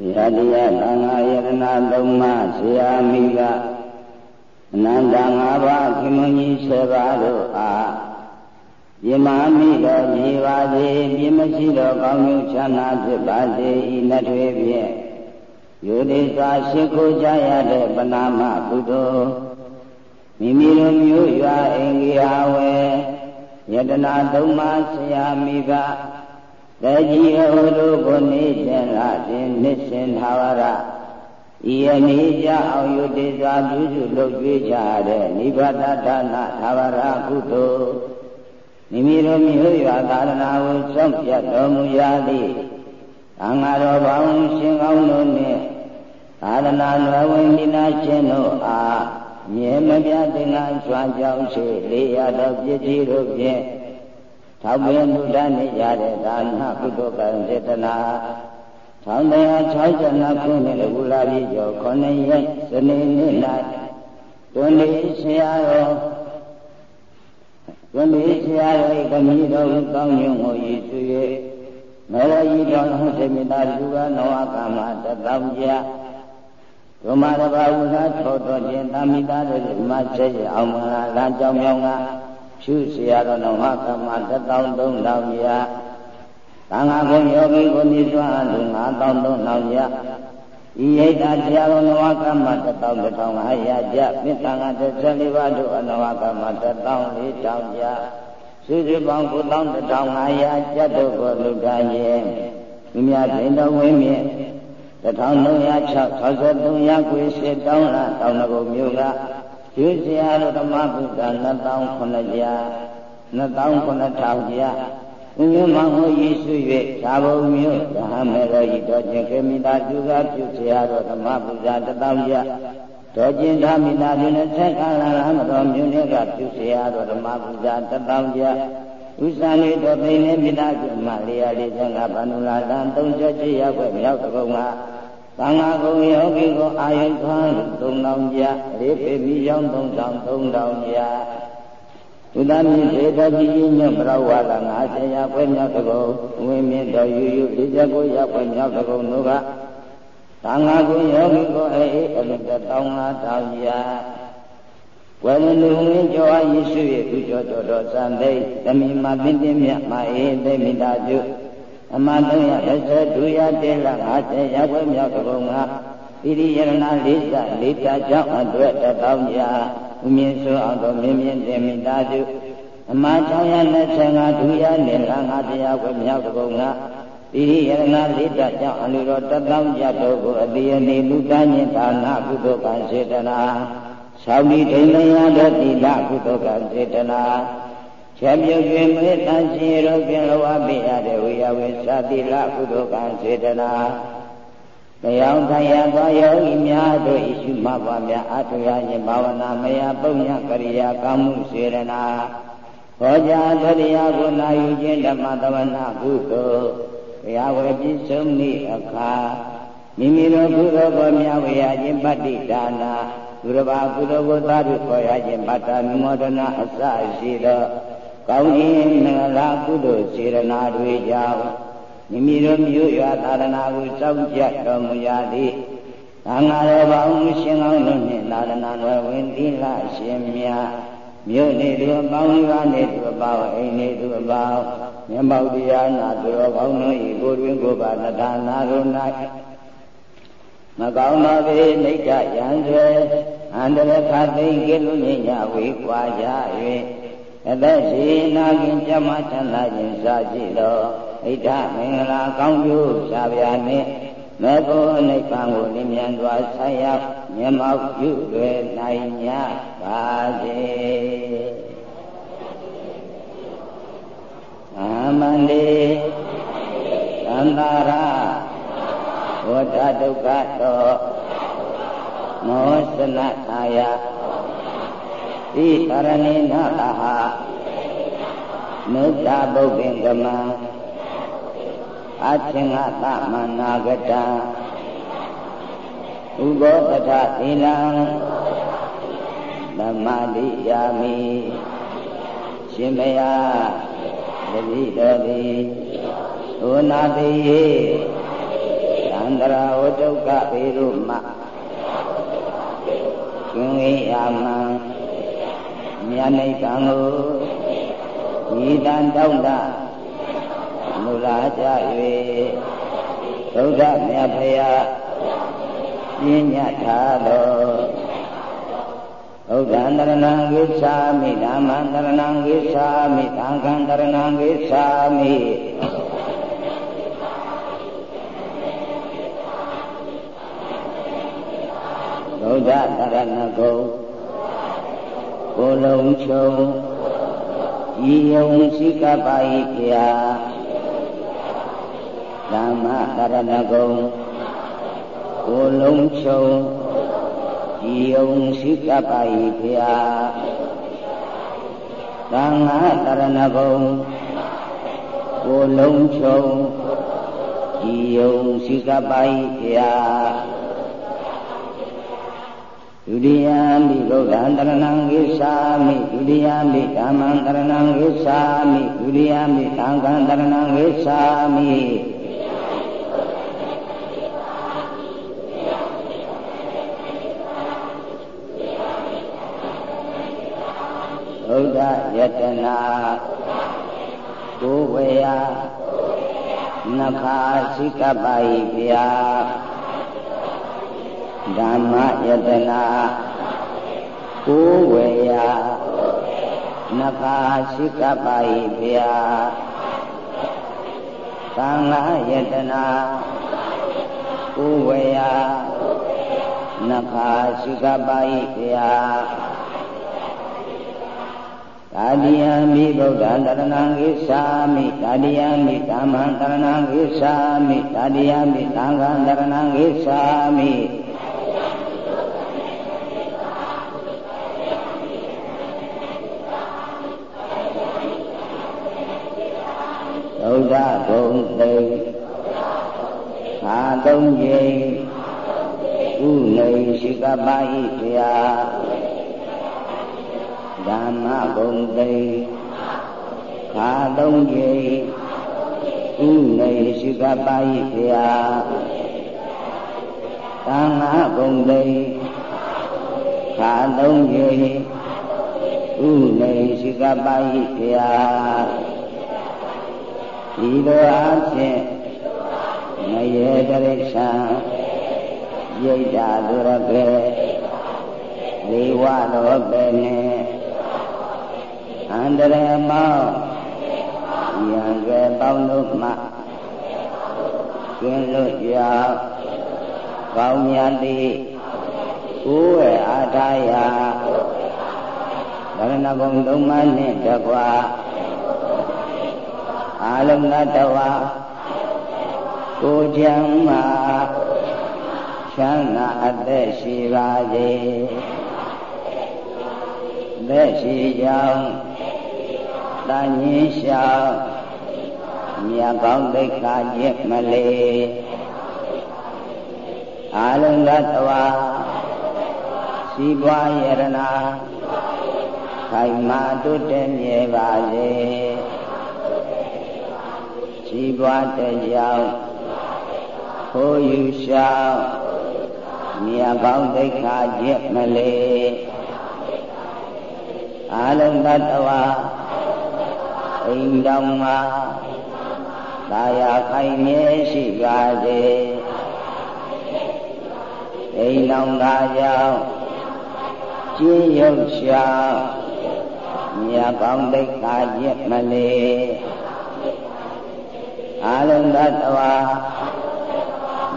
ယတရားသံဃာယတနာသုံးပါးဆရာမိကအနန္တ၅ပါးခင်မွန်ကြီး၁၀ပါးတို့အားပြမမိတော်ညီပါစေပြမရှိတော်ကောင်းကျိုးချမ်းသာဖြစ်ပါစေဤနှစ်ထွေဖြင့်ယုတိစွာရှိခိုးကြရတဲ့ပနာမကုသိုလ်မိမိတို့မျိုးရွာအိမ်ကြီးဟာဝယ်ယတနာသုံးပါးဆရာမိက တကြီးအဟုတို့ကိုနေခြင်းလားခြင်းနစ်ရှင်သာဝရဤအနေကြအောင်ယုတိစွာပြုစုလုပ်ကြွေးကြတဲ့နိဗ္ဗာန်ဒါနသာဝရကုသိုလ်မိမိတို့မျိုးရွာသာရဏကိုစောင့်ပြတ်တော်မူရသည်သံဃာတော်ဘောင်ရှင်ကောင်းတို့နှင့်သာရဏတော်ဝင်ဒီနာရှင်တို့အားမြဲမပြတ်တင်္ဂဆွမ်းကြောင်းရှိလေးရသောပြည့်စည်တို့ဖြင့် ထောက်ပင်လူဒန်းနေကြတဲ့ဒါနကုသိုလ်ကံစေတနာ1962ခုနှစ်လူလာပြီကျော်9ရက်စနေနေ့၌တွင်လေးဆရာတော်တွင်လေးဆရာတော်ကမိတော်ကောင်းညွန်ကိုရည်သူ၍မေရကြီးတော်ဟုတ်စေမေတ္တာလူကနဝကမတတောင်ကြဒုမာရဘာဝုသာထောတော်ခြင်းသာမိသားတို့မဆက်ရအောင်မလားလမ်းကြောင်းမြောင်းက ဖြူเสียတော်နဝကမ13000ရာသံဃာကုံယောဂီကိုမြစ်စွာလူ9300ရာဤရိတ်တာတရားတော်နဝကမ13500ရာကြပိသံဃာ14ပါးတို့အနဝကမ14000ရာစုစုပေါင်း9100ရာကြတ်တို့ကိုလူတိုင်းရဲ့မြမြဒိန်တော်ဝင်းမြင့်1363ရာကွေရှိတောင်းလာတောင်းတကုံမြို့က ကျွေးစရာတို့ဓမ္မဗုဒ္ဓ2009ရာ2009ရာဥညမဟောယေရှု၍သာဘုံမြို့ဓမ္မရောဤတော်ခြင်းခေမိတာသူကပြုစရာတို့ဓမ္မဗုဒ္ဓ1000ရာတော်ကျင်ဓမ္မိတာပြုနဲ့ဆက်ကာလလာမတော်မြို့နယ်ကပြုစရာတို့ဓမ္မဗုဒ္ဓ1000ရာဥစ္စာလေးတော်သိနေမိတာပြုမှ445ဘာနုလာတန်37ရောက်ွယ်မြောက်တကုံက သံဃာကုံယောဂီကိုအာယုခံ3000ကျရေပေမိယောင်း3000 3000ကျဘုဒ္ဓမြင့်ဒေသကြီးညပရဝါဒ50ရာခွဲမြောက်တကုံဝင်းမြင့်တော်ယူယူ49ရာခွဲမြောက်တကုံတို့ကသံဃာကုံယောဂီကိုအေးအလုတ1500ကျဝေလလူဝင်းကျော်အားယေရှုရဲ့သူကျော်တော်တော်စံသိသမီးမပင်တင်မြတ်မအေးသိမိတာကျု အမ330ဒုရတေလ50ရပ်ွယ်မြောက်တကုံကဣရိယရဏလေးစလေးပြကြောင့်အတွက်တထောင်ကြာဥမြင့်ဆိုအောင်သောမြင့်မြင့်တင်မိတာကျအမ625ဒုရနေလ50ရပ်ွယ်မြောက်တကုံကဣရိယရဏလေးပြကြောင့်အလိုတော်တထောင်ကြတို့ကိုအတိယနေလူတန်းညင်ဒါနကုသိုလ်ကံစေတနာသောတိဒိဋ္ဌိယသောတိလကုသိုလ်ကံစေတနာ ချက်ပြုတ်ခြင်းမေတ္တာရှင်ရောပြလောအပိယတဲ့ဝိယဝေသတိလကုသိုလ်ကံစေတနာတရားထိုင်ရသောယောဂီများတို့ဣရှုမပါများအထုရခြင်းဘာဝနာမယပုံညကရိယာကောင်းမှုစေရနာဟောကြားတရားကိုနာယူခြင်းဓမ္မသဝနာကုသိုလ်တရားဝေပြည့်စုံသည့်အခါမိမိတို့ကုသိုလ်ကိုမြဝေရခြင်းပတ္တိဒါနာသူတစ်ပါးကုသိုလ်ကိုသာဓုခေါ်ရခြင်းပတ္တာမောဒနာအစရှိသော ကောင်းခြင်းမင်္ဂလာကုသိုလ်စေရနာတွေကြောင့်မိမိတို့မြို့ရွာသာသနာကိုစောင့်ကြတော်မူရသည်သံဃာတော်ပေါင်းရှင်ကောင်းတို့နှင့်သာသနာတော်ဝင်သီလရှင်များမြို့နေသူအပေါင်းရွာနေသူအပေါင်းအိမ်နေသူအပေါင်းမြတ်မောက်တရားနာသူတော်ကောင်းတို့ဤကိုတွင်ကိုပါနဒါနာတို့၌မကောင်းသောပေနိဋ္ဌယံဆွေအန္တရခသိင်ကိလူညညဝေကွာကြ၍ အသက်ရှိနာခင်ကြမချမ်းသာခြင်းစာရှိသောဣဒ္ဓမင်္ဂလာကောင်းကျိုးရှားပြာနှင့်မေဖို့နိဗ္ဗာန်ကိုလင်းမြန်စွာဆက်ရောက်မြတ်မောက်ပြုလွယ်နိုင်ကြပါစေအာမန္တိသန္တာရဝဋ္ဌဒုက္ခတောမောစနထာယ ဣသရဏိနာအဟနုတ္တဗုဒ္ဓင်ကမံအချင်းငသမနာဂတံဥဘောပထသီလံဓမ္မတိယာမိရှင်မယတတိတော်သည်ဩနာတိယေသံန္တရာဝဒုက္ခပေရုမကျင်ဝေအာမံ မြတ်နိဗ္ဗာန်ကိုဤတန်တောင်းတာမူလာကြ၍ဘုရားမြတ်ဖရာပြင်းညတ်ထားတော်ဘုရားတရဏံဂိသာမိဓမ္မံတရဏံဂိသာမိသံဃံတရဏံဂိသာမိဘုရားတရဏဂုံ ကိုလုံးချုံဤယုံစိကပါဤဖျာဓမ္မတရဏဂုံကိုလုံးချုံဤယုံစိကပါဤဖျာသံဃာတရဏဂုံကိုလုံးချုံဤယုံစိကပါဤဖျာ ဒုတိယမိဘုရားတရဏံဂိသာမိဒုတိယမိဓမ္မံတရဏံဂိသာမိဒုတိယမိသံဃံတရဏံဂိသာမိဘုရားယတနာကိုဝေယနခာစိကပိုင်ဗျာ ဓမ္မယတနာကိုဝေယနခာရှိကပါဤဗျာသံဃာယတနာကိုဝေယနခာရှိကပါဤဗျာသာတိယမိဗုဒ္ဓံတရဏံဂိသာမိသာတိယမိဓမ္မံတရဏံဂိသာမိသာတိယမိသံဃံတရဏံဂိသာမိ ဒ္ဓဂုံသိအာသုံးကြီးဥနေရှိကပါဤဗျာဓမ္မဂုံသိအာသုံးကြီးဥနေရှိကပါဤဗျာသံဃာဂုံသိအာသုံးကြီးဥနေရှိကပါဤဗျာ ဤသို့အားဖြင့်မယေတရိစ္ဆာယိတ်တာသူရကေလေဝလောပေနေအန္တရမောယံကဲပေါင်းတို့မှကျင်းလွတ်ရကောင်းမြတ်တိကိုယ်ရဲ့အာထာယဗရဏဂုံသုံးပါးနှင့်တကွာ အာလုံးသတ္တဝါကိုချမ်းမှာချမ်းသာအသက်ရှိပါစေသက်ရှိကြောင်းတန်ញင်းလျှောက်မြတ်ကောင်းသိက္ခာကျင့်မလေးအာလုံးသတ္တဝါစီးပွားယရနာခိုင်မာတုတည်မြဲပါစေ ကြီးပွားတဲ့ကြောင့်ခိုးယူရှောင်းမြတ်ကောင်းဒိဋ္ဌာကျင့်မလေးအာလုံတတဝါအိမ်တော်မှာသာယာခိုင်မြဲရှိပါစေအိမ်တော်သာကြောင့်ကျင်းရုပ်ရှောင်းမြတ်ကောင်းဒိဋ္ဌာကျင့်မလေး အာလုံသတ္တဝါ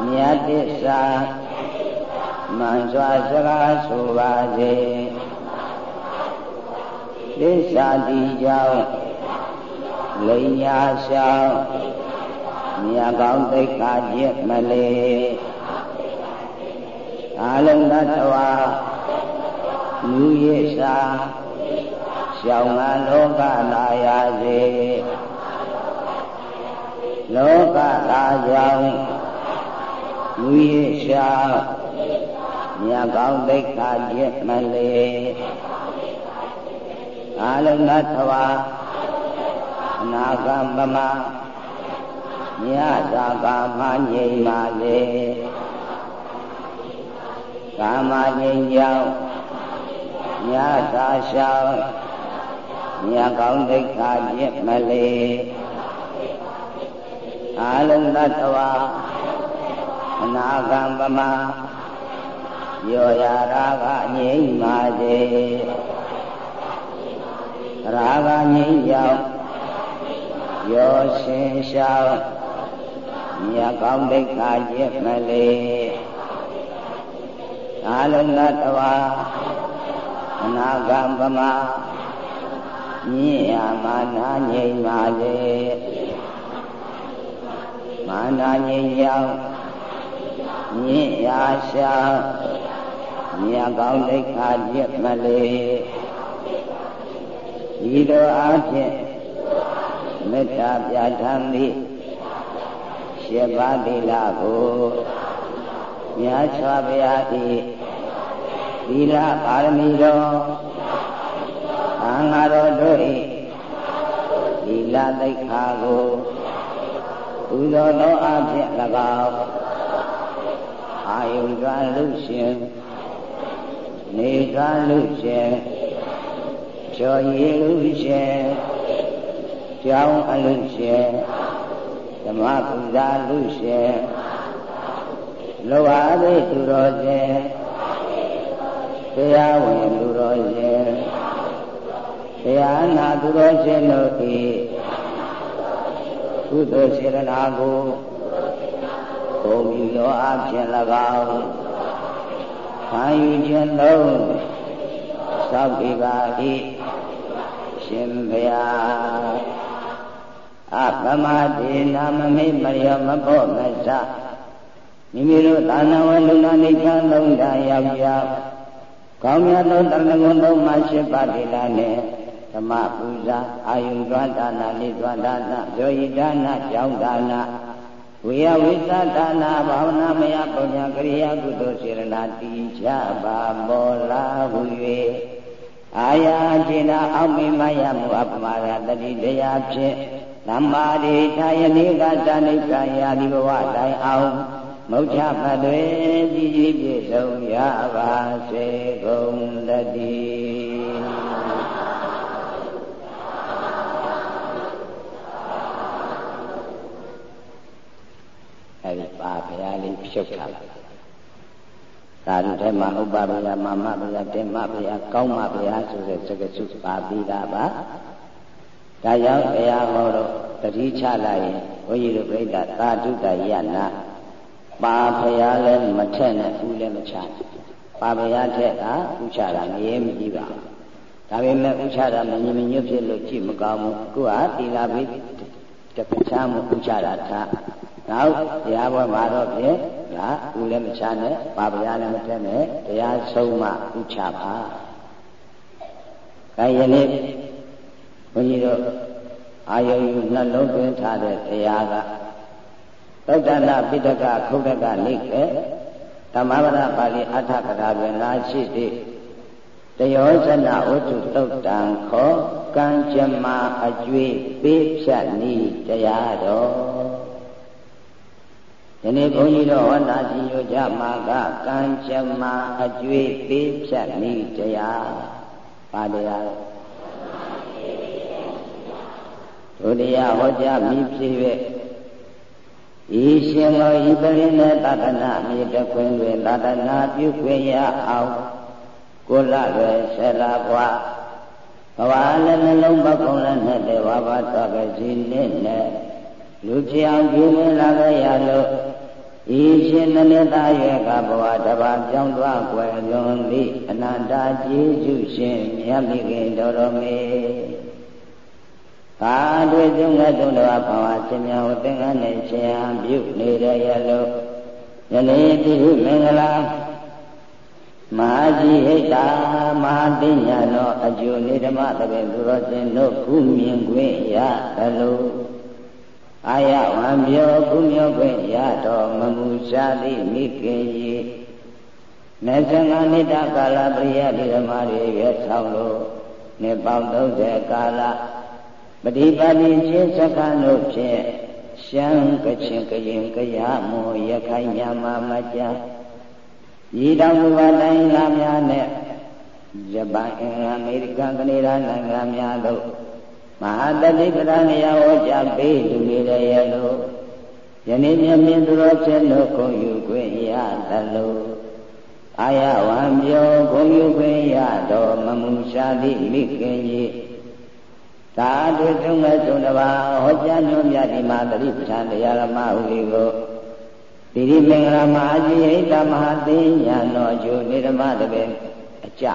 မြတ်တစ္ဆာမှန်စွာစကားဆိုပါစေသစ္စာတိကြောင့်လိန်ညာရှောင်းမြတ်ကောင်းသိက္ခာကျင့်မလေးအာလုံသတ္တဝါလူရည်စာရှောင်းငါလောကလာရစေ လောကသာကြောင့်လူရရှာမြတ်ကောင်းသိက္ခာကျင့်မလေးအာလုံသတ္တဝါအနာဂံပမညသာကာမငြိမ်ပါလေကာမငြိမ်ကြောင့်ညသာရှောင်းညကောင်းဒိဋ္ဌာပြစ်မလေ အာလုံးသတ္တဝါအနာဂံပမယောရာရာဂငြိမ့်ပါစေရာဂငြိမ့်ရောက်ယောရှင်ရှောင်းမြတ်ကောင်းဒိဋ္ဌာကျင့်မလေအာလုံးသတ္တဝါအနာဂံပမမြင့်ရမာနာငြိမ့်ပါစေ မာနာငြိမ့်ရောက်မြင့်ရာရှာမြတ်ကောင်းဒိဋ္ဌာပြည့်မလေဤလိုအားဖြင့်မေတ္တာပြဋ္ဌာန်းသည်ရှင်းပါတိလကိုမြတ်စွာဘုရား၏သီလပါရမီတော်သံဃာတော်တို့၏သီလသိက္ခာကို ပူဇော်သောအဖြစ်၎င်းအာယုံကလူရှင်နေကလူရှင်ကျော်ရည်လူရှင်ကျောင်းအလူရှင်ဓမ္မပူဇာလူရှင်လောအားသိသူတော်ရှင်တရားဝင်သူတော်ရှင်တရားနာသူတော်ရှင်တို့၏ ကုသိုလ်စေတနာကိုဘုံယူသောအဖြစ်၎င်းခံယူခြင်းလုံးသောက်ဒီပါ၏ရှင်ဘုရားအပမတိနာမမိမရမဖို့မစမိမိတို့သာနာဝလူနာနိဗ္ဗာန်သုံးတာရောက်ရောက်ကောင်းမြတ်သောတဏ္ဍဂုံသုံးပါးရှိပါတိလာနဲ့ ဓမ္မပူဇာအာယုသွမ်းဒါနာနိသွမ်းဒါနာယောဤဒါနာကြောင်းဒါနာဝိယဝိသဒါနာဘာဝနာမယပုညကရိယာကုသိုလ်စေရနာတိချပါမောလာဟု၍အာယာจิตာအောက်မိမယမှုအပမရတတိတရားဖြင့်သမ္မာရိထာယနိကသနိကယာဒီဘဝတိုင်အောင်မုတ်ချဖတ်တွေကြည်ကြည်ပြည့်စုံရပါစေကုန်တည်း အဲဒီပါဘုရားလေးဖြုတ်ထားသာဓုထဲမှာဥပဘုရားမမဘုရားတင်မဘုရားကောင်းမဘုရားဆိုတဲ့စကားစုပါပြီးတာပါဒါကြောင့်ဘုရားဟောတော့တတိချလိုက်ရင်ဘုန်းကြီးတို့ပြိဿသာဓုတယနာပါဘုရားလည်းမထက်နဲ့ဦးလည်းမချပါဘုရားထက်ကဥချတာမရေမကြည့်ပါဘူးဒါပေမဲ့ဥချတာမငြိမညွတ်ဖြစ်လို့ကြည့်မကောင်းဘူးကိုကသီလပိတပ္ပချမှုဥချတာထား နောက်တရားပွဲမှာတော့ဖြင့်ဒါဦးလည်းမချနဲ့ပါဗျာလည်းမထက်နဲ့တရားဆုံးမှဥချပါ။ဒါယနေ့ဘုန်းကြီးတို့အာယုံယူနှလုံးသွင်းထားတဲ့တရားကသုတ္တနာပိဋကခုတ်တကနိကေဓမ္မပဒပါဠိအဋ္ဌကရာတွင်လာရှိသည့်တယောဇနဝတ္ထုတုတ်တံခောကံကြမ္မာအကျွေးပေးဖြတ်နည်းတရားတော် ဒီနေ့ဘုန်းကြီးတို့ဟောတာစီညိုကြမှာကကံကြမ္မာအကျွေးပေးဖြတ်နည်းတရားပါတရားတို့တရားဟောကြားမိဖြစ်၍ဤရှင်သောဤပရိနေတတနာမြေတခွင်တွင်တတနာပြုခွင့်ရအောင်ကိုလရွယ်ဆလာဘွားဘဝလည်းနှလုံးပကုံးလည်းနဲ့တေဝဘာသောကစီနဲ့နဲ့လူပြောင်ပြင်းလာကြရလို့ ဤရှင်နမေတာရဲ့ကဘဝတပါပြောင်းသွားွယ်လွန်သည့်အနန္တကျေးဇူးရှင်မြတ်မိခင်တော်တော်မေကာတွေ့ကျုံငတ်တုံတော်ဘဝရှင်မြတ်ဟောသင်္ကန်းနဲ့ရှင်ဟံပြုနေရရလို့ယနေ့တိမင်္ဂလာမဟာကြီးဟိတာမဟာတိညာတော်အကျိုးနေဓမ္မတပည့်သူတော်ရှင်တို့ကုမြင်ခွင့်ရသလို အာယဝံပြောကုမျောခွင့်ရတော်မမူရှာသည့်မိခင်ကြီးမေဇငါနိတကာလပရိယတိဓမ္မတွေရွယ်ဆောင်လို့နှစ်ပေါင်း30ကာလပฏิပါတိချင်းစက္ကန့်တို့ဖြင့်ရှမ်းကချင်ကရင်ကရမောရခိုင်မြန်မာမကြဤတောင်သူပါတိုင်းလာများနဲ့ဂျပန်အင်္ဂလန်အမေရိကန်ကနေဒါနိုင်ငံများတို့ မဟာတတိပဒနေရာဟောကြားပေးလူတွေလည်းရဲ့လို့ယနေ့မြတ်မြင့်သူတော်ဖြစ်လို့ကိုယူခွင့်ရသလိုအာယဝံပြောကိုယူခွင့်ရတော်မမူရှာသည့်မိခင်ကြီးသာတုသုံးမဲ့သုံးတပါးဟောကြားညွှန်ပြဒီမှာတတိပဌာန်တရားဓမ္မဥလီကိုတိရိမင်္ဂလာမဟာကြီးဟိတမဟာသိညာတော်ကျိုနေဓမ္မတပည့်အကြ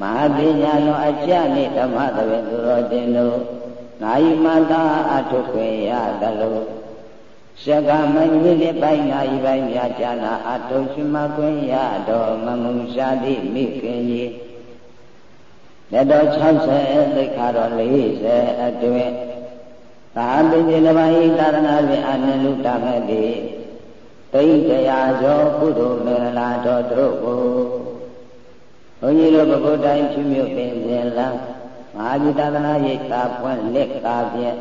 မဟာပညာတော်အကြနဲ့ဓမ္မတပည့်သူတော်တင်တို့နိုင်မတာအထုခွင့်ရသလိုရှကမင်းမိလေးပိုင်းနိုင်ပိုင်းများကြာနာအထုရှိမခွင့်ရတော်မမုံရှာသည့်မိခင်ကြီးလက်တော်60သိခါတော်40အတွင်သာပိစိလပိုင်းသာသနာ့ပြင်အနန္တုတမဲ့တိတိတ်တရားကျော်ကုသိုလ်မင်္ဂလာတော်တို့ကို ဘုန်းကြီးတို့ဘုဂုတိုင်းဖြူမြုပ်ပင်ပြင်လမ်းမဟာจิตသနာရိပ်သာဖွင့်လက်ကားဖြင့်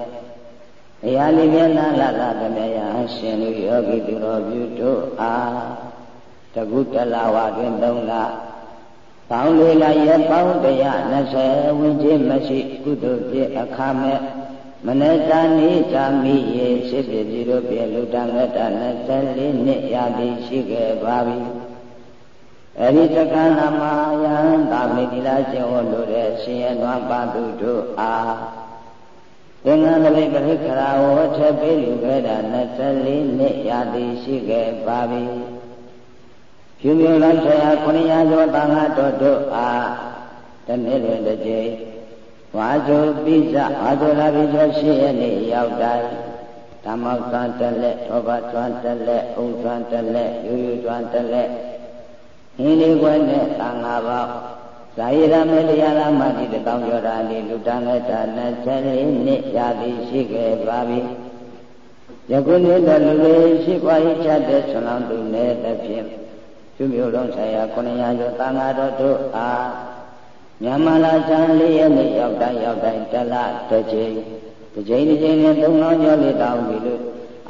ဘုရားလေးမျက်နှာလလသမယရှင်လူယောဂီသူတော်ပြုတို့အားတကုတလဝတွင်သုံးလပေါင်းလေးလာရဲ့ပေါင်း120ဝင်းချင်းမရှိကုသိုလ်ပြည့်အခါမဲ့မနတနိသာမိရေဖြစ်ဖြစ်ဒီလိုပြလူတငတ24နှစ်ရာတိရှိခဲ့ပါပြီ အဲ့ဒီတက္ကနာမယံသာမေတိလာရှင်ဟောလို့တဲ့ရှင်ရနွားပါတုတို့အားသင်္ကန်းတပိပရိခရာဝထပေးလူခဲ့တာ24နှစ်ရာတိရှိခဲ့ပါပြီဖြူမြလိုက်ဆရာ900ကျော်တန်ခါတော်တို့အားတနေ့လွင်တစ်ကြိမ်ဝါဇုပိစဝါဇုလာပိကျော်ရှိရနေ့ရောက်တိုင်းဓမ္မောသံတလက်သောဘသွမ်းတလက်ဥံသွမ်းတလက်ယူယူသွမ်းတလက် ဟင်းလေးခွဲနဲ့သံဃာပေါဇာယရမေတရားလာမတိတောင်းပြောတာဒီလူတန်လက်တာ24နှစ်ရာသီရှိခဲ့ပါပြီယခုနေ့တလူတွေရှိပွားရေးချတဲ့ဆွမ်းလောင်းသူနဲ့တဖြင့်သူမျိုးလုံးဆိုင်ရာ900ကျော်သံဃာတော်တို့အားမြန်မာလာချမ်းလေးရက်နေ့ရောက်တိုင်းရောက်တိုင်းတလတစ်ချိန်တစ်ချိန်တစ်ချိန်နဲ့သုံးလုံးကျော်လေးတောင်းပြီလို့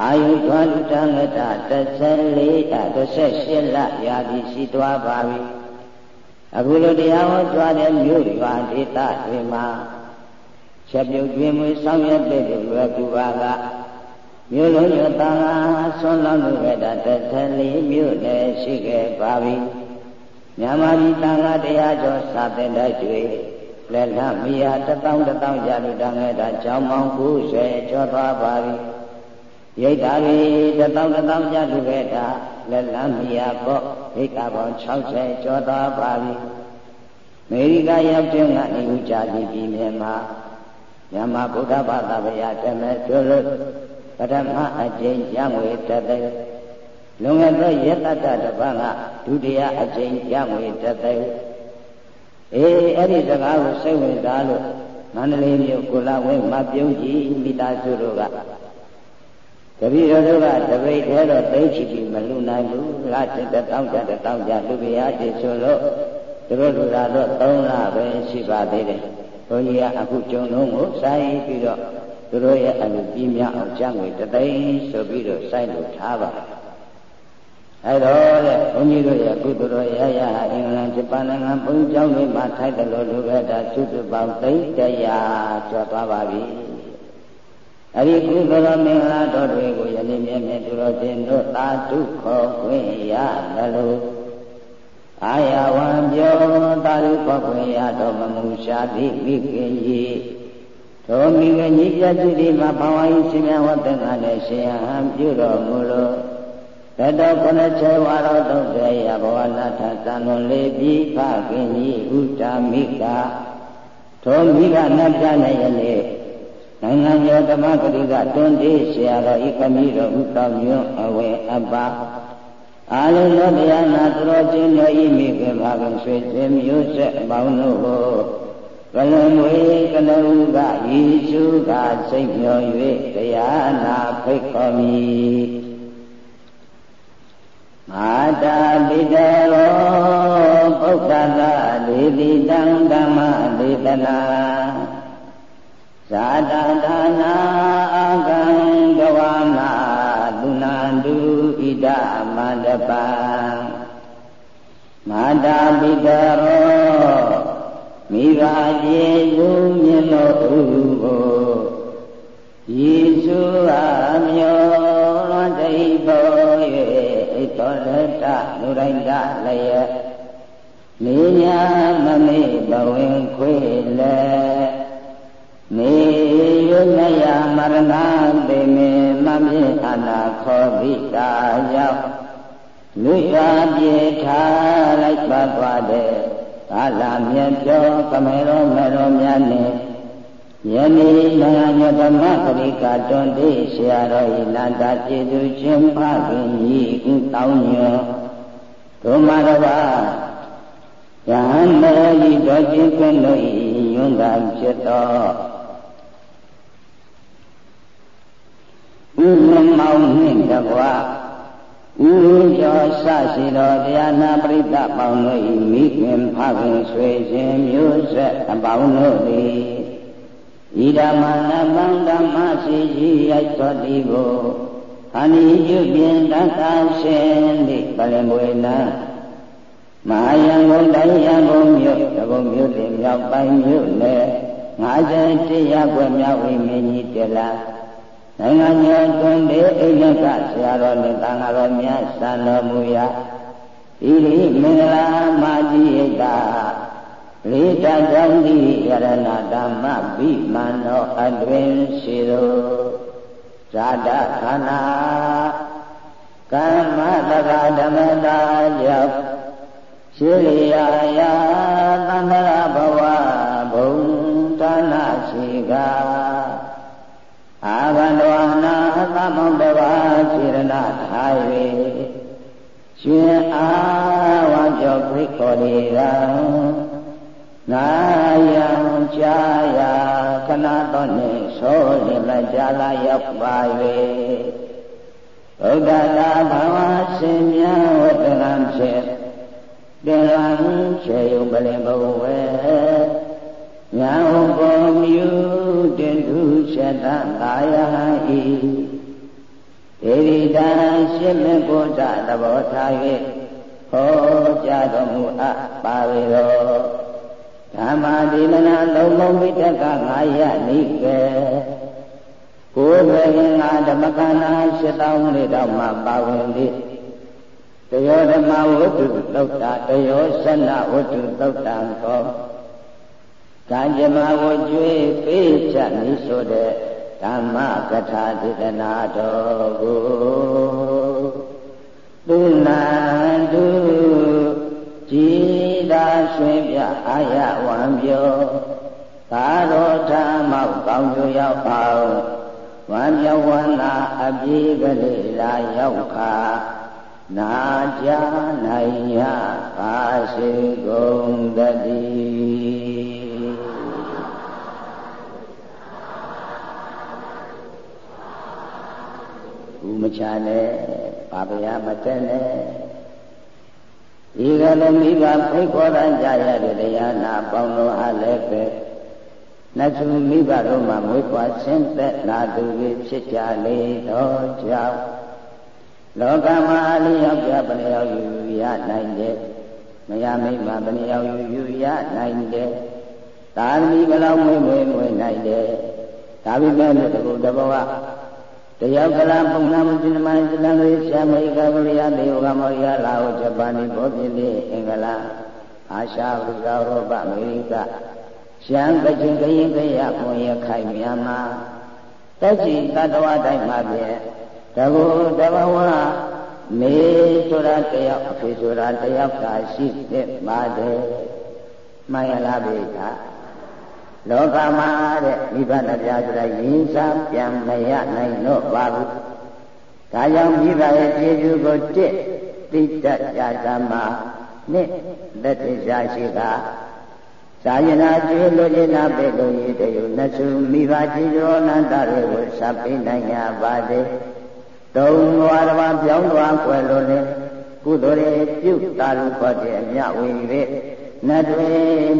အာယုထွားလူတံငတ14တာ18လရာသီရှိသွားပါပြီအခုလိုတရားဟောကြွားတဲ့မြို့ရွာဒေသတွေမှာချက်ပြုတ်တွင်မွေဆောင်ရွက်တဲ့လွယ်ကူပါကမြို့လုံးရတန်ဟာဆွမ်းလောင်းလို့ခဲ့တာ14မြို့နယ်ရှိခဲ့ပါပြီမြန်မာပြည်တန်ခါတရားကျော်စာသင်တိုက်တွေလက်လမီယာတထောင်တထောင်ကြာလို့တန်ခဲ့တာကြောင်းမောင်90ကျော်သွားပါပြီ ရိတ်တာတွေတထောင်တထောင်ကြာလို့ခဲ့တာလက်လမီယာပေါ့ရိတ်တာပေါင်း60ကျော်သွားပါပြီအမေရိကရောက်တဲ့ကနေဦးကြပြီးပြည်မြန်မာမြန်မာဗုဒ္ဓဘာသာဗျာတမဲကျွလို့ပထမအကျဉ်းရငွေတသက်လွန်ခဲ့သောယတတတပတ်ကဒုတိယအကျဉ်းရငွေတသက်အေးအဲ့ဒီစကားကိုစိတ်ဝင်စားလို့မန္တလေးမြို့ကိုလာဝင်းမပြုံးကြည့်မိသားစုတို့က တပည့်တော်တို့ကတပိတ်သေးတော့သိချီပြီးမလူနိုင်ဘူးလားတစ်တောင်းကြတစ်တောင်းကြလူပြားတည်ဆိုလို့တို့လူသာတော့3လပဲရှိပါသေးတယ်ဘုန်းကြီးကအခုကျုံလုံးကိုစိုင်းပြီးတော့သူတို့ရဲ့အလူပြီးမြောက်အောင်ကြံ့ငွေတသိန်းဆိုပြီးတော့စိုက်လို့ထားပါအဲတော့တဲ့ဘုန်းကြီးတို့ရဲ့ကုသိုလ်တော်ရရအင်္ဂလန်ဂျပန်နိုင်ငံဘုန်းကျောင်းတွေမှာထိုက်တယ်လို့လူပဲတာသုစုပေါင်းသိန်းတရားကျော်သွားပါပြီ အဲဒီကုသိုလ်မင်္ဂလာတော်တွေကိုယနေ့မြဲမြဲသူတော်ရှင်တို့သာဓုခေါ်ခွင့်ရတယ်လို့အာယဝံပြောသာဓုခေါ်ခွင့်ရတော်မမူရှာတိမိခင်ကြီးသောမိခင်ကြီးပြည့်စုံဒီမှာဘာဝယရှင်မြတ်ဝတ္တကနဲ့ရှင်ဟံပြုတော်မူလို့တတောခုနှစ်ချေဝါတော်သုံးစေရဘဝနာထသံလွန်လေးပြီးဖခင်ကြီးဥတာမိကသောမိကနတ်ပြနဲ့ယနေ့ နိုင်ငံရောဓမ္မဂတိကတွန်းတေးဆရာတော်ဤကမိတော်ဥတောင်ညွန့်အဝေအပါအာလုံးသောတရားနာသူတော်ချင်းတို့ဤမိခင်ဘာကံဆွေခြင်းမျိုးဆက်အပေါင်းတို့ကိုကလမွေကလဟုကယေရှုကစိတ်မျော၍တရားနာဖိတ်ခေါ်မည်မာတာပိတရောပုဒ္ဒသာဒေတိတံဓမ္မဒေသနာ ဇာတဒါနာအာကံတဝနာသူနန္တုဣဒမန္တပံမာတာပိတရောမိဘကျေစုမြင့်လို့ဥကိုယေစုအမျိုးလွန်တိပေါ်၍ဣတောလတလူတိုင်းတလည်းနေညာမမေဘဝင်ခွေလေ နေယနယမရဏတေမေမမေအနာခောတိတာရောက်လူရပြေထားလိုက်ပါသွားတဲ့ကာလမြတ်ကျော်ကမေရောမေရောမြတ်နဲ့ယနေ့နာညဓမ္မပရိကတွန်တိဆရာတော်ဤနန္တာကျေသူချင်းဖခင်ကြီးဥတောင်းညောဒုမရဘာယဟန်မေဤတော်ချင်းကင်းတို့ဤယွန်းတာဖြစ်တော် ဥမမောင်နှင့်တကွာဥကျော်ဆရှိတော်တရားနာပရိသတ်ပေါင်းတို့ဤမိခင်ဖခင်ဆွေခြင်းမျိုးဆက်အပေါင်းတို့သည်ဤဓမ္မနာမံဓမ္မရှိကြီးရိုက်တော်ဒီကိုအနိယပြင်တက္ကရှင်တိပလင်ဝေနမဟာယံကုန်တိုင်းယံကုန်မြို့တကုံမြို့တင်မြောက်ပိုင်းမြို့နယ်51ရပ်ွယ်မြောက်ဝိမင်းကြီးတလား နိုင်ငံကျော်တွင်တေအိလကဆရာတော်နှင့်တန်ဃာတော်များစံတော်မူရာဤလိမင်္ဂလာမာကြီးဣတာလေးတကြောင့်ဒီယရဏဓမ္မဗိမာန်တော်အတွင်ရှိသောဇာတခန္ဓာကမ္မတက္ကဓမ္မတာကြောင့်ရှိရိယာယသန္တရဘဝဘုံဒါနရှိကာ အာဘန္တောနာသမုံတဘာခြေရဏထား၍ရှင်အာဝံကြောခိခေါ်နေရာနာယံကြာယာခဏတော်နှင့်ဆိုရင်မကြာလာရောက်ပါ၍ဘုဒ္ဓတာဘာဝရှင်မြတ်ဝတ္တရံဖြင့်တေရံခြေယုံပလင်ဘဝေညာဟုကောမြူ တင်သူရှတသာယဟံဤဒေဝိတာရှင်းမေကိုဇသဘောထား၍ဟောကြားတော်မူအပ်ပါပေတော်ဓမ္မာဒီမနာလုံးလုံးမိတ္တကငါယနိကေကိုယ်ပဲငါဓမ္မကနာရှင်းတော်လေးတော်မှာပါဝင်သည်တယောဓမ္မဝတ္ထုသုတ်တာတယောသနဝတ္ထုသုတ်တံသော ကံကြမ္မာကိုကျွေးပေးချက်နေဆိုတဲ့ဓမ္မကထာဒေသနာတော်ကိုသူနာတုကြည်သာရွှင်ပြအာရဝံပြောသာတော်ဓမ္မောက်ကောင်းကျိုးရောက်အောင်ဝံပြောဝန္နာအပြေကလေးလာရောက်ခါနာကြနိုင်ရပါစေကုန်တည်း ဘူးမချနဲ့ဘာဗျာမတက်နဲ့ဒီကလည်းမိဘဖိတ်ခေါ်တာကြရတဲ့တရားနာပေါင်းလို့အားလည်းပဲနတ်သူမိဘတို့မှမွေးဖွားဆင်းသက်လာသူတွေဖြစ်ကြလေတော့ကြောင့်လောကမှာအလျောက်ပြပလျောက်ယူရနိုင်တဲ့မယမိတ်မှာပလျောက်ယူယူရနိုင်တဲ့သာသမီဘလောက်မွေးမွေးမွေးနိုင်တဲ့ဒါပေမဲ့တကူတဘောက တရားကလာပုံနာမစိနမစလံလေးရှာမေကဗလိယဒေဝကမောရိယလာဟုဂျပန်နိဘောပြင်းလေးအင်္ဂလာအာရှဘုရားရောပအမေရိကရှမ်းကချင်ကရင်ကရမွန်ရခိုင်မြန်မာတက်ကြည်တတဝတိုင်းမှာပြည့်တကူတဘဝမေဆိုတာတယောက်အဖေဆိုတာတယောက်သာရှိတဲ့ပါတယ်မှန်ရလားဗျာ လောကမှာတဲ့မိဘတရားဆိုတာရင်းစားပြန်မရနိုင်တော့ပါဘူး။ဒါကြောင့်မိဘရဲ့ကျေးဇူးကိုတစ်တိတ္တရာဇမှာနှစ်လက်ထရှာရှိကသာယနာကျေလိုချင်တာပဲလို့ရတဲ့ယုနဆုမိဘကျေးဇူးအနန္တတွေကိုစပ်ပေးနိုင်ကြပါစေ။သုံးဘဝတစ်ပါးပြောင်းသွားွယ်လို့လေကုသိုလ်တွေပြုတာလို့ခေါ်တဲ့အမြဝေ၍ နတ်တွေ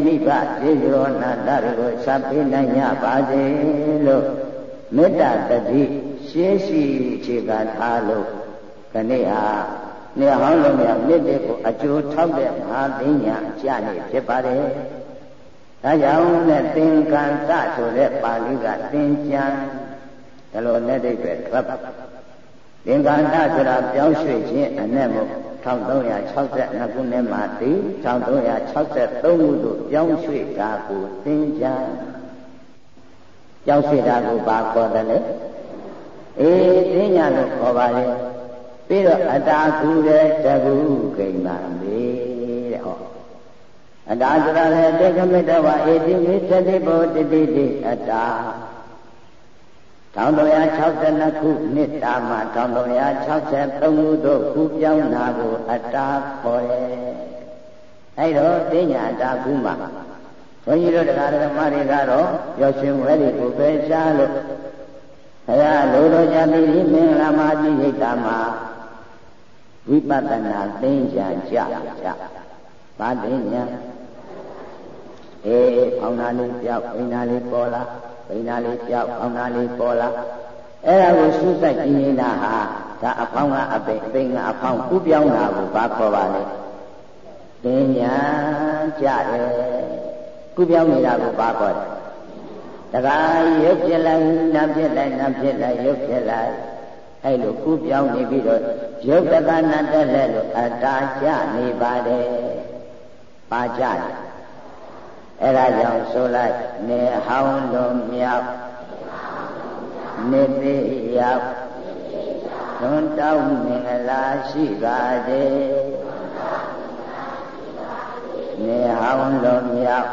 မိဘကျေးဇူးတော်နာတတွေကိုဆက်ပေးနိုင်ကြပါစေလို့မေတ္တာတတိရှင်းရှိခြေကထားလို့ခဏဟာနေဟောင်းလုံးများမြစ်တဲ့ကိုအကျိုးထောက်တဲ့မဟာသိညာကြနေဖြစ်ပါတယ်။ဒါကြောင့်နဲ့သင်္ကန်းတဆိုတဲ့ပါဠိကသင်္ကြံဒါလိုနဲ့တိတ်ပဲထွက်ပါသင်္ကန်းတဆိုတာပြောင်းရွှေ့ခြင်းအနဲ့မို့ 1362ခုနှစ်မှာတည်1363ခုသို့ပြောင်းရွှေ့တာကိုသင်္ကြံပြောင်းရွှေ့တာကိုဘာခေါ်တယ်လဲအေးသင်ညာလို့ခေါ်ပါလေပြီးတော့အတာကူတဲ့တကူကိမ္မာမေတဲ့ဟောအတာဆိုတာလေတေကမိတဝအေတိမိတတိဘောတတိတိအတာ 1362ခုနှစ်တာမှာ1363ခုတို့ခုပြောင်းတာကို အတာခေါ်တယ်အဲ့တော့တင်းညာအတာကူမှာဘုန်းကြီးတို့တရားဓမ္မတွေကတော့ရောရှင်ဝဲတွေကိုပဲရှားလို့ဘုရားလိုတော်ကြပြီးမင်္ဂလာမကြီးဟိတ်တာမှာဝိပဿနာသိဉာဏ်ကြကြ။ဘာသိဉာဏ်အေးဖောင်းနာလေးပြောက်ပိန်နာလေးပေါ်လာ ပိန်နာလေးပြောက်ဖောင်းနာလေးပေါ်လာအဲ့ဒါကိုစုစိုက်ကြည့်နေတာဟာဒါအဖောင်းကအပိန်ပိန်ကအဖောင်းကူးပြောင်းတာကိုဘာခေါ်ပါလဲသိဉာဏ်ကြတယ်ကူးပြောင်းနေတာကိုဘာခေါ်တယ်တခါရုပ်ဖြစ်လိုက်နာဖြစ်လိုက်နာဖြစ်လိုက်ရုပ်ဖြစ်လိုက်အဲ့လိုကူးပြောင်းနေပြီးတော့ရုပ်တကနာတက်လက်လို့အတားကျနေပါတယ်ပါကြတယ် အဲ့ဒါကြောင့်ဆိုလိုက်နေဟောင်းလုံးမြောက်နေသေးရောက်သွန်တောင်းမင်္ဂလာရှိပါစေနေဟောင်းလုံးမြောက်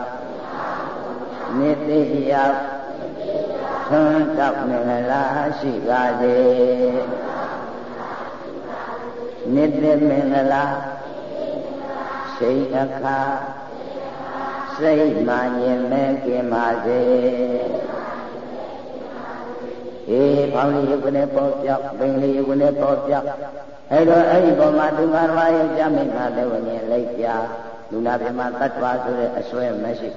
နေသေးရောက်ထွန်းတောက်မင်္ဂလာရှိပါစေနိတ္တမင်္ဂလာစိတ်အခါ စိတ်မှညင်မဲ့กินပါစေေးဖောင်းလေးရုပ်ကနေပေါ်ပြောက်ပင်လေးရုပ်ကနေပေါ်ပြောက်အဲ့တော့အဲ့ဒီပေါ်မှာသူငါတော်ရဲ့ကြမိတ်မှာလည်းဝิญဉ်လိုက်ပြလူနာပြမတတ္တဝါဆိုတဲ့အစွဲမရှိ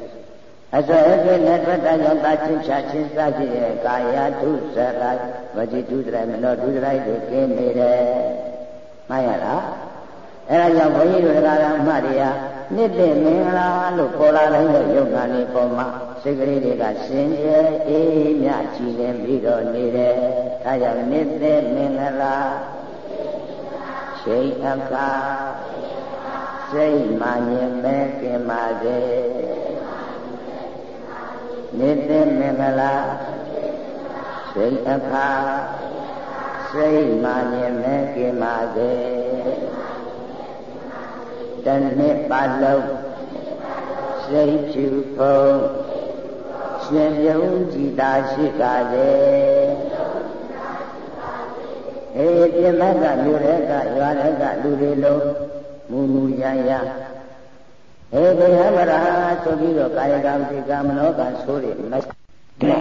အစွဲအဖြစ်နဲ့ထွက်တာကြောင့်တာချင်းချချင်းစရှိတဲ့ကာယထုစရိုက်ဝจิတုစရိုက်မနောတုစရိုက်တွေကျင်းနေတယ်မှန်ရလားအဲဒါကြောင့်ဘုန်းကြီးတို့တရားဓမ္မတွေဟာ နှစ်တဲ့မင်္ဂလာလို့ပေါ်လာတဲ့ယုံနာလေးပေါ်မှာစိတ်ကလေးတွေကရှင်ကျဲအေးမြကြည်လင်ပြီးတော့နေတယ်အဲကြောင့်နှစ်တဲ့မင်္ဂလာချိန်အခါစိတ်မှညင်မဲ့ကင်ပါစေနေတဲ့မင်္ဂလာစိတ်အခါစိတ်မှမြင်မဲ့ကင်ပါစေ တနှစ်ပတ်လုံးစိတ်ဖြူဖုံးရှင်ပြုံးကြည်သာရှိပါစေအေးပြမကမြို့ရဲကရွာရဲကလူတွေလုံးမူမူရရဧကေဟမရာဆိုပြီးတော့ကာယကံစိကမနောကံဆိုးတွေမ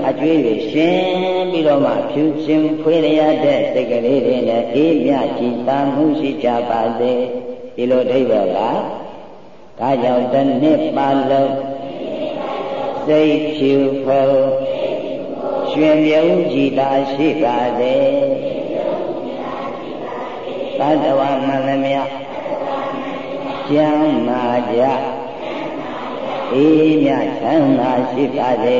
အကျွေးတွေရှင်းပြီးတော့မှဖြူရှင်ဖွေးရတဲ့စိတ်ကလေးတွေနဲ့အေးမြကြည်သာမှုရှိကြပါစေ ဒီလိုအိဗယ်ကဒါကြောင့်တစ်နှစ်ပါလုံးစိတ်ဖြူဖို့ရွှင်မြုံကြည်သာရှိပါစေသတ္တဝမန္တမြကျမ်းမာကြအေးမြချမ်းသာရှိပါစေ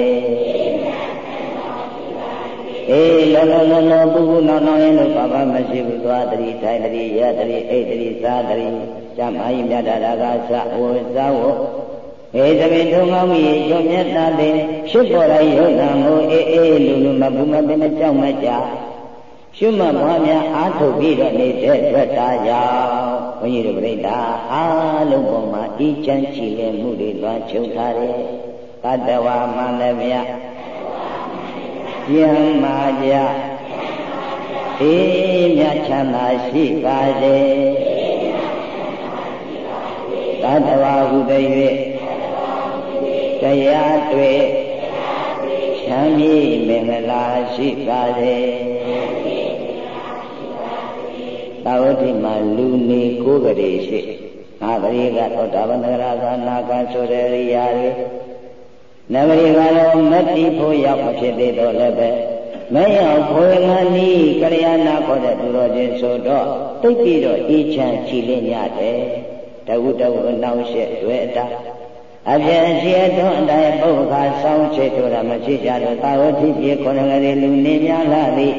အေးလောလောလောလောပုဂ္ဂိုလ်နောင်နောင်ရင်လို့ဘာမှမရှိဘူးသွားတတိထိုင်တတိရတတိအိတ်တတိစားတတိဇမဟိမြတ်တာကသဝဇဝေသမေထုံကောင်းမိရုံမြတ်တာတဲ့ဖြစ်ပေါ်လာယုံနာကိုအေးအေးလူလူမပူမပင်မကြောက်မကြရှုမှတ်ပွားများအားထုတ်ပြီးတော့နေတဲ့အတွက်ဒါကြောင့်ဘုန်းကြီးတို့ပြိဋ္ဌာအားလုံးပေါ်မှာဤချမ်းချီလည်မှုတွေလွှမ်းခြုံထားတယ်တတ္တဝါမှလည်းမြတ် ကျမ်းမာကြအေးမြတ်ချမ်းသာရှိပါစေတတ္တဝါဟုတည်းတရားတွေ့ချမ်းမြေ့မင်္ဂလာရှိပါစေသာဝတိမှာလူနေကိုယ်ကလေးရှိငါပရိကသောတာပန်သရဂနာကဆိုတဲ့ရိယာတွေ နဂရီကတော့မတိဖို့ရောက်မဖြစ်သေးတော့လည်းပဲမရောက်ဖွေငါနီးကလျာဏခေါ်တဲ့သူတော်ချင်းဆိုတော့တိတ်ပြီးတော့အေးချမ်းချီလင်းရတယ်တဝုတဝုအနောက်ရှက်တွေ့အတာအပြည့်ရှိအတွန်းအတိုင်းပုဗ္ဗခါဆောင်းချေတို့ရမရှိကြတော့သာဝတိပြေခေါ်ငရေလူနေများလာသည်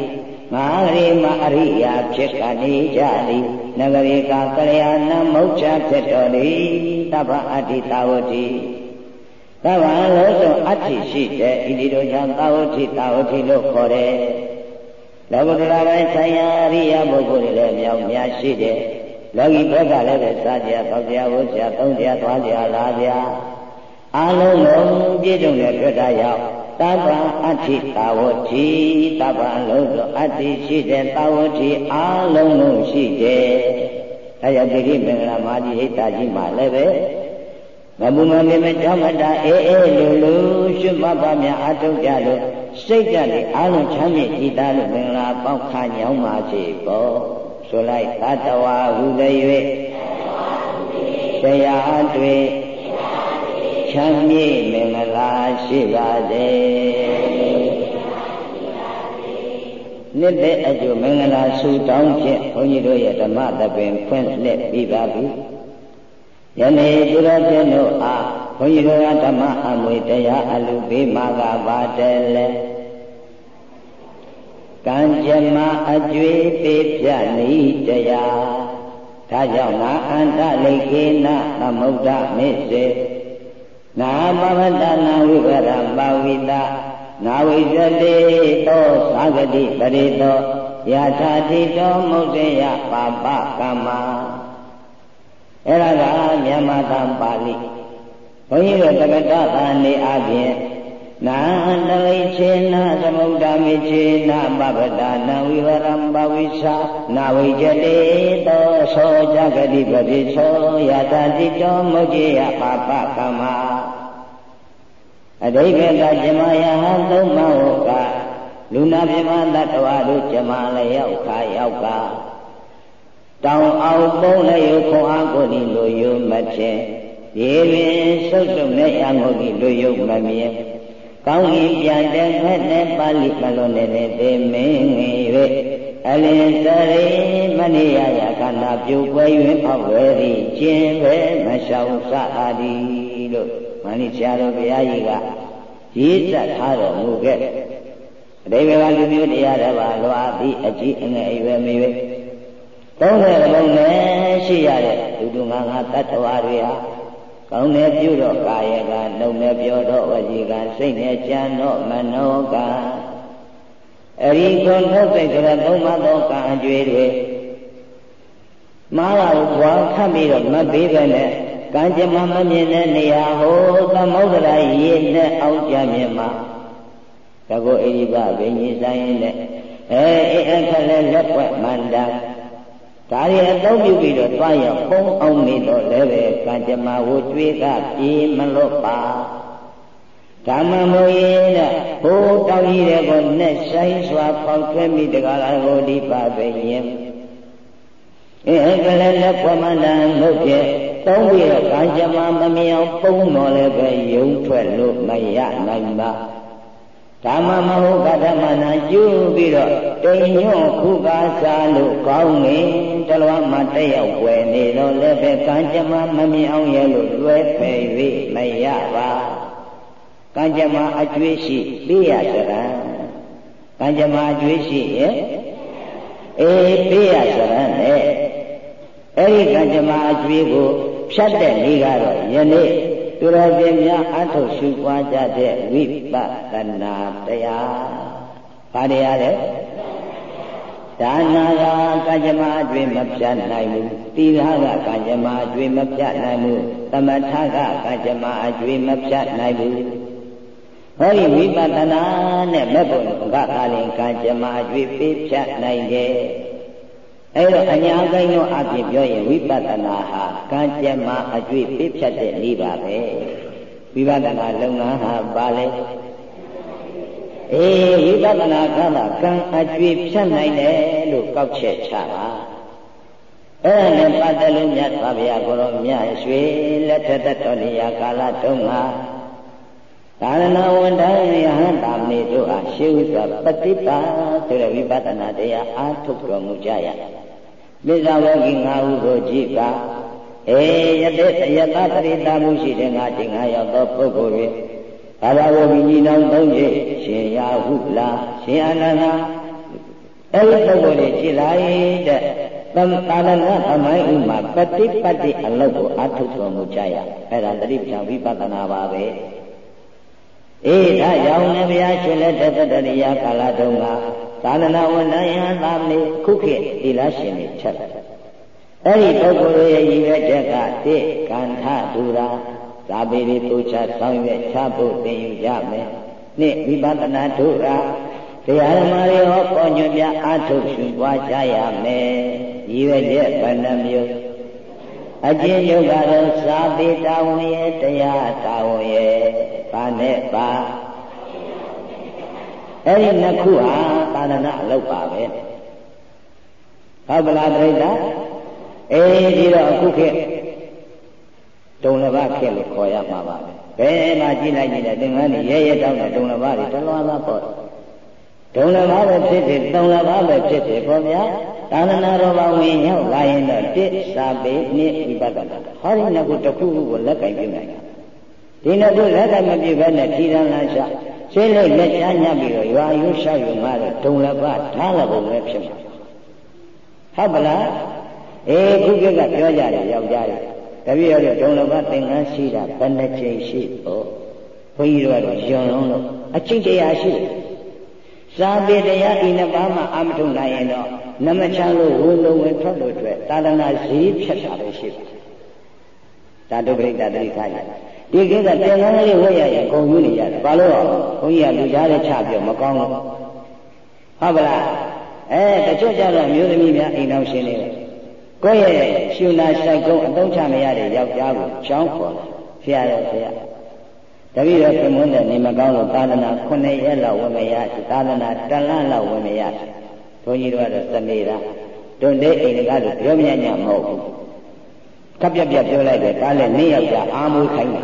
ငါရီမအရိယာဖြစ်ကနေကြသည်နဂရေကကလျာဏမုတ်ချဖြစ်တော်သည်တပ္ပအတ္တိသာဝတိ သဗ္ဗံလို့ဆိုအတ္တိရှိတဲ့ဣတိတို့ကြောင့်သာဝတိသာဝတိလို့ခေါ်တယ်လောကုတ္တရာပိုင်းဆိုင်ရာအရိယာပုဂ္ဂိုလ်တွေလည်းမြောက်များရှိတယ်လောကီဘက်ကလည်းပဲစားကြတောက်ကြဝတ်ကြသုံးကြသွားကြလာကြအလုံးလုံးပြည့်စုံတဲ့တွေ့တာရောက်တပ္ပအဋ္ဌိတာဝတိတပ္ပလုံးဆိုအတ္တိရှိတဲ့တာဝတိအလုံးလုံးရှိတယ်ဒါကြောင့်ဒီကိမင်္ဂလာမာတိဟိတာကြီးမှာလည်းပဲ မမူမမေမကြောင့်မတာအေးအေးလူလူရှုမှတ်ပါများအထုတ်ကြလို့စိတ်ကြလေအလုံးချမ်းမြေ့ကြည်သားလို့မင်္ဂလာပေါက်ခါညောင်းပါစေပေါ့ဆိုလိုက်သတ္တဝါဟုသည်၍တရားတွေ့ချမ်းမြေ့မင်္ဂလာရှိပါစေနှစ်တဲ့အကျိုးမင်္ဂလာဆုတောင်းဖြင့်ဘုန်းကြီးတို့ရဲ့ဓမ္မသဘင်ဖွင့်လှစ်ပြီးပါပြီ ယနေ့သူတော်ကျင့်တို့အားဘုန်းကြီးတို့ကဓမ္မအမွေတရားအလူပေးမှာကပါတယ်လေကံကြမ္မာအကျွေးပေးပြနိတရားဒါကြောင့်ငါအန္တလိကေနသမုဒ္ဒမေစေနာပဝတ္တနာဝိဝရပါဝိတာနာဝိဇတိသောသာဂတိပရိသောယထာတိတောမုတ်တေယပါပကမ္မာ အဲ့ဒါကမြန်မာသံပါဠိဘုန်းကြီးတို့တက္ကတာသာနေအပြင်နာတလိချေနသမုဒ္ဒမေချေနပပဒနာဝိဝရံပဝိသနာဝိจတေသောသောဇဂတိပတိသောယတာတိတောမုတ်ေယပါပကမ္မာအဓိပ္ပာယ်ကဇမယဟံသုံးမဟုတ်ကလူနာပြမတ္တဝါတို့ဇမလည်းရောက်ခါရောက်က တောင်အောင်ပုံးလည်းယခွန်အားကိုဒီလိုယုံမဖြစ်ဒီပင်ဆုတ်ဆုတ်နဲ့ရငုတ်ဒီလိုယုံမမြင်ကောင်းကြီးပြန်တဲ့ခက်တဲ့ပါဠိမလွန်နေတဲ့သေမင်းငယ်၍အလင်းစရိမဏိယယခန္ဓာပြုတ်ပွဲ၍ဖောက်ဝဲသည်ကျင်ပဲမရှောင်စအာဒီလို့မဏိဆရာတော်ဘုရားကြီးကရေးသက်ထားတော်မူခဲ့အတိဘကလူမျိုးတရားတော်ပါလွာပြီးအကြီးအငယ်အရွယ်မရွယ် သုံးတဲ့ဘုံနဲ့ရှိရတဲ့လူတို့ငါငါတတ္တဝါတွေဟာကောင်းတဲ့ပြုတော့ကာယကနှုတ်နဲ့ပြောတော့ဝစီကစိတ်နဲ့ကြံတော့မနောကအရိခွန်နှုတ်စိတ်ဆိုတဲ့သုံးပါးသောကံအကျွေးတွေမားကဘွားခတ်ပြီးတော့မပေးပဲနဲ့ကံကြမ္မာမမြင်တဲ့နေရာဟိုသမုဒ္ဒရာရေနဲ့အောက်ကြမြင်မှာတကောအိဒီပဘိညာဉ်ဆိုင်နဲ့အဲအိအခက်လည်းလက်ွက်မန္တာ ဒါရီအသုံးပြုပြီးတော့တွားရပုံအောင်နေတော့လည်းပဲကံကြမ္မာကိုကြွေးကပြေးမလွတ်ပါဓမ္မမိုးရင်တဲ့ဘိုးတောင်းကြီးတဲ့ကိုနဲ့ဆိုင်စွာဖောက်ထွဲမိတကားလားကိုဒီပါပဲရင်အဲကလည်းလက်ပွမန္တန်လို့ပြသုံးပြီးတော့ကံကြမ္မာမမြင်အောင်ပုံတော်လည်းပဲယုံထွက်လို့မရနိုင်ပါ ဓမ္မမဟုတ်ကဓမ္မနာကျူးပြီးတော့တိမ်ညွန့်ခုကားစားလို့ကောင်းနေတလွားမှာတက်ရောက်ွယ်နေတော့လည်းပဲကံကြမ္မာမမြင်အောင်ရဲ့လို့လွဲဖယ်၍မရပါကံကြမ္မာအကျွေးရှိပေးရစရံကံကြမ္မာအကျွေးရှိရဲ့အေးပေးရစရံနဲ့အဲ့ဒီကံကြမ္မာအကျွေးကိုဖြတ်တဲ့နေ့ကတော့ယနေ့ သူတော်စင်များအထုတ်ရှုပွားကြတဲ့ဝိပဿနာတရားဘာတရားလဲဒါနာကကကြမအကျွေးမပြတ်နိုင်ဘူးသီလကကကြမအကျွေးမပြတ်နိုင်ဘူးသမထကကကြမအကျွေးမပြတ်နိုင်ဘူးဟောဒီဝိပဿနာနဲ့မဲ့ဖို့ကသာလင်ကကြမအကျွေးပေးဖြတ်နိုင်တယ် အဲဒါအညာကိုင်းသောအဖြစ်ပြောရင်ဝိပဿနာဟာကံကြမ္မာအကျွေးပြည့်ဖြတ်တဲ့နည်းပါပဲဝိပဿနာလုပ်ငန်းဟာပါလေအေးဝိပဿနာကမှကံအကျွေးဖြတ်နိုင်တယ်လို့ကောက်ချက်ချပါအဲ့ဒါနဲ့ပတ်သက်လို့မြတ်စွာဘုရားကိုရောမြတ်ရွှေလက်ထက်တော်နေရာကာလတုန်းကသာရဏဝန္တယဟန်တာမဏိတို့အားရှေးဥစွာပฏิပါဆိုတဲ့ဝိပဿနာတရားအားထုတ်တော်မူကြရ။ မိစ္ဆာဝဂီ၅ဥကိုကြည့်ပါအေယတေယတပရိတာမှုရှိတဲ့ငါတင်ငါရောက်သောပုဂ္ဂိုလ်တွေဘာသာဝဂီညီနောင်သုံးကြရှင်ရာဟုလားရှင်အနန္ဒာအဲ့ဒီပုဂ္ဂိုလ်တွေကြည်လိုက်တဲ့သမကာလနာသမိုင်းဥမှာပฏิပတ်တိအလုပ်ကိုအထုတ်တော်မူကြရအဲ့ဒါတတိပ္ပံဝိပဿနာပါပဲ အေးဒါကြောင့်လည်းဘုရားရှင်လက်တတတရိယကာလတုန်းကသာသနာဝန်ထမ်းယဟန်သာမဏေခုခေတ်သီလရှင်တွေချက်အဲ့ဒီပုဂ္ဂိုလ်ရဲ့ရည်ရွယ်ချက်ကတိကန္ထဒူရာသာပေရီပူချဆောင်ရွက်ချဖို့သင်ယူကြမယ်။နှစ်ဝိပဿနာဒုရာတရားဓမ္မတွေဟောပေါ်ညွှန်ပြအားထုတ်ရှုပွားကြရမယ်။ရည်ရွယ်ချက်ဗန္နမျိုးအကျဉ်းချုပ်ကတော့သာပေတာဝန်ရဲ့တရားတာဝန်ရဲ့ ဘာနဲ့ပါအဲ့ဒီနှစ်ခုဟာသာသနာအလုပ်ပါပဲဟုတ်ပလားပြိဿအေးဒီတော့အခုခေတ်ဒုံလဘခေတ်လို့ခေါ်ရမှာပါဘယ်မှာကြည့်လိုက်ကြည့်တယ်သင်္ကန်းကြီးရဲရဲတောင်းတဲ့ဒုံလဘတွေတလွားသားပေါ့ဒုံလဘပဲဖြစ်ဖြစ်သုံးလဘပဲဖြစ်ဖြစ်ပေါ့ဗျာသာသနာတော်ဘာဝင်ရောက်လာရင်တော့တစ်စာပေနှစ်ဝိပဿနာဟောဒီနှစ်ခုတစ်ခုခုကိုလက်ကင်ပြုနိုင်တာ ဒီနှစ်ခုလက်ကင်မပြုဘဲနဲ့ထီရန်လာရှာရှင်းလို့လက်ချညပ်ပြီးတော့ရွာရွရှောက်ယူမှတော့ဒုံလဘထားလဘုံပဲဖြစ်မှာဟုတ်ပလားအေးခုကကပြောကြတယ်ယောက်ျားတွေတပည့်တော်တို့ဒုံလဘသင်္ကန်းရှိတာဘယ်နှချိန်ရှိဖို့ဘုန်းကြီးတို့ကတော့ယွန်လုံးလို့အချိန်တရားရှိတယ်စာပေတရားဤနှစ်ပါးမှအာမထုံနိုင်ရင်တော့နမချလို့ဝုလုံးဝင်ထွက်လို့အတွက်သာသနာဈေးဖြတ်တာပဲရှိတယ်ဒါဒုပရိတ္တတိထားကြ ဒီကိစ္စပြန်ကန်းလေးဝတ်ရရင်ဂုံယူနေရတယ်ဘာလို့တော့ဘုန်းကြီးကလူကြားတဲ့ချပြမကောင်းလို့ဟုတ်ပါလားအဲတချို့ကြတော့မျိုးသမီးများအိမ်တော်ရှင်နေတယ်ကိုယ့်ရဲ့ရှင်နာဆိုင်ကုန်းအသုံးချမရတဲ့ယောက်ျားကိုချောင်းခေါ်လာဆရာတော်ဆရာတပည့်တော်ပြမွန်းတဲ့နေမကောင်းလို့သာသနာ9ရက်လောက်ဝင်မရသာသနာတလန့်လောက်ဝင်မရဘုန်းကြီးတို့ကတော့သနေတာတွန်တဲ့အိမ်ကလို့ပြောမြညမဟုတ်ဘူး ကပ်ပြက်ပြက်ပြောလိုက်တယ်ကားလည်းနေရောက်ကြအာမွေးခိုင်းတာ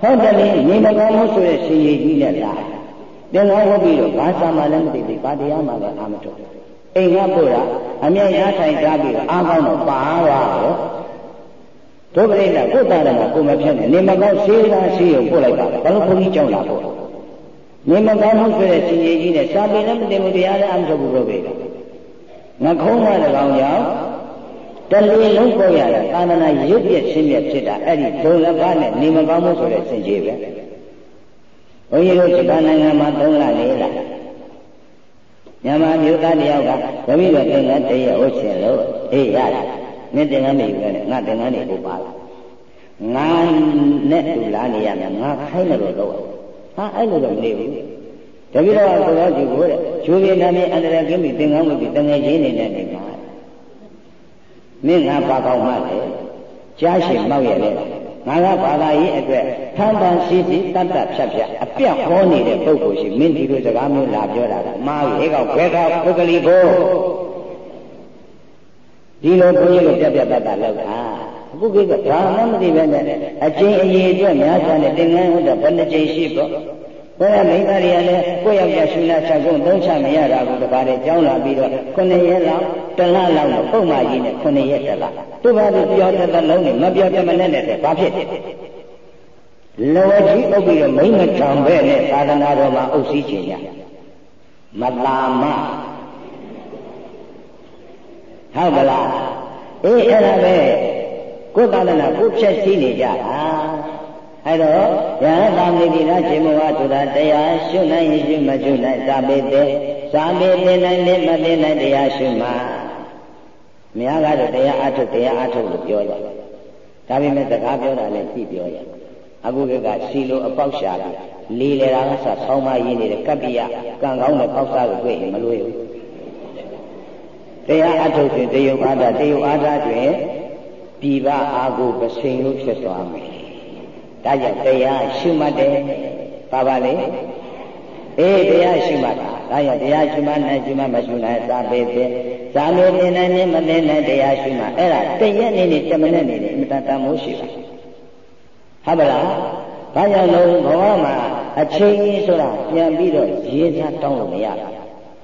ဟုတ်တယ်လေနေမကောင်းလို့ဆိုရရှင်ရည်ကြီးနဲ့လားသင်္ဃဟုတ်ပြီးတော့ဘာသာမှလည်းမသိဘူးဘာတရားမှလည်းအာမထုတ်အိမ်ကပို့တာအမြဲရထိုင်ကြပြီးတော့အားကောင်းတော့ပါသွားတော့ဒုပရိသကိုယ်တာရကကိုမဖြစ်နဲ့နေမကောင်းဆေးသားဆေးရုံပို့လိုက်တာဘာလို့ဘုန်းကြီးကြောက်လာပို့နေမကောင်းမှုဆိုတဲ့ရှင်ကြီးကြီးနဲ့စာပေလည်းမသိဘူးတရားလည်းအမှန်ဘူးလို့ပဲငခုံးကလည်းကောင်းကြောင်း တလီလုံးပို့ရတာသာသနာရုပ်ပြည့်ရှင်းပြဖြစ်တာအဲ့ဒီဒုလဘနဲ့နေမကောင်းမှုဆိုတဲ့စင်ကြီးပဲဘုန်းကြီးတို့ဂျပန်နိုင်ငံမှာ၃လ၄လမြန်မာမျိုးသားတယောက်ကတပည့်တော်သင်္ကန်းတည်းရဲ့ဟုတ်ရှင်လို့အေးရတယ်မင်းသင်္ကန်းနေပြီနဲ့ငါသင်္ကန်းနေပို့ပါလားငါနဲ့တူလာနေရမယ်ငါခိုင်းတယ်လို့တော့ဟာအဲ့လိုတော့မနေဘူးတပည့်တော်ကကိုယ်တော်ကြည့်ကိုတဲ့ကျိုးရည်နာမည်အန္တရာယ်ကင်းပြီးသင်္ကန်းဝတ်ပြီးတငယ်ချင်းနေနဲ့နေမှာ မင်းငါပါကောင်းမှလေကြားရှိမောက်ရတဲ့ငါကဘာသာရေးအတွက်ထမ်းပန်စီစီတတ်တတ်ဖြတ်ဖြတ်အပြတ်ဟောနေတဲ့ပုဂ္ဂိုလ်ရှိမင်းဒီလိုစကားမျိုးလာပြောတာကမာရေကောက်ဘဲကောက်ပုဂ္ဂလိကိုဒီလိုဘုန်းကြီးတို့ပြပြတတ်တာလောက်တာအခုကိကဘာမှမသိပဲနဲ့အချင်းအရေးအတွက်များစွာနဲ့တင်ငန်းဟုတ်တော့ဘယ်နှချိန်ရှိပေါ့ ဘယ်မိသားတွေကလည်းကိုယ့်ယောက်ျားရှင်နာချက်ကိုသုံးချမရတာဘူးတပါးတဲ့ကြောင်းလာပြီးတော့9ရက်လောက်တလလောက်တော့ပုံမှန်ကြီးနဲ့9ရက်တလသူ့ဘာလို့ပြောတဲ့သလုံးနဲ့မပြောတဲ့မနဲ့နဲ့ဘာဖြစ်လောကြီးအုပ်ပြီးတော့မိမတံပဲနဲ့သာသနာတော်မှာအုပ်စည်းခြင်းရမလာမဟုတ်ကလားအေးအဲ့ဒါပဲကိုယ်သာသနာကိုဖြည့်ဆည်းနေကြတာ အဲ့တော့ယဟသာမိတိနာရှင်မောဟဆိုတာတရားရှုနိုင်ရင်ရှုမရှုနိုင်သာပေတဲ့သာပေတဲ့နိုင်နဲ့မသိနိုင်တရားရှုမှာများကတော့တရားအထုတ်တရားအထုတ်လို့ပြောကြတယ်ဒါပေမဲ့စကားပြောတာလည်းကြည့်ပြောရအခုကစီလိုအပေါက်ရှာတယ်လေးလေတာကဆဆောင်းမရင်းနေတဲ့ကပ္ပိယကံကောင်းတဲ့ပေါက်စားကိုတွေ့ရင်မလွယ်ဘူးတရားအထုတ်တွင်တယုတ်အားတတယုတ်အားတွင်ပြည်ပအာကိုပစိန်လို့ဖြစ်သွားမယ် ဒါကြောင့်တရားရှုမှတ်တယ်ပါပါလေအေးတရားရှုမှတ်တာဒါကြောင့်တရားရှုမှတ်နိုင်ရှုမှတ်မရှိနိုင်သာပေပဲဇာမေတင်နိုင်နဲ့မတင်နိုင်တရားရှိမှအဲ့ဒါတရက်နေနေတမနဲ့နေနေအမတန်တန်မိုးရှိပါဟုတ်ပါလားဘာကြောင့်လဲဘဝမှာအချိန်ဆိုတာပြန်ပြီးတော့ရေးစားတောင်းလို့မရဘူး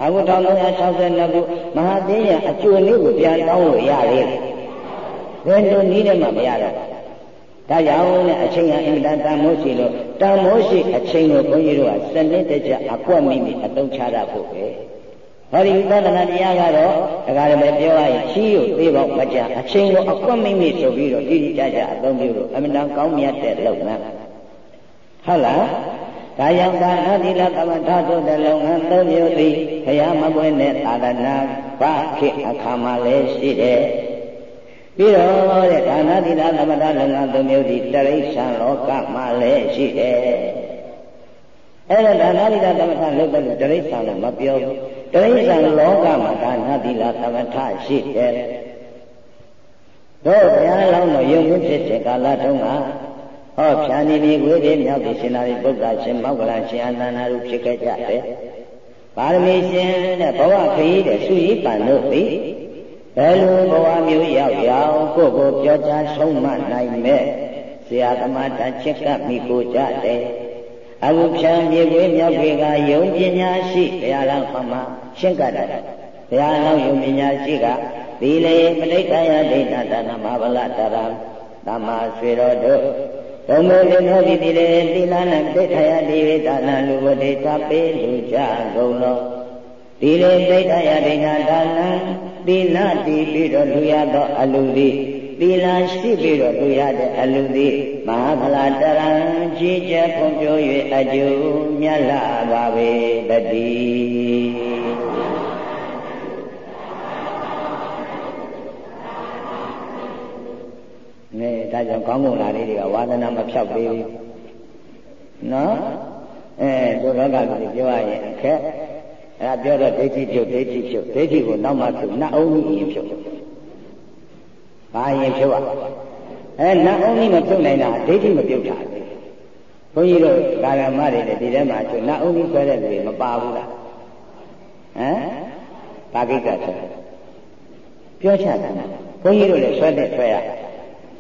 အခု1362ခုမဟာသင်းရအကျွေလေးကိုပြန်တောင်းလို့ရတယ်ဘယ်လိုနည်းနဲ့မှမရတော့ ဒါကြောင့်လည်းအချိန်ကအင်တန်တန်မိုးရှိလို့တန်မိုးရှိအချိန်ကိုဘုန်းကြီးတို့ကစနစ်တကျအကွက်မိမိအသုံးချရဖို့ပဲဟောဒီဝိပဿနာတရားကတော့ဒါကြလည်းပြောရရင်ချီးကိုသေးပေါက်မကြအချိန်ကိုအကွက်မိမိဆိုပြီးတော့တိတိကျကျအသုံးပြုလို့အမှန်တန်ကောင်းမြတ်တဲ့လုပ်ငန်းဟုတ်လားဒါကြောင့်ဒါနသီလသမထသို့တလုံးငန်းသုံးမျိုးသည်ဘုရားမပွင့်တဲ့သာသနာဘာခေအခါမှာလည်းရှိတယ် ပြီးတော့တဲ့ဒါနသီလသမထလုံငန်းသုံးမျိုးသည်တရိစ္ဆာန်လောကမှာလည်းရှိတယ်အဲ့ဒါဒါနသီလသမထလုပ်တယ်တရိစ္ဆာန်လို့မပြောဘူးတရိစ္ဆာန်လောကမှာဒါနသီလသမထရှိတယ်တို့ဘုရားလောင်းတော်ယုံဖြစ်တဲ့ကာလတုန်းကဟောဖြာနေပြီဝိသေမြောက်ပြီရှင်သာရိပုတ္တရာရှင်မောက္ကလရှင်အနန္ဒာတို့ဖြစ်ခဲ့ကြတယ်ပါရမီရှင်တဲ့ဘဝခရီးတဲ့စုရည်ပန်တို့သည် ဘယ်လိုဘဝမျိုးရောက်ရောက်ကိုယ့်ကိုပြောကြားဆုံးမနိုင်မဲ့ဆရာသမားတချက်ကမိကိုကြတယ်အခုဖြံမြေခွေးမြောက်ခွေကယုံပညာရှိဘုရားလောင်းခမရှင်းကတာဘုရားလောင်းယုံပညာရှိကသီလေပဋိဌာယဒိဋ္ဌတနာမဗလတရံသမ္မာဆွေတော်တို့ဘုံမေလင်းသောတိတိလေတိလနာတိထယတိဝေဒါနာလူဝတိသပေလူကြကုန်လောတိလေတိထယဒိဋ္ဌဒါနံ တိနာတိပြီးတော့လူရသောအလူသည်သီလရှိပြီးတော့လူရတဲ့အလူသည်မဟာဖလာတရံကြီးကျယ်ဖွံ့ဖြိုး၍အကျိုးမြတ်လာပါပေတည်းငဲဒါကြောင့်ကောင်းကုန်လာလေးတွေကဝါသနာမဖြောက်သေးဘူးနော်အဲဒုလောကလူတွေပြောရရင်အခက် အဲဒါပြောတော့ဒိဋ္ဌိဖြုတ်ဒိဋ္ဌိဖြုတ်ဒိဋ္ဌိကိုနောက်မှဖြုတ်နတ်အုံးကြီးရင်ဖြုတ်ဘာရင်ဖြုတ်ရအဲနတ်အုံးကြီးမဖြုတ်နိုင်တာဒိဋ္ဌိမပြုတ်တာဘုန်းကြီးတို့ကာလမတွေဒီထဲမှာဖြုတ်နတ်အုံးကြီးဆွဲတဲ့လူတွေမပါဘူးလားဟမ်ဘာကိစ္စဆိုပြောချတာဘုန်းကြီးတို့လည်းဆွဲတဲ့ဆွဲရ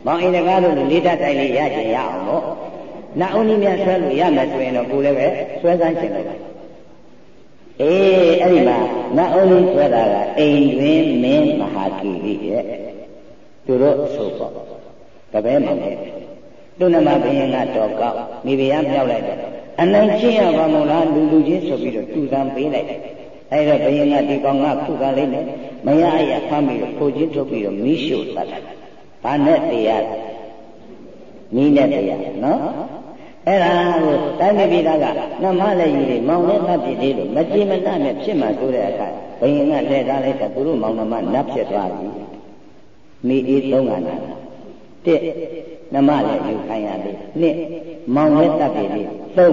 မောင်အိမ်တကားတို့လေးတက်တိုက်လေးရချင်ရအောင်လို့နတ်အုံးကြီးများဆွဲလို့ရမယ်ဆိုရင်တော့ကိုယ်လည်းပဲဆွဲစမ်းချင်တယ် အေးအဲ့ဒီမှာနတ်အုံးကြီးဆွဲတာကအိမ်တွင်မင်းမဟာကီရိရဲ့သူတို့ဆိုပေါ့တပည့်မနဲ့သူနမဘယင်ကတော့ကောက်မိဖုရားမြောက်လိုက်တယ်အနိုင်ချင်းရပါမို့လားလူလူချင်းဆိုပြီးတော့တူတန်းပေးလိုက်တယ်အဲ့တော့ဘယင်ကဒီကောင်ကခုကလေးနဲ့မရအရဖမ်းပြီးတော့ခိုးချင်းထုတ်ပြီးတော့မီးရှို့တတ်တယ်ဘာနဲ့တရားနီးနဲ့တရားနော် အဲ့ဒါကိုတိုင်းပြည်သားကနမလည်းယူတယ်မောင်လည်းသတ်ပြစ်သေးလို့မကြည်မတတ်နဲ့ဖြစ်မှဆိုတဲ့အခါဘယင်ကလက်ထားလိုက်တော့သူတို့မောင်နှမနတ်ဖြစ်သွားပြီမိအေးသုံးကနာတစ်နမလည်းယူခိုင်းရသေးနှစ်မောင်လည်းသတ်ပြစ်သေးသုံး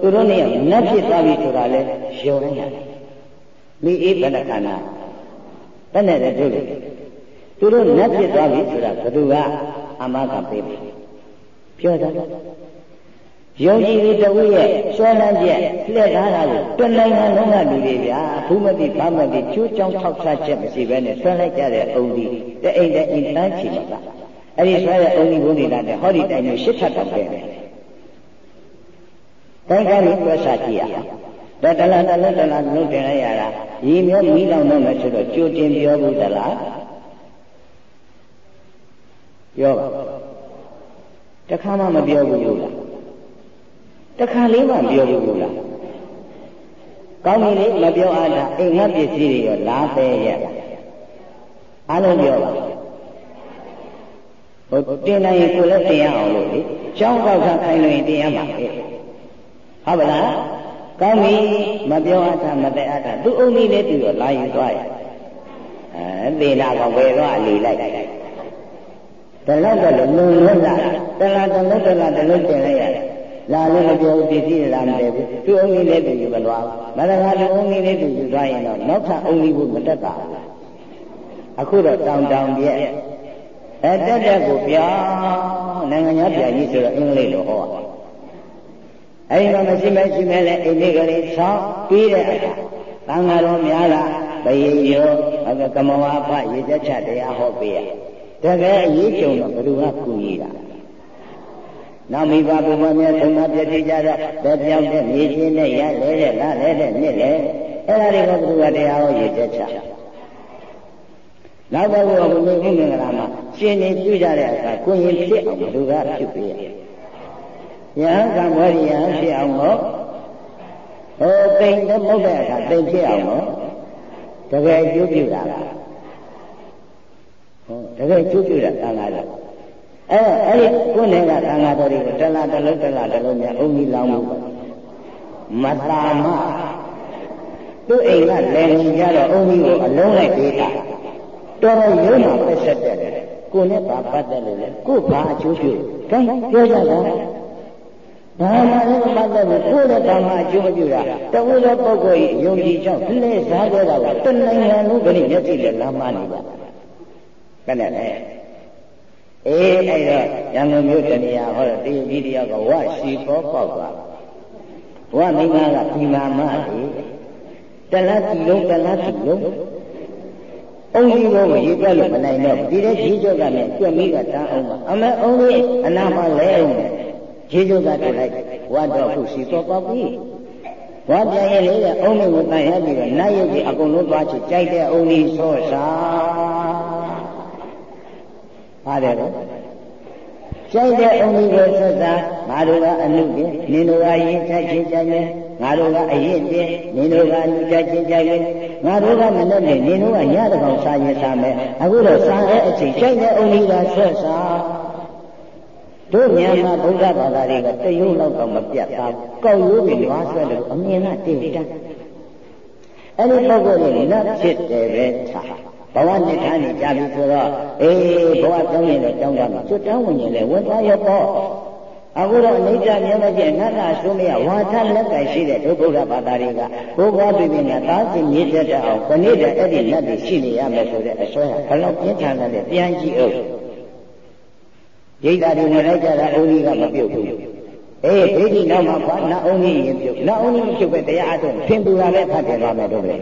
သူတို့နေနတ်ဖြစ်သွားပြီဆိုတာလဲယုံရတယ်မိအေးဘယ်နှခန္ဓာဘယ်နဲ့လဲတို့လေသူတို့နတ်ဖြစ်သွားပြီဆိုတာဘသူကအမကပေးပြီပြောတာ ယုံကြည်သူတဝိရဲ့ဆွဲလန်းချက်လှည့်ထားတာကိုတွင်နိုင်ငံလုံးကလူတွေဗျာဘူးမသိဘာမသိချိုးချောင်းထောက်ချချက်မရှိဘဲနဲ့ဆွဲလိုက်ကြတဲ့အုံဒီတအိမ်တအိမ်တန်းချီမှာအဲ့ဒီဆွဲတဲ့အုံဒီဘုန်းကြီးလာတဲ့ဟောဒီတိုင်မျိုးရှစ်ထပ်တော့ပဲတိုင်းကလေးတွဲစားကြည့်ရဒါတလားတလားတလားလုံးတင်လိုက်ရတာရည်မျိုးမိလောင်တော့မယ်ဆိုတော့ကြိုတင်ပြောဘူးသလားပြောပါတခါမှမပြောဘူးလို့လား တခါလေးမှပြောဘူးလားကောင်းပြီလေမပြောအားတာအိမ်ငါပစ္စည်းတွေရောလားပဲရဲ့အားလုံးပြောပါဟိုတင်နိုင်ရင်ကိုလည်းတင်ရအောင်လို့လေကျောင်းကောက်ခခိုင်းလို့ရင်တင်ရမှာပဲဟုတ်ပါလားကောင်းပြီမပြောအားတာမတဲ့အားတာသူ့အုံလေးလေးသူရောလာယူသွားရအဲသေနာကောင်ဘယ်တော့အလီလိုက်တလောက်တော့လုံလုံလာတလားတလုံးတလားတလုံးတင်လိုက်ရတယ် လာလို့မပြောဘူးပစ္စည်းလာမတည်ဘူးသူ့အုံကြီးလေးသူယူမသွားဘူးမတကားသူ့အုံကြီးလေးသူယူသွားရင်တော့နောက်ထပ်အုံကြီးဘူးမတက်တာအခုတော့တောင်တောင်ပြက်အဲတက်တက်ကိုပြောင်းနိုင်ငံသားပြကြီးဆိုတော့အင်္ဂလိပ်လိုဟောအဲဒီတော့မရှိမရှိမဲလဲအိန္ဒိကလေးဆောင်းပြီးတဲ့အခါသံဃာတော်များကဘယေယောကမဝါဖရေသက်ချတရားဟောပေးရတကယ်အရေးကြုံတော့ဘယ်သူကကူညီတာ နောက်မိဘဘုရားများသုံးမပြတိကြတော့တပြောင်းတဲ့မြေချင်းနဲ့ရလဲတဲ့လားလဲတဲ့နှစ်လဲအဲ့ဒါတွေကဘုရားတရားဟောရေသက်ချနောက်တော့ဘုရားဥမင်္ဂလာမှာရှင်နေပြုကြတဲ့အခါကိုရင်ဖြစ်အောင်ဘုရားပြုပေးရယဟန်ကံဘောရိယဖြစ်အောင်လို့ဟိုတိမ်တဲ့မဟုတ်တဲ့အခါတိမ်ဖြစ်အောင်လို့တကယ်ကျိုးပြတာလားဟုတ်တကယ်ကျိုးပြတာသံဃာတော် အဲအဲ့ဒီကိုယ်နဲ့ကသံဃာတော်တွေကိုတလားတလုံးတလားတလုံးများအုံကြီးလောင်းမှုမတာမသူ့အိမ်ကလည်းဝင်ကြတော့အုံကြီးကိုအလုံးလိုက်ပေးတာတော်တော်ရုံးမှာပက်ဆက်တယ်ကိုယ်နဲ့ပါပတ်တယ်လို့လေကိုယ်ဘာအကျိုးပြုကဲပြောကြတာဘာမှလည်းမပတ်သက်ဘူးကိုယ်ရဲ့ဘာမှအကျိုးမပြုတာတဝိသောပုဂ္ဂိုလ်၏ယုံကြည်ကြောင့်လှည့်စားကြတာကတနိုင်ငံလုံးကလေးမျက်စိနဲ့လမ်းမနေကြဘယ်နဲ့လဲ အေးအဲ့တော့ရန်ကုန်မြို့တနေရာဟောတော့တရုတ်ကြီးတယောက်ကဝရှိပေါ်ပေါက်သွားဝမိမကဒီမာမလေးတလားဒီလုံးတလားဒီလုံးအုံကြီးကိုရေပြလို့မနိုင်တော့ဒီတဲ့ကြီးကျောက်ကလည်းကြွက်မိကတန်းအောင်ပါအမေအုံကြီးအနာမလဲအောင်ရေကျောက်ကတွေ့လိုက်ဝါတော့ခုရှိပေါ်ပေါက်ပြီဝါပြန်ရင်လေအုံကြီးကိုတန်ရပြီးတော့နတ်ရုပ်ကြီးအကုန်လုံးသွားချကြိုက်တဲ့အုံကြီးဆော့စား ပါတယ်တော့ကြိုက်တဲ့အုံကြီးကိုဆက်တာငါတို့ကအနုပြနင်တို့ကရင်ချက်ချင်းကြိုက်မယ်ငါတို့ကအရင်ပြနင်တို့ကအနုချက်ချင်းကြိုက်မယ်ငါတို့ကမနဲ့နင်တို့ကညတကောင်စားရင်စားမယ်အခုတော့စားတဲ့အချိန်ကြိုက်တဲ့အုံကြီးကဆက်စားတို့မြန်မာဗုဒ္ဓဘာသာတွေကတယုံလောက်တော့မပြတ်သားကောက်ရိုးပြီးလွားဆွဲလို့အမြင်ကတည်တတ်အဲ့ဒီပုဂ္ဂိုလ်တွေနတ်ဖြစ်တယ်ပဲထားဘ ဝနှစ်ထားနေကြပြီဆိုတော့အေးဘဝတောင်းရင်လည်းတောင်းတာမှာကျွတ်တောင်းဝင်ရင်လည်းဝင်သွားရပေါ့အခုတော့အနိစ္စမြတ်မပြည့်နတ်ကဆိုမရဝါထလက်ကရှိတဲ့ဒုဗုဒ္ဓဘာသာတွေကဘုရားပြည်ပြည်ကသာစီမြင့်တတ်အောင်ခဏတည်းအဲ့ဒီနတ်တွေရှိနေရမယ်ဆိုတဲ့အစွဲဟာဘလောက်ပြင်းထန်တယ်ပြန်ကြည့်အောင်ဒိဋ္ဌာတွေဝင်လိုက်ကြတာအုံးကြီးကမပြုတ်ဘူးအေးဒိဋ္ဌိနောက်မှာဘာနတ်အုံးကြီးရင်ပြုတ်နတ်အုံးကြီးမပြုတ်ပဲတရားအထုံးသင်ပူတာလည်းဖတ်တယ်ပါမယ်တို့လေ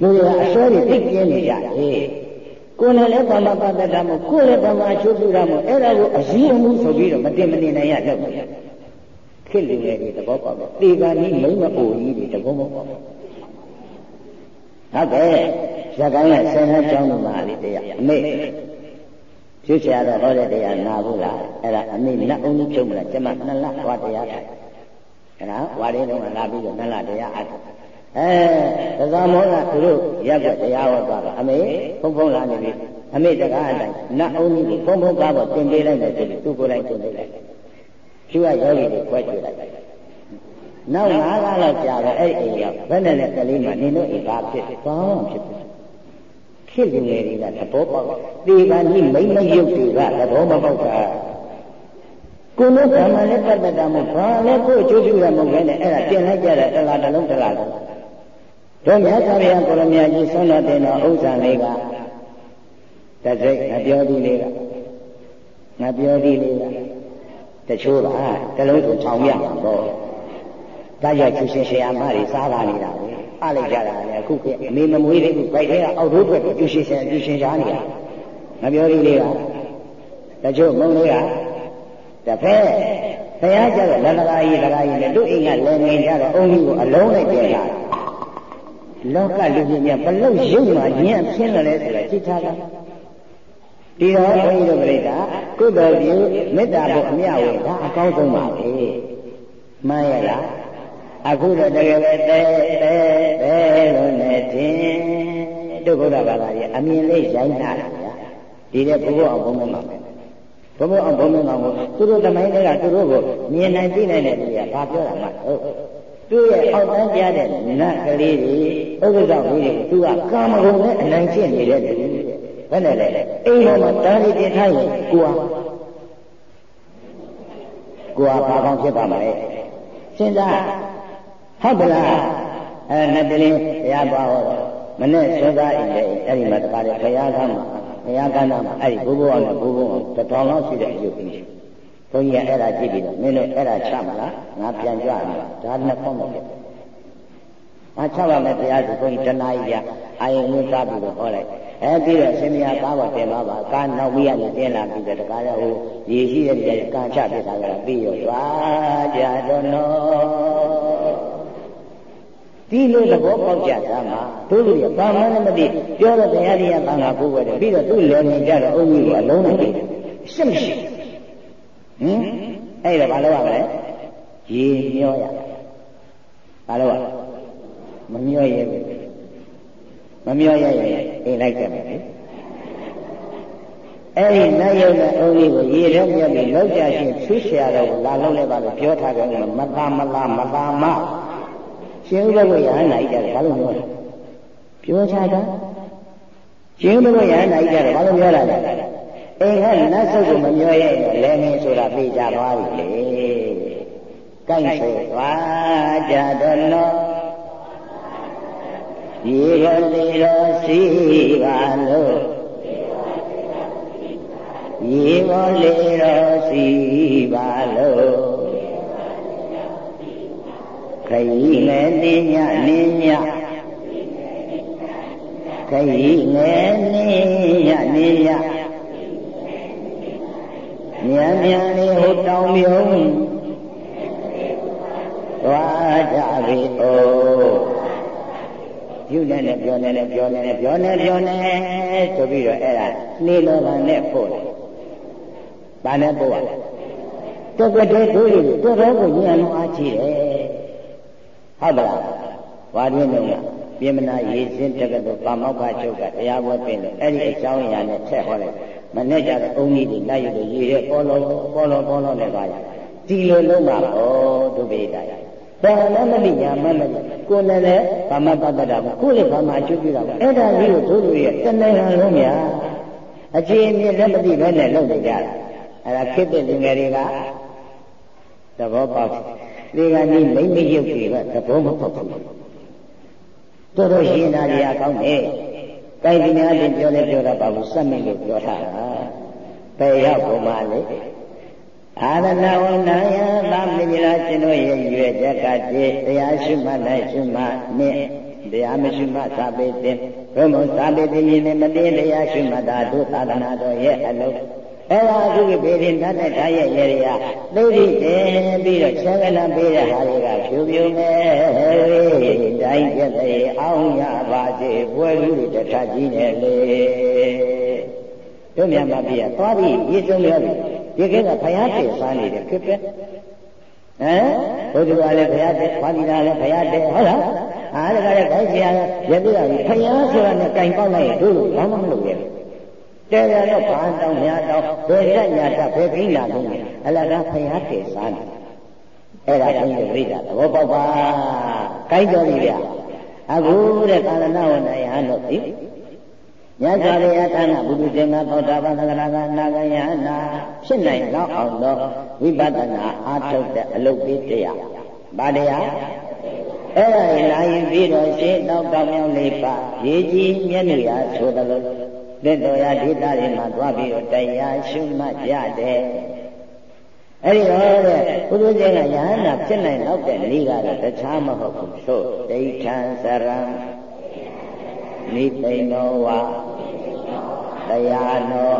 လူတွေကအစွဲတွေသိပြင်းနေကြတယ်ကိုယ်နဲ့လည်းဘာမှပတ်သက်တာမို့ကိုယ်လည်းဘာမှအချိုးပြတာမို့အဲ့ဒါကိုအစည်းအမှုဆိုပြီးတော့မတင်မနေနိုင်ရတော့ခစ်လူငယ်တွေသဘောပေါက်တယ်တေဂာနီမိမ့်မအိုကြီးတွေသဘောပေါက်ဟုတ်ကဲ့ရကိုင်းကဆယ်နှကျောင်းလူမာလေးတရားအမေဖြစ်ချရတော့ဟောတဲ့တရားနာဘူးလားအဲ့ဒါအမေနတ်အုံးကြီးဖြုတ်မလားကျမနှစ်လဟောတရားထိုင်အဲ့ဒါဝါရင်းတော့လာပြီးတော့နှစ်လတရားအထုတ် အဲသဇာမောကသူတို့ရက်ွက်တရားဟောသွားတာအမေဖုံဖုံလာနေပြီအမေတကားအတိုင်းနတ်အုံးကြီးကိုဖုံဖုံကားပေါ်တင်ပေးလိုက်တယ်ဆိုပြီးသူကိုယ်တိုင်တင်ပေးလိုက်သူကယောဂီတွေခွဲကြည့်လိုက်နောက်၅လလောက်ကြာတော့အဲ့အိမ်ရောက်ဘယ်နဲ့လဲကလေးမှနင်တို့အိမ်ဘာဖြစ်ဘာမှဖြစ်ဘူးခေလူငယ်တွေကသဘောပေါက်တေကနိမိမ့်မယုတ်တွေကသဘောမပေါက်တာကိုယ်လုံးကံမလည်းပတ်သက်တာမဟုတ်ဘာလဲကိုယ်အကျိုးပြုရမဟုတ်ပဲနဲ့အဲ့ဒါပြင်လိုက်ကြတာတလားတစ်လုံးတလားလုံး တို့မြတ်စွာဘုရားကိုရမကြီးဆုံးတော်တင်တော်ဥစ္စာလေးကတစိတ်ငါပြောသည်လေးကငါပြောသည်လေးကတချို့ကတလုံးကိုထောင်ရမှာပေါ့ဒါကြောင့်ကျူရှင်ရှင်အမတွေစားလာနေတာပဲအားလိုက်ကြတာလေအခုကအမေမမွေးတဲ့ခုဘိုက်ထဲကအောက်ထိုးထွက်ကျူရှင်ရှင်ကျူရှင်ရှားနေတာငါပြောသည်လေးကတချို့မုံလေးကတဖက်ဘုရားကျတော့လက်လကားကြီးလကားကြီးနဲ့တို့အိမ်ကလည်းငင်ကြတော့အုံကြီးကိုအလုံးလိုက်ပြန်လာ လောကလူကြီးများဘလို့ရုပ်မှညံ့ဖြင်းတယ်လဲဆိုတာကြည့်ထားတာဒီတော့ဘုန်းကြီးတို့ပြိတ္တာကုသိုလ်ပြုမေတ္တာဖို့အမြဝေဒါအကောင်းဆုံးပါပဲမှန်ရဲ့လားအခုတော့တကယ်ပဲတဲတဲတဲလို့နဲ့တင်တို့ဘုရားဘာသာကြီးအမြင်လေးရိုင်းတာဗျာဒီတဲ့ဘုရားအောင်ဘုံမှာပဲဘုံဘုံအောင်ဘုံဘုံအောင်ကိုသူတို့တမိုင်းတွေကသူတို့ကိုမြင်နိုင်သိနိုင်တဲ့လူကဘာပြောတာမှဟုတ် သူ့ရဲ့အောက်တန်းကြားတဲ့နတ်ကလေးတွေဥပ္ပဇောလေးတွေသူကကာမဂုဏ်နဲ့အနိုင်ကျင့်နေတဲ့လူဘယ်နဲ့လဲအိမ်ပေါ်မှာတားလေးတင်ထားရင်ကိုဟာကိုဟာဘာကောင်းဖြစ်ပါမလဲစဉ်းစားဟုတ်ပလားအဲနှစ်တလင်းဘုရားပါဟောမနဲ့စောသားအိမ်လေအဲ့ဒီမှာတခါလေဘုရားကမှာဘုရားကနာမှာအဲ့ဒီဘိုးဘိုးအောင်နဲ့ဘိုးဘိုးအောင်တထောင်လောက်ရှိတဲ့အယုတ်ကြီး ဘုန်းကြီးကအဲ့ဒါကြည့်ပြီးတော့မင်းတို့အဲ့ဒါချမလားငါပြန်ကြမယ်ဒါနှစ်ခေါက်မဖြစ်အ၆ပါးနဲ့တရားသူဘုန်းကြီးတနာကြီးပြအာယုံဝင်သားပြီးတော့ဟောလိုက်အဲပြီးတော့ရှင်မယားကားပေါ်တင်သွားပါကားနောက်ပြီးရတင်လာပြီးတော့တကားတော့ဟိုရေရှိတဲ့ကြကာချပြတာကပြီးရောသွားကြတော့နော်ဒီလိုသဘောပေါက်ကြတာမှာတို့လူတွေဘာမှမသိပြောတော့တရားတရားဘာငါကိုယ်ပဲပြီးတော့သူ့လည်းနေကြတော့အုံကြီးကအလုံးနဲ့ပြီးရှစ်မရှိ ဟင်အဲ့ဒါဘာလို့ရမလဲရေမျောရဘာလို့ရမမျောရဲဘူးမမျောရဲရင်အိမ်လိုက်ကြမယ်လေအဲ့ဒီနတ်ရုပ်နဲ့အုံလေးကိုရေထဲမြက်ပြီးလောက်ကြချင်းဆူးရှာတော့လာလုံးလိုက်ပါလို့ပြောထားတယ်မသာမလားမသာမရှင်ဥပ္ပဝေယဟနိုင်ကြတယ်ဘာလို့ပြောလဲပြောချတာရှင်ဥပ္ပဝေယဟနိုင်ကြတယ်ဘာလို့ပြောတာလဲ အိမ်ကနတ်ဆုပ်ကိုမမျောရဲရင်လည်းငင်းဆိုတာသိကြသွားပြီလေကိုက်ဆွဲသွားကြတော့နော်ရေကလေးတော်စီပါလို့ရေဘောလေးတော်စီပါလို့ခရီးငယ်နေညနေညခရီးငယ်နေညနေည မြန်မြန်လေးဟိုတောင်မြုံသွားကြပြီအိုးပြုနေနဲ့ပြောနေနဲ့ပြောနေနဲ့ပြောနေပြောနေဆိုပြီးတော့အဲ့ဒါနေလောကနဲ့ပို့တယ်။ဘာနဲ့ပို့ရလဲ။တက္ကသိုလ်တို့တော်တော်ကိုဉာဏ်လုံးအားကြီးတယ်ဟုတ်ပါလားဝါတွင်းလုံးကပြင်မနာရေးစင်းတက္ကသိုလ်ပါမောက္ခချုပ်ကတရားပွဲပြင်တယ်အဲ့ဒီအကြောင်းအရာနဲ့ထည့်ဟောလိုက် မနဲ့ကြတဲ့အုံကြီးတွေလိုက်ရလို့ရေးတဲ့ပေါ်လောပေါ်လောပေါ်လောနဲ့ပါရဒီလိုလုံးပါဩဒုဗေဒယဘာမမလိညာမမလိကိုယ်နဲ့လည်းဘာမပတ္တတာကိုယ်လည်းဘာမှအကျိုးပြုတာအဲ့ဒါကြီးကိုတို့လူရဲ့တဏှာလုံးများအခြေအနေလည်းမသိဘဲနဲ့လုပ်နေကြတာအဲ့ဒါခေတ္တလူငယ်တွေကသဘောပေါက်ဒီကနေ့မိမရုပ်တွေကသဘောမပေါက်ဘူးတော်တော်ရှင်းတာကြီးအကောင်းတယ် ကိုယ်ပညာတင်ပြောလဲပြောတာပါဘူးစက်မိလို့ပြောထားတာဘယ်ရောက်ပုံမှလဲအာရဏဝဏယသမင်္ဂလာရှင်တို့ရဲ့ရွယ်ချက်ကတည်းတရားရှိမှ၌ရှိမှနှင့်တရားမရှိမှသာပေတင်ဘုံမို့သာပေတင်ရင်မတင်တရားရှိမှသာတို့သာသနာတော်ရဲ့အလုံး အဲ့ဒါအခုကပေရင်တတ်တဲ့ဓာတ်ရဲ့ရေတွေကသိသိတယ်ပြီးတော့ဆက်ကနာပေးတဲ့ဟာတွေကဖြူဖြူမဲ့တိုင်းပြည့်တဲ့အောင်ရပါစေပွဲလူတွေတထကြီးနဲ့လေတို့မြန်မာပြည်ကသွားပြီးရေစုံရပြီဒီကဲကဖယားတည်စားနေတယ်ဖြစ်ပဲဟမ်ဘုရားလည်းဖယားတည်ဖာတိတာလည်းဖယားတည်ဟုတ်လားအားလည်းကလည်းခိုင်းဆရာရပြရပြီဖယားဆိုတာနဲ့ကြင်ပေါက်လိုက်ရင်တို့လို့ဘာမှမလုပ်ရဘူး တဲရတော့ဘာတောင်းများတောင်းဘယ်ရညာတဘယ်ခိလာလို့အလကားဖယားတည်စားနေအဲ့ဒါဘုန်းကြီးပြိတာသဘောပေါက်ပါကိုင်းတော်ပြီဗျအခုတဲ့ကာလနာဝဏယဟန်တို့ပြီမြတ်စွာဘုရားဌာနဘုဒ္ဓဇင်္ဂသောတာပန်သဂရကအနာဂယနာဖြစ်နိုင်တော့အောင်သောဝိပဿနာအားထုတ်တဲ့အလုပ်ပေးတရားဗာတရားအဲ့ဒါလာရင်ပြီးတော့ရှင်းတော့တောင်းမြောင်းလေးပါရေကြီးမျက်နှာရဆိုသလို လက်တော်ရဒေသတွေမှာသွားပြီးတော့တရားရှုမှတ်ကြတယ်အဲ့ဒီတော့တဲ့ဘုရားရှင်ကယဟန္တာဖြစ်နိုင်တော့တဲ့နေ့ကတော့တခြားမဟုတ်ဘူးသို့ဒိဋ္ဌံစရံနိသိဏောဝတရားနော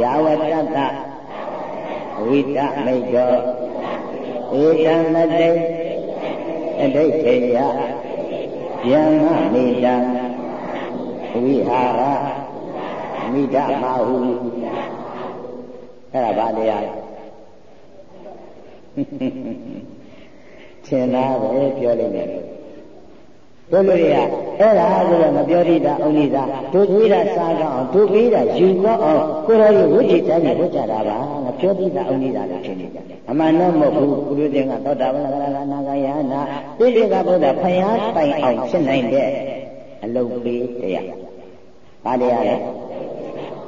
ယာဝတ္တဝိတမိတ်တောဧတံမတိအဋိဋ္ဌေယယံမမိတံ ဝိဟာရမိဒမဟုအဲ့ဒါဘာတရားလဲထင်လားပဲပြောလိုက်တယ်တို့လူတွေကအဲ့ဒါဆိုတော့မပြောသေးတာအုံနေတာတို့သေးတာစားကောင်းအောင်တို့ပေးတာယူကောင်းအောင်ကိုယ်တော်ကြီးဝိจิตတိုင်းဝတ်ကြတာပါငါပြောသေးတာအုံနေတာလို့ထင်နေကြတယ်အမှန်တော့မဟုတ်ဘူးကုလူတင်ကသောတာပန်ကရကနာဂယနာပိဋကဗုဒ္ဓဖယားပိုင်အောင်ဖြစ်နိုင်တဲ့ အလုပ်ပေးတရားဘာတရားလဲ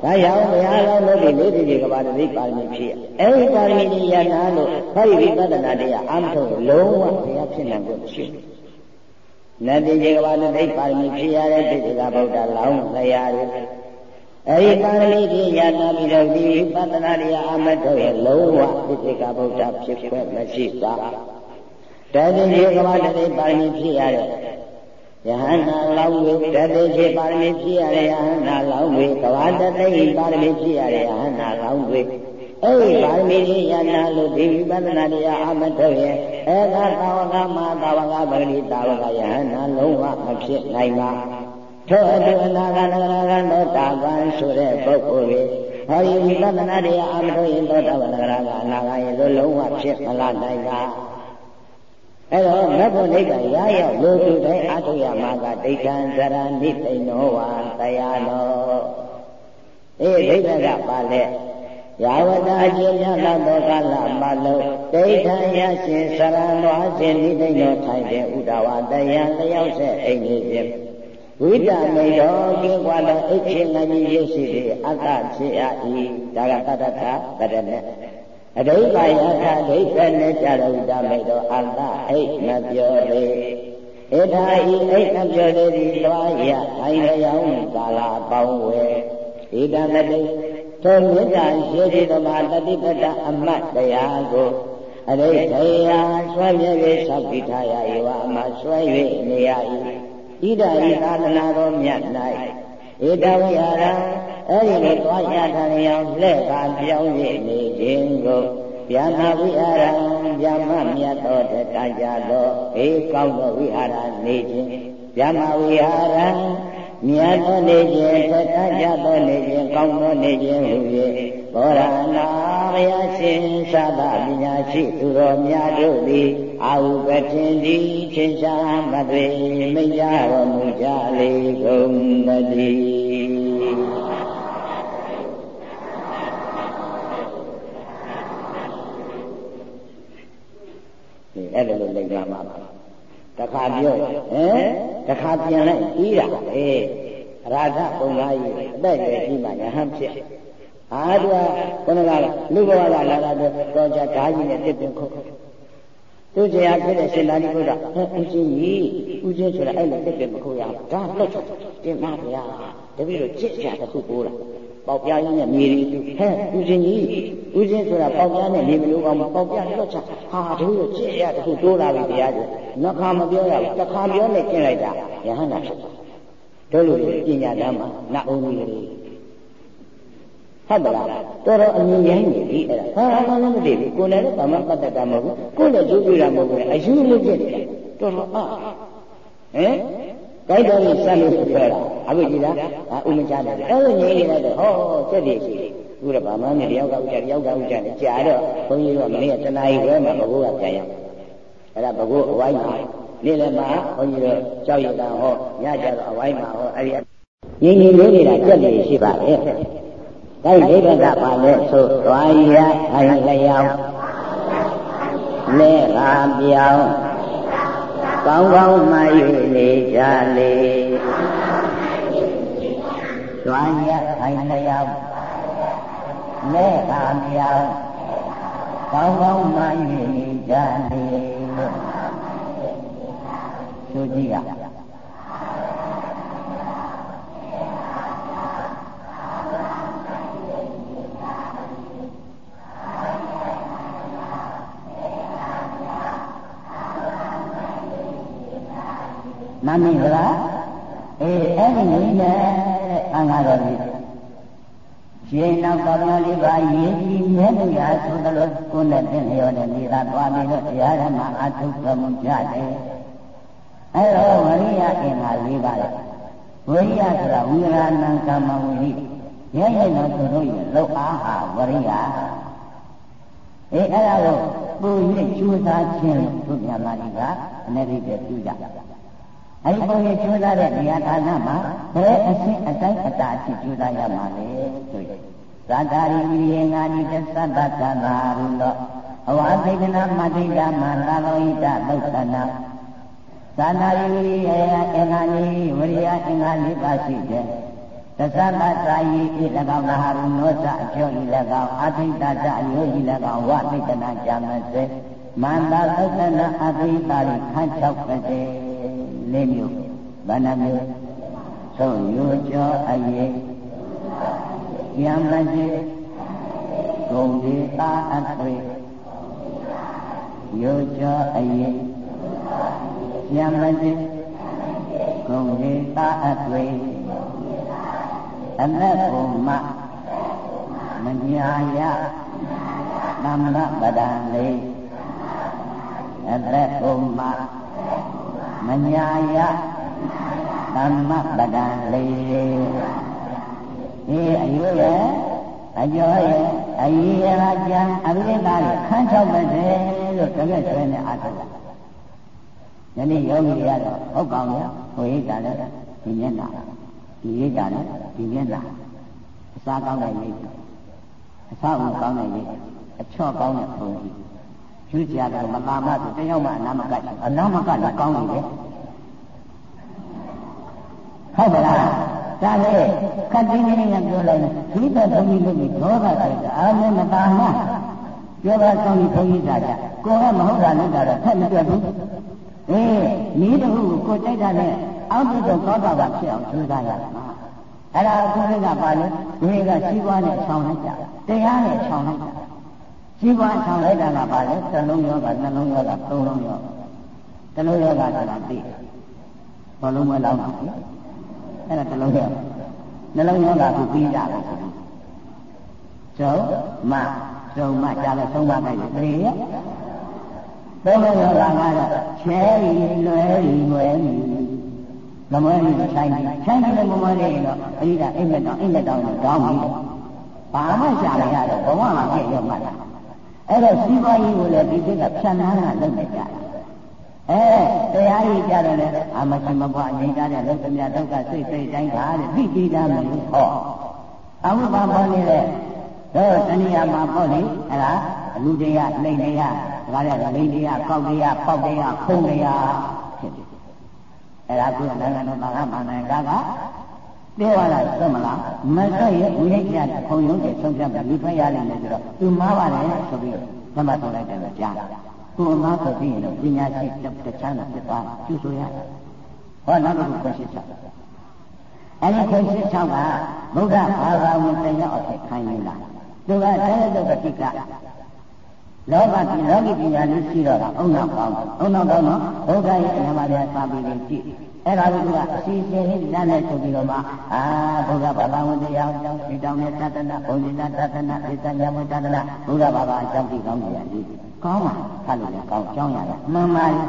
ဒါကြောင့်ဘုရားကောင်းလို့ဒီလေးဒီကဘာတိပါရမီဖြစ်အဲဒီပါရမီကြီးရနာလို့ဟောဒီဝိပဿနာတရားအမှန်ထုတ်လုံးဝဘုရားဖြစ်နိုင်ဖို့မရှိဘူးနတ်တိကဘာတိပါရမီဖြစ်ရတဲ့တိကဗုဒ္ဓလောင်းလျာတွေအဲဒီပါရမီကြီးရနာပြီးတော့ဒီဝိပဿနာတရားအမှန်ထုတ်ရဲ့လုံးဝတိကဗုဒ္ဓဖြစ်ခွင့်မရှိပါတတိယကမ္ဘာတတိပါရမီဖြစ်ရတဲ့ ယဟန္တာလောင်းဝေတတိယပါရမီဖြစ်ရတဲ့ယဟန္တာလောင်းဝေကဘာတတိပါရမီဖြစ်ရတဲ့ယဟန္တာလောင်းဝေအဲ့ဒီပါရမီကြီးယနာလို့ဒီဝိပဿနာတရားအမထုတ်ရဲ့ဧကသာဝကမသာဝကပဂတိသာဝကယဟနာလုံးဝမဖြစ်နိုင်ပါထို့အတူအနာဂနဂရကသောတာပန်ဆိုတဲ့ပုဂ္ဂိုလ်တွေဟောဒီဝိပဿနာတရားအမထုတ်ရင်သောတာပန်နဂရကအနာဂရင်လို့လုံးဝဖြစ်မလာနိုင်ပါ အဲ့တော့မဘုနိကရရောက်လို့သူတိုင်းအထုရမှာကဒိဋ္ဌံဇရဏိသိဏောဝါတရားတော်အေးဒိဋ္ဌကပါလေယာဝတာအကျဉ်းများသောကာလမလုံးဒိဋ္ဌံရရှင်စရံတော်အရှင်နိသိဏောထိုင်တဲ့ဥဒဝတရားလျောက်ဆက်အိမ်ကြီးဖြင့်ဝိတမိန်တော်ကင်းကွာသောအိတ်ချင်းငါကြီးရရှိသည်အတ္တဖြစ်ရ၏ဒါကတတ္ထတရနဲ့ အဒိဋ္ဌယထာဒိဋ္ဌနဲ့ကြရဝိတမိန်တော်အတ္တအိတ်မပြောလေဧထာဤအိတ်မပြောလေသည်သွားရထိုင်လျောင်းကာလပေါင်းဝဲဣဒံတတိထိုမေတ္တာရှိသည်သမာတတိပတ္တအမတ်တရားကိုအရိဋ္ဌယဆွဲမြဲ၍ဆောက်တည်ထားရ၏ဝါအမဆွဲ၍နေရ၏ဣဒာဤသာသနာတော်မြတ်၌ ဧတဝိဟာရအဲ့ဒီလိုသွားရထံရောလှဲ့ကပြောင်း၍နေခြင်းကိုဗျာမဝိဟာရဗျာမမြတ်တော်တတကြသောဘေးကောင်းသောဝိဟာရနေခြင်းဗျာမဝိဟာရမြတ်သောနေခြင်းထတကြသောနေခြင်းကောင်းသောနေခြင်းဟူ၍ ဘောရနာဘုရားရှင်သာသပညာရှိသူတော်များတို့သည်အာဟုပတိတိချင်းရှားမသွေမိကြတော်မူကြလေကုန်တည်းအဲ့ဒါလိုလိမ့်လာမှာပါတခါပြောဟမ်တခါပြန်လိုက်ပြီးတာပဲရာထပုံသားကြီးအသက်ရွယ်ကြီးမှယဟန်ဖြစ် အာတူကခဏကလူဘဝကလာတာတော့ကြဓာကြီးနဲ့တစ်ပင်ခုတ်သူဇေယဖြစ်တဲ့ရှင်သာရိပုတ္တဟဲ့ဦးချင်းကြီးဦးချင်းဆိုတာအဲ့လိုတစ်ပင်မခုတ်ရဘူးဒါလှုပ်ချက်တင်ပါဗျာတပည့်တို့ကြစ်ကြတစ်ခုပိုးလာပေါက်ပြားရင်းနဲ့မြေရီသူဟဲ့ဦးချင်းကြီးဦးချင်းဆိုတာပေါက်ပြားနဲ့မြေမလို့ကောင်းပေါက်ပြားလွတ်ချဟာတပည့်တို့ကြစ်ရတစ်ခုတိုးလာပြီတရားကျနှခါမပြောရဘူးတစ်ခါပြောနဲ့ကျင့်လိုက်တာယဟန္တာဖြစ်တို့လိုပညာဓမ္မနတ်အုံးကြီး ဟုတ်ပါလားတော်တော်အမြင်ရိုင်းနေပြီအဲ့ဒါဟာဘာမှမသိဘူးကိုယ်လည်းဘာမှပတ်သက်တာမဟုတ်ဘူးကိုယ်လည်းကျိုးပြတာမဟုတ်ဘူးအယူမှုဖြစ်နေတာတော်တော်အာဟမ်တိုက်တော်ကြီးစမ်းလို့ပြောတာအခုကြည့်လားအာဥမချတယ်အဲ့လိုငြိမ်းနေလိုက်တော့ဟောစက်တည်းရှိတယ်ခုတော့ဗာမန်းနဲ့တယောက်ကဥကြတယောက်ကဥကြနဲ့ကြာတော့ဘုန်းကြီးတို့ကမနေ့ကတနားရီဝဲမှာဘဘိုးကပြန်ရောက်အဲ့ဒါဘဘိုးအဝိုင်းမှာနေ့လည်းမှာဘုန်းကြီးတို့ကြောက်ရတာဟောညကြတော့အဝိုင်းမှာဟောအဲ့ဒီငြိမ်းငြိမ်းလေးနေတာကြက်နေရှိပါရဲ့ ဒါဒိဋ္ဌကပါလဲဆိုသွားရထိုင်လျောင်းလက်ဟာပြောင်းကောင်းကောင်းမှ၍နေကြလေသွားရထိုင်လျောင်းလက်ဟာပြောင်းကောင်းကောင်းမှ၍နေကြလေလို့ဆိုကြည့်ရ နာမည်ကလားအေးအဲ့ဒီနည်းနဲ့အင်္ဂါတော်ကြီးရှင်နောက်ပါဠိလေးပါရည်ကြီးမြဲလို့ရဆိုသလိုကိုယ်နဲ့သင်လျော်တဲ့နေတာသွားပြီးတော့တရားဓမ္မအထုတော်မူကြတယ်အဲ့တော့ဝရိယအင်္ဂါလေးပါလေဝရိယဆိုတာဝိရာဏံကာမဝိရိရဲရဲတော်သူတို့ရဲ့လောက်အားဟာဝရိယအေးအဲ့ဒါကိုပူ၍ကျိုးစားခြင်းလို့သူများလာကြီးကအနည်းလေးပြုကြ အဲဒီပုံရိပ်ကျိုးစားတဲ့နေရာဌာနမှာဘယ်အရှင်းအတိုင်းအတာအဖြစ်ကျိုးစားရမှာလဲဆိုရင်သတ္တာရိဝိယေငါနိတသတ္တသနာရုလောအဝသိဒနာမတိတာမလာလောဟိတသုတ်သနာသန္တာရိဝိယေအင်္ဂါနိဝရိယအင်္ဂါနိပါရှိတဲ့သသတ္တသာယိဤ၎င်းလာရုနောစအကျော်ဤ၎င်းအသိတတအယောဤ၎င်းဝသိဒနာကြမစေမန္တသုတ်သနာအသိတာရိခန်း၆ပါး လေးမျိုးဗန္နမျိုးဆုံးရိုးကြောအရေးယံမကြီးဂုံဒီအာအထွေရိုးကြောအရေးယံမတိဂုံရေတာအသွေအနတ်ဘုံမမညာယသမ္မပဒံလေးအသက်ဘုံမ မညာယသမ္မပဒံလေးဒီအယုရဲ့အကျော်ရဲ့အရေးရကြံအဘိဓါရဲ့ခန်း၆ပါးတယ်လို့တကယ်ဆွဲနေအားထုတ်တာ။ယနေ့ယောဂီတွေကတော့ဟုတ်ကောင်းရဟိုရိတ်တာလည်းဒီမျက်နှာဒီရိတ်တာလည်းဒီမျက်နှာအစားကောင်းတဲ့ရိတ်အစားအုံကောင်းတဲ့ရိတ်အချော့ကောင်းတဲ့ဘုံကြီး ယူကြတယ်မသာမဆိုတယောက်မှအနာမကတ်အနာမကတ်လည်းကောင်းနေတယ်ဟုတ်ပါလားဒါလေခတ်တင်းတင်းကပြောလိုက်ဒီတော့ဘုန်းကြီးတို့ကဒေါသဆိုတာအာမေမတာမပြောတာကောင်းပြီဘုန်းကြီးသာကြကိုယ်ကမဟုတ်တာနဲ့တော့ထက်မပြတ်ဘူးအေးဤတဟုကိုကြိုက်တာနဲ့အောက်ပြုတော့သောတာပန်ဖြစ်အောင်ကြိုးစားရမှာအဲ့ဒါအခုကပါလေဒီကရှိပွားနဲ့ဆောင်းလိုက်ကြတရားနဲ့ဆောင်းလိုက်ကြ ရှိပွားဆောင်းလိုက်တာကပါလေသလုံးယောဂနှလုံးယောဂသုံးလုံးယောဂတလုံးယောဂဆိုတာသိဘလုံးမလောက်ဘူးအဲ့ဒါတလုံးယောနှလုံးယောဂကိုပြီးကြတယ်ဆိုပြီးကျုံမကျုံမကြားလဲသုံးပါးလိုက်တယ်ရေသုံးလုံးယောဂကတော့ချဲရီလွယ်ရီလွယ်ရီမမွဲရီဆိုင်ပြီဆိုင်တယ်မမွဲရီတော့အရိဒါအိမ်မက်တော့အိမ်မက်တော့တောင်းပြီဘာမှရှာမရတော့ဘဝမှာပြည့်ရောမှတာ အဲ့တော့စီးပွားရေးကိုလည်းဒီစိတ်ကဖြန့်နှန်းတာလုပ်နေကြတာအဲတရားကြီးကြတော့လေအမရှိမပွားငြိမ်းကြတဲ့လုံးသမျှဒုက္ခစိတ်စိတ်တိုင်းပါတဲ့သိကြတာမလို့ဟောအဝိပါပေါ်နေတဲ့တော့တဏှာမှာပေါ့လေအဲ့ဒါလူတရားလိမ့်တရားဒါကြတဲ့လိမ့်တရားကောက်တရားပေါက်တရားခုံတရားဖြစ်တယ်အဲ့ဒါကုနိုင်ငံတော်ဘာမှမနိုင်ကားက ပြောရတာသတ်မလားမဆက်ရဝိရိယခုံရုံးတဲ့ဆုံးဖြတ်ပြီးဖတ်ရလိမ့်မယ်ဆိုတော့သူမားပါတယ်ဆိုပြီးဓမ္မထုတ်လိုက်တယ်ကြားသူမားဆိုပြီးရင်တော့ပညာရှိတခြားနဲ့ဖြစ်သွားကျူဆိုရတယ်ဟောနောက်တစ်ခုခွင့်ရှိချက်အဲဒီခွင့်ရှိချောက်ကဗုဒ္ဓဘာသာဝင်တရားအဖြစ်ခိုင်းနေတာသူကတဲ့တုတ်တိကလောကပြည်လောကီပညာလေးရှိတော့တာအုံနောက်ကောင်းအုံနောက်ကောင်းတော့ဘုရားရဲ့အနာမတရားစာပေလေးကြည့် အဲ့ဒါကိုသူကအစီအစဉ်လေးတန်းနဲ့ဆိုပြီးတော့မှအာဘုရားဘာသာဝင်တရားအကြောင်းဒီတောင်းတဲ့သတ္တနာဘုရားသတ္တနာဣသညမသတ္တနာဘုရားဘာသာအကြောင်းဒီကောင်းနေရတယ်ကောင်းပါဖတ်လို့လည်းကောင်းကြောင်းရတယ်မှန်ပါရဲ့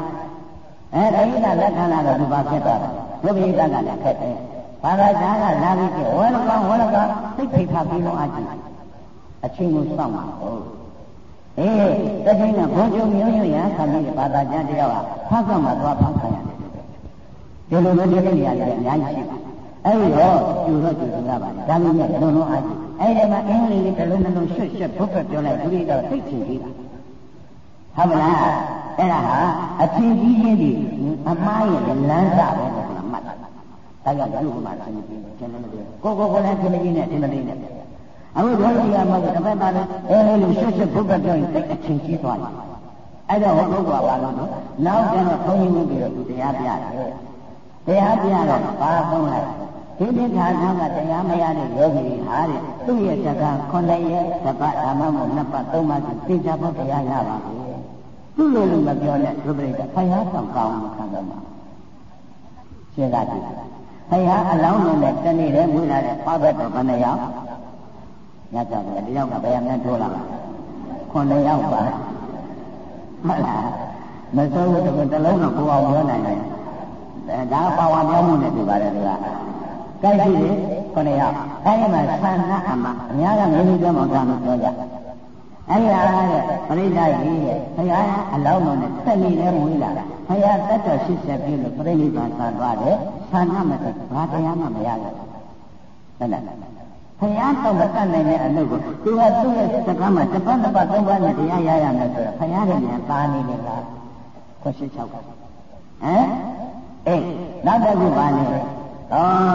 အဲဒိဋ္ဌိလက်ခံလာတော့ဒီပါဖြစ်သွားတယ်ဘုရားကလည်းခက်တယ်ဘာသာကြားကလာပြီးကျဝဲလကောင်းဝဲလကောင်းသိဖိထားပြီးတော့အကြည့်အချင်းကိုစောင့်ပါဟုတ်အေးတတိယဘုံကျုံမျိုးမျိုးရဆံပြီးဘာသာကြားတယောက်ကဖတ်ကမှသွားဖောက်ခံရတယ် ဒီလိုမျိုးဒီလိုနေရာတွေအများကြီးရှိပါတယ်အဲ့ဒီတော့ကျူတော့ကျူရပါမယ်ဒါပေမဲ့လုံးလုံးအားကြီးအဲ့ဒီမှာအင်္ဂလိပ်လေးတစ်လုံးနှလုံးရှွတ်ရှွတ်ဘုတ်ဘက်ပြောလိုက်သူတွေတော့သိချင်သေးတာဟုတ်မလားအဲ့ဒါဟာအထင်ကြီးချင်းဒီအမားရဲ့လမ်းစာပဲလို့ဆိုတာမှတ်တာဒါကြောင့်ပြုမှာဆင်းပြီးကျန်တယ်ကိုကိုကိုလည်းခင်းကြီးနဲ့တင်းမလေးနဲ့အခုဒုတိယမှာတစ်ပတ်သားလည်းအဲလိုရှွတ်ရှွတ်ဘုတ်ဘက်ပြောရင်သိအထင်ကြီးသွားတယ်အဲ့တော့ဟောလို့ကပါလို့နော်နောက်ကျတော့ခေါင်းကြီးမှုပြီးတော့သူတရားပြတယ် တရားပြတော့ဘာဆုံးလိုက်ဒီတိခါနာကတရားမရတဲ့ယောဂီဟာတဲ့သူ့ရဲ့တက္ကခွန်လည်းရဲ့သပတ်ဓမ္မမို့နှစ်ပတ်သုံးပတ်သိကြဖို့တရားရပါဘူးသူ့လိုလိုမပြောနဲ့ဒုပရိကဖယားဆောင်ကောင်းမှခံတော့မှာရှင်းတာကြည့်ဖယားအလောင်းနဲ့တနေ့တည်းမွေးလာတဲ့ဖဘက်တော်ဘယ်နှယောက်ညကြတယ်တယောက်ကဘယ်များထိုးလာလဲခွန်လည်းရောက်ပါမှတ်လားမစိုးဘူးတလုံးတော့ကိုအောင်ပြောနိုင်တယ်အဲ ဒါပါဝါပြောမှုနဲ့ပြပါတယ်ကွာကြိုက်ရှိတယ်ခொနယောက်အဲဒီမှာသန္နာအမအများကမင်းကြီးပြောမှကောင်းလို့ပြောကြအဲဒီဟာတဲ့ပရိသတ်ကြီးတဲ့ဘုရားအလောင်းတော်နဲ့တက်နေတဲ့မွေးလာတာဘုရားတက်တော်80ပြည့်လို့ပြိဋိဘံဆန်သွားတယ်သန္နာမတက်ဘာတရားမှမရဘူးဟုတ်လားဘုရားတော့မတတ်နိုင်တဲ့အလုပ်ကိုသူကသူ့ရဲ့စကားမှာတစ်ပတ်တစ်ပတ်သုံးပတ်နဲ့တရားရရမယ်ဆိုတော့ဘုရားရဲ့ဉာဏ်ပါနေတယ်လားခွက်ရှိ6ကဟမ် အေးနောက်တစ်ခုပါလေဟော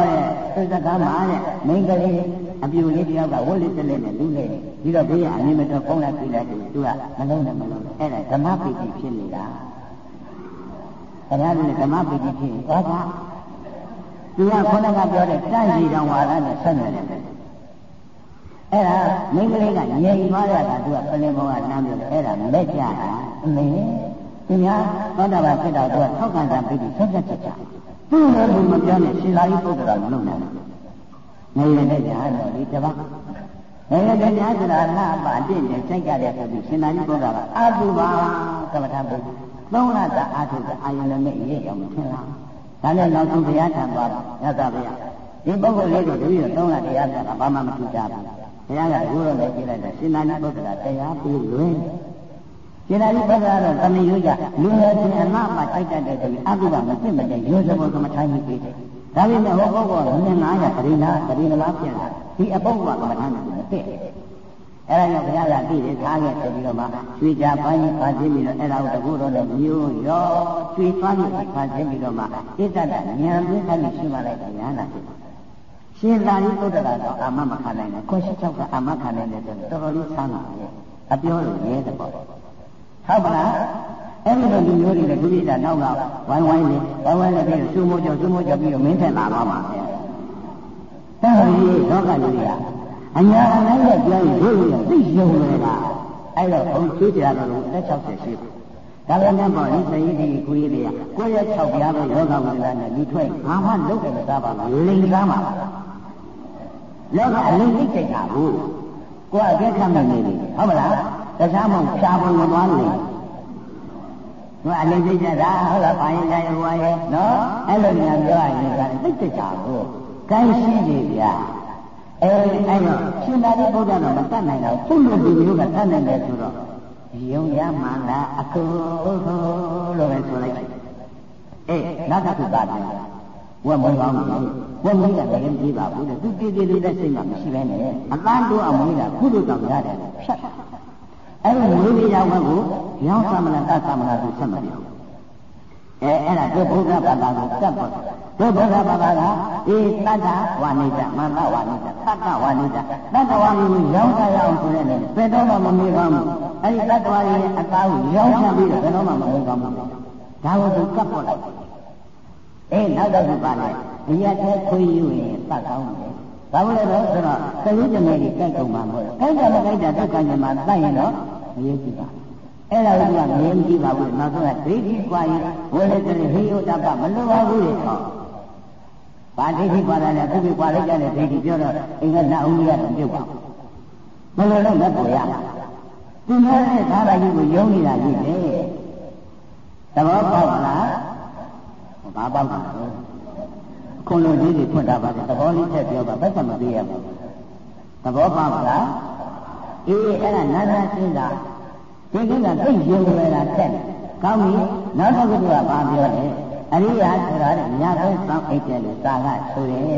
တဲ့သူစကားမှာတဲ့မိန်းကလေးအပြူလေးတယောက်ကဝတ်လေးတလေးနဲ့လူလေးပြီးတော့ဘေးကအမြင်မတော်ဖုံးလိုက်ပြီးလိုက်သူကမလုံးနဲ့မလုံးနဲ့အဲ့ဒါဓမ္မပိတိဖြစ်နေတာဘုရားကဓမ္မပိတိဖြစ်သွားတာသူကခေါင်းကပြောတဲ့တန့်စီတော်ဝါဒနဲ့ဆက်နေတယ်အဲ့ဒါမိန်းကလေးကငြိမ်သွားရတာသူကပလင်ဘောကနမ်းပြီးအဲ့ဒါလက်ကြတာအမေ သူများသောတာပန်ဖြစ်တော့သူကထောက်ခံတာပြီးပြီးဆက်ဆက်ချက်ချသူ့လည်းဘုမပြောနဲ့ရှင်လာကြီးပုဒ်တော်မလုပ်နိုင်ဘူးငရေနဲ့ညာတော့ဒီတပတ်ငရေနဲ့ညာဆိုတာလားပါအတင့်နဲ့စိုက်ကြတဲ့ဆိုပြီးရှင်သာကြီးပုဒ်တော်ကအတုပါကမ္မထာပုဒ်သုံးလသာအာထုကအာယုလည်းမဲ့ရဲ့အောင်ထင်လားဒါနဲ့နောက်ဆုံးဘုရားထံသွားပါရသဗျာဒီပုဂ္ဂိုလ်လေးကိုတပည့်တော်သုံးလတရားဆိုတာဘာမှမထူကြဘူးဘုရားကဘုရားလည်းကြည့်လိုက်တယ်ရှင်သာကြီးပုဒ်တော်တရားပြီးလွင် ရှင်သာရိပုတ္တရာတော့တမယုကြလူငယ်ချင်းအမှမှတိုက်တတ်တဲ့ဆိုပြီးအကုကမသိမတဲ့ရိုးစဘောကမထိုင်းကြီးပေးတယ်။ဒါပေမဲ့ဟောပုဂ္ဂိုလ်ကနည်း900ပရိနာပရိနာပြန်လာဒီအပုဂ္ဂိုလ်ကမထိုင်းဘူးမသိ။အဲ့ဒါကြောင့်ဘုရားကတည်တယ်သားခဲ့ဆိုပြီးတော့မှရွှေကြပိုင်းဖန်ဆင်းပြီးတော့အဲ့ဒါကိုတကူတော့လည်းမျိုးရောရွှေသွားပြီးဖန်ဆင်းပြီးတော့မှဣတ္တတဉာဏ်ပြင်းထားပြီးရှင်းမလိုက်တဲ့ဉာဏ်နာဖြစ်တယ်။ရှင်သာရိပုတ္တရာတော့အာမမခံနိုင်ဘူး။ခွန်ရှိ၆ကအာမခံနိုင်တယ်ဆိုတော့တော်တော်လေးဆန်းလာတယ်။အပြောလို့ရဲတဲ့ပေါ့။ ဟုတ်ပါလားအဲ့ဒီလိုလူမျိုးတွေလည်းဒုတိယနောက်ကဝိုင်းဝိုင်းနေဝိုင်းဝိုင်းနေပြီးစုမိုးကြောစုမိုးကြောပြီးတော့မင်းထက်လာပါမှာတဲ့အဲဒီလောကလူတွေကအညာအနိုင်ရဲ့ပြောရင်တို့ရသိယုံလေပါအဲ့တော့ဘုံချွေးကြတော်လို့လက်60ရှိဘူးဒါလည်းနဲ့ပေါ့ဒီစည်ဒီကိုကြီးတွေကကိုယ့်ရဲ့6ပြားပဲယောဂဝိဒနာနဲ့လူထွက်ဘာမှလုပ်တယ်မသားပါဘူးလိန်သားမှာလောကအလိန်သိကြတာဘူးကိုယ်အကျက်ခံမနေဘူးဟုတ်မလား တခြားမဟုတ်ဖြာပုံမသွားလို့သူအလေးသိကြတာဟုတ်လားဘာရင်ကြရဟွာရဲ့နော်အဲ့လိုညာပြောရရင်ကသိသိကြဘူးကိုင်းရှိနေဗျာအဲအဲ့တော့ရှင်သာရိပုတ္တရာတော့မတတ်နိုင်တော့သူ့လိုလူမျိုးကတတ်နိုင်တယ်ဆိုတော့ယုံရမှလားအခုလို့ပဲဆိုလိုက်အေးနောက်တစ်ခုပါတယ်ဝက်မွေးကောင်းတယ်ဝက်မွေးကလည်းမကြည့်ပါဘူးတဲ့သူတည်တည်လေးတဲ့စိတ်မှမရှိဘဲနဲ့အတန်းတို့အမွေးကကုသိုလ်တောင်ရတယ်ဖြတ် အဲ့ဒီဝိရိယဝက်ကိုရောင်းသမဏတသမဏကိုဆက်မပြောအဲအဲ့ဒါတို့ဘုရားဘာသာကိုစက်ပါတို့ဘုရားဘာသာကအေးတတ္တဝါနိတမန္တဝါနိတတတ္တဝါနိတတတ္တဝါနိကိုရောင်းချရအောင်ဆိုတဲ့နဲ့ဘယ်တော့မှမမေးပါဘူးအဲ့ဒီတတ္တဝါရဲ့အသားကိုရောင်းချပြီးတော့ဘယ်တော့မှမမေးပါဘူးဒါကိုသူကပ်ပေါ်လိုက်အေးနောက်တော့ပါလိုက်ဒီရတဲ့ခွေးယူရင်သတ်ကောင်းတယ် ဘာလို့လဲတော့ဆိုတော့ကလေးတငယ်ကြီးကြိုက်ကုန်မှာမဟုတ်ဘူး။ကြိုက်တယ်မကြိုက်တာဒုက္ခညမှာတတ်ရင်တော့မရေးကြည့်ပါအဲ့ဒါကိုကမင်းကြည့်ပါဘူးနောက်ဆုံးကဒိဋ္ဌိကွာရင်ဝိလေတဟိယုတ္တပမလိုပါဘူးလေဟောဘာဒိဋ္ဌိကွာတယ်လဲသူကကွာလိုက်ကြတဲ့ဒိဋ္ဌိပြောတော့အင်္ဂနာဦးကြီးကတော့ပြုတ်ပါမလိုလို့လက်ပေါ်ရသူများနဲ့သာရကြီးကိုယုံနေတာကြီးလေသဘောပေါက်လားဘာပေါက်တာလဲ ခွန်လိုကြီးတွေဖွင့်တာပါသဘောလေးထည့်ပြောပါဘက်ကမပေးရဘူးသဘောပေါက်လားအေးအဲ့ဒါနာနာရှင်းတာဒီကိစ္စသိယုံလွယ်တာတက်ကောင်းပြီနောက်တစ်ခုကဘာပြောလဲအရိယာဆိုတာတဲ့ညာဘက်ဆောင်အိတ်တယ်လို့သာကဆိုရဲ